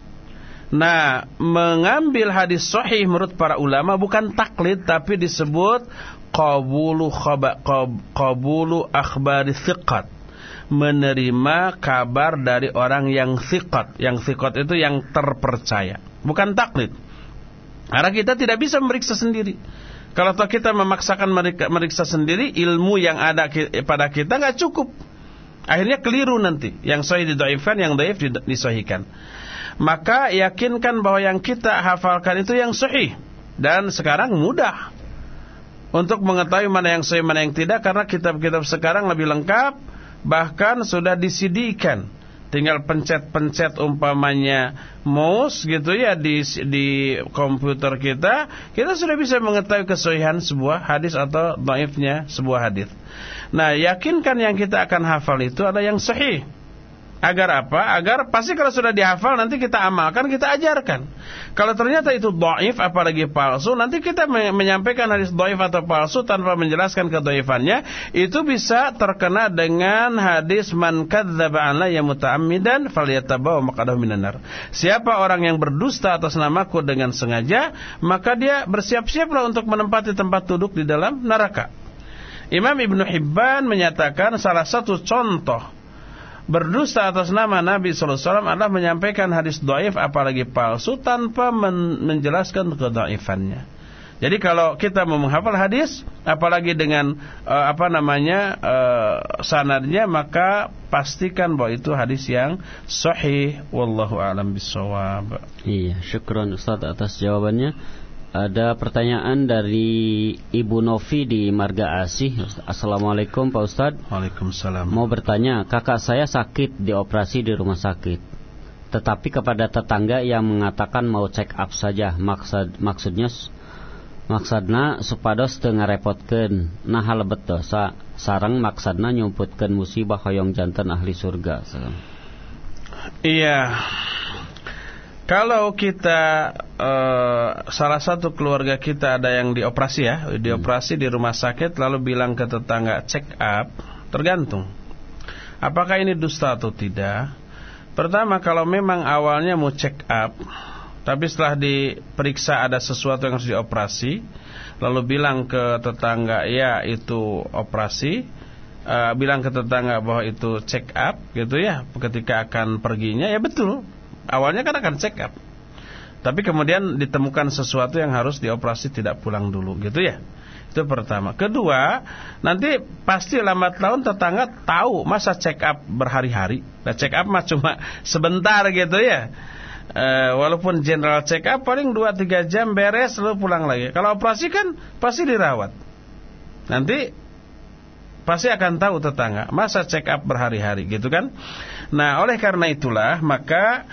Speaker 1: Nah, mengambil hadis sahih menurut para ulama bukan taklid tapi disebut qabulu khaba, qab, qabulu akhbari thiqat. Menerima kabar dari orang yang thiqat. Yang thiqat itu yang terpercaya. Bukan taklid. Karena kita tidak bisa memeriksa sendiri. Kalau kita memaksakan meriksa sendiri, ilmu yang ada pada kita nggak cukup. Akhirnya keliru nanti. Yang sahih didoifkan, yang daif disahihkan. Maka yakinkan bahwa yang kita hafalkan itu yang sahih. Dan sekarang mudah. Untuk mengetahui mana yang sahih, mana yang tidak. Karena kitab-kitab sekarang lebih lengkap. Bahkan sudah disidikan tinggal pencet-pencet umpamanya mouse gitu ya di di komputer kita, kita sudah bisa mengetahui kesuhihan sebuah hadis atau dhaifnya sebuah hadis. Nah, yakinkan yang kita akan hafal itu ada yang sahih. Agar apa? Agar pasti kalau sudah dihafal nanti kita amalkan, kita ajarkan. Kalau ternyata itu doif apalagi palsu, nanti kita menyampaikan hadis doif atau palsu tanpa menjelaskan kedoifannya, itu bisa terkena dengan hadis man kadzdzaba alayya muta'ammidan falyatabawa maqadahu minan nar. Siapa orang yang berdusta atas namaku dengan sengaja, maka dia bersiap-siaplah untuk menempati tempat duduk di dalam neraka. Imam Ibn Hibban menyatakan salah satu contoh berdusta atas nama Nabi SAW adalah menyampaikan hadis doif apalagi palsu tanpa men menjelaskan kedaifannya. Jadi kalau kita mau menghafal hadis, apalagi dengan uh, apa namanya uh, sanadnya, maka pastikan bahwa itu hadis yang sahih. Wallahu a'lam bishawab.
Speaker 2: Iya, syukron Ustaz atas jawabannya. Ada pertanyaan dari Ibu Novi di Marga Asih. Assalamualaikum Pak Ustadz.
Speaker 1: Waalaikumsalam.
Speaker 2: Mau bertanya, kakak saya sakit dioperasi di rumah sakit. Tetapi kepada tetangga yang mengatakan mau check up saja, maksud maksudnya maksudnya supados teu repotkan. Nah halebet dosa sarang maksudnya nyumputkan musibah hoyong jantan ahli surga.
Speaker 1: Iya. Kalau kita uh, salah satu keluarga kita ada yang dioperasi ya, dioperasi di rumah sakit lalu bilang ke tetangga check up, tergantung. Apakah ini dusta atau tidak? Pertama kalau memang awalnya mau check up, tapi setelah diperiksa ada sesuatu yang harus dioperasi, lalu bilang ke tetangga ya itu operasi, uh, bilang ke tetangga bahwa itu check up gitu ya, ketika akan perginya ya betul awalnya kan akan check up. Tapi kemudian ditemukan sesuatu yang harus dioperasi tidak pulang dulu gitu ya. Itu pertama. Kedua, nanti pasti lambat laun tetangga tahu masa check up berhari-hari. Nah, check up mah cuma [LAUGHS] sebentar gitu ya. E, walaupun general check up paling 2-3 jam beres lalu pulang lagi. Kalau operasi kan pasti dirawat. Nanti pasti akan tahu tetangga masa check up berhari-hari gitu kan. Nah, oleh karena itulah maka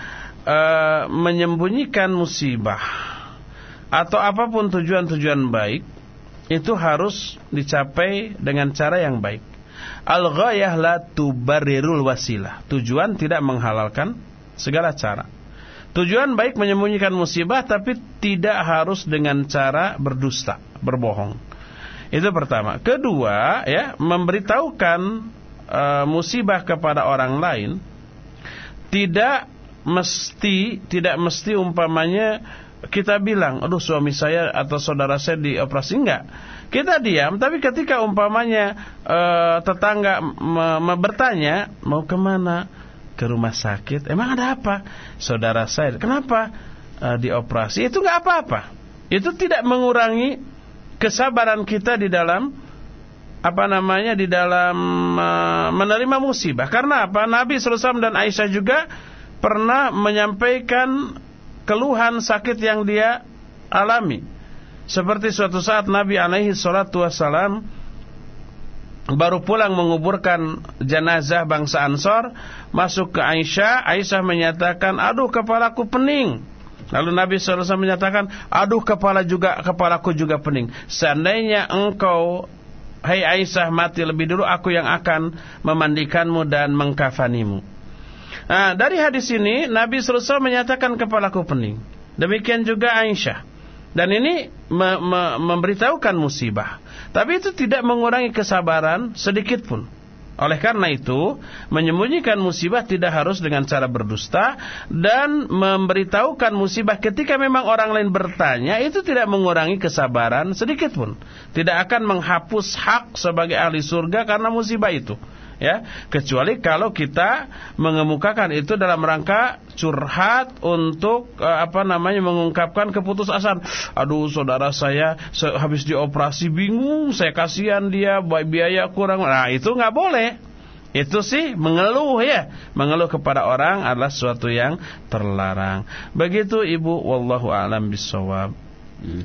Speaker 1: uh, menyembunyikan musibah atau apa pun tujuan-tujuan baik itu harus dicapai dengan cara yang baik. Al-ghayah la tubarrirul wasilah. Tujuan tidak menghalalkan segala cara. Tujuan baik menyembunyikan musibah tapi tidak harus dengan cara berdusta, berbohong. Itu pertama. Kedua, ya, memberitahukan uh, musibah kepada orang lain tidak mesti tidak mesti umpamanya kita bilang, aduh suami saya atau saudara saya dioperasi enggak. Kita diam, tapi ketika umpamanya e, tetangga me, me, bertanya mau ke mana ke rumah sakit, emang ada apa? Saudara saya, kenapa e, dioperasi? Itu enggak apa-apa. Itu tidak mengurangi kesabaran kita di dalam apa namanya di dalam e, menerima musibah. Karena apa? Nabi SAW dan Aisyah juga pernah menyampaikan keluhan sakit yang dia alami. Seperti suatu saat Nabi alaihi salatu wassalam baru pulang menguburkan jenazah bangsa Ansor, masuk ke Aisyah, Aisyah menyatakan, "Aduh kepalaku pening." Lalu Nabi SAW menyatakan, "Aduh kepala juga kepalaku juga pening." Seandainya engkau Hai Aisyah mati lebih dulu aku yang akan memandikanmu dan mengkafanimu. Nah, dari hadis ini Nabi SAW menyatakan kepalaku pening. Demikian juga Aisyah. Dan ini me me memberitahukan musibah. Tapi itu tidak mengurangi kesabaran sedikit pun. Oleh karena itu, menyembunyikan musibah tidak harus dengan cara berdusta dan memberitahukan musibah ketika memang orang lain bertanya itu tidak mengurangi kesabaran sedikit pun. Tidak akan menghapus hak sebagai ahli surga karena musibah itu ya. Kecuali kalau kita mengemukakan itu dalam rangka curhat untuk uh, apa namanya mengungkapkan keputusasaan aduh saudara saya habis dioperasi bingung saya kasihan dia biaya kurang. Nah itu nggak boleh. Itu sih mengeluh ya. Mengeluh kepada orang adalah sesuatu yang terlarang. Begitu ibu. Wallahu alam bisawab
Speaker 2: hmm.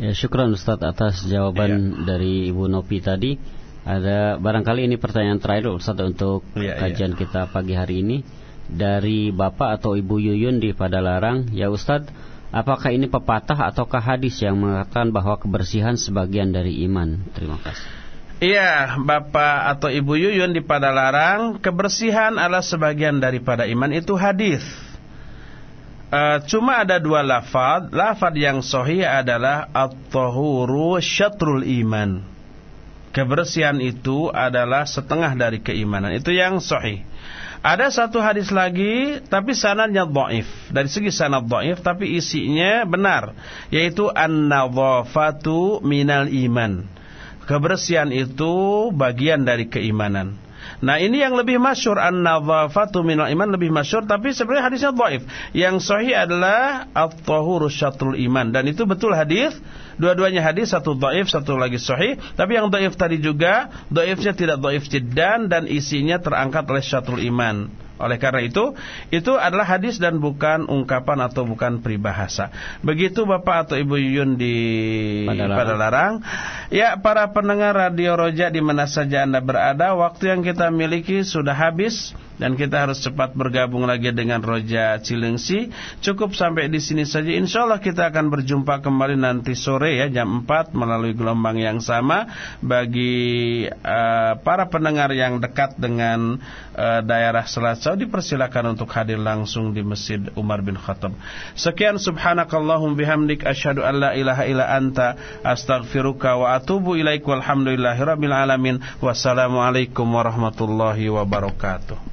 Speaker 2: ya syukran Ustaz atas jawaban ya. dari ibu Nopi tadi ada barangkali ini pertanyaan terakhir Ustaz untuk ya, kajian ya. kita pagi hari ini dari Bapak atau Ibu Yuyun di Padalarang. Ya Ustaz, apakah ini pepatah ataukah hadis yang mengatakan bahwa kebersihan sebagian dari iman? Terima kasih.
Speaker 1: Iya, Bapak atau Ibu Yuyun di Padalarang, kebersihan adalah sebagian daripada iman itu hadis. Uh, cuma ada dua lafad. Lafad yang sahih adalah at-tahuru syatrul iman kebersihan itu adalah setengah dari keimanan. Itu yang sahih. Ada satu hadis lagi tapi sanadnya dhaif. Dari segi sanad dhaif tapi isinya benar, yaitu an-nadhafatu minal iman. Kebersihan itu bagian dari keimanan. Nah ini yang lebih masyur An-nadhafatu minal iman lebih masyur Tapi sebenarnya hadisnya dhaif Yang sahih adalah At-tahuru syatrul iman Dan itu betul hadis Dua-duanya hadis Satu dhaif, satu lagi sahih. Tapi yang dhaif tadi juga Dhaifnya tidak dhaif jiddan Dan isinya terangkat oleh syatrul iman oleh karena itu, itu adalah hadis dan bukan ungkapan atau bukan peribahasa. Begitu Bapak atau Ibu Yuyun di Padalarang. Larang. Ya, para pendengar Radio Roja di mana saja Anda berada, waktu yang kita miliki sudah habis dan kita harus cepat bergabung lagi dengan Roja Cilengsi. Cukup sampai di sini saja. Insya Allah kita akan berjumpa kembali nanti sore ya jam 4 melalui gelombang yang sama bagi uh, para pendengar yang dekat dengan uh, daerah Selat Saudi dipersilakan untuk hadir langsung di Masjid Umar bin Khattab. Sekian subhanakallahum bihamdik asyhadu an la ilaha illa anta astaghfiruka wa atubu ilaik walhamdulillahirabbil alamin. Wassalamualaikum warahmatullahi wabarakatuh.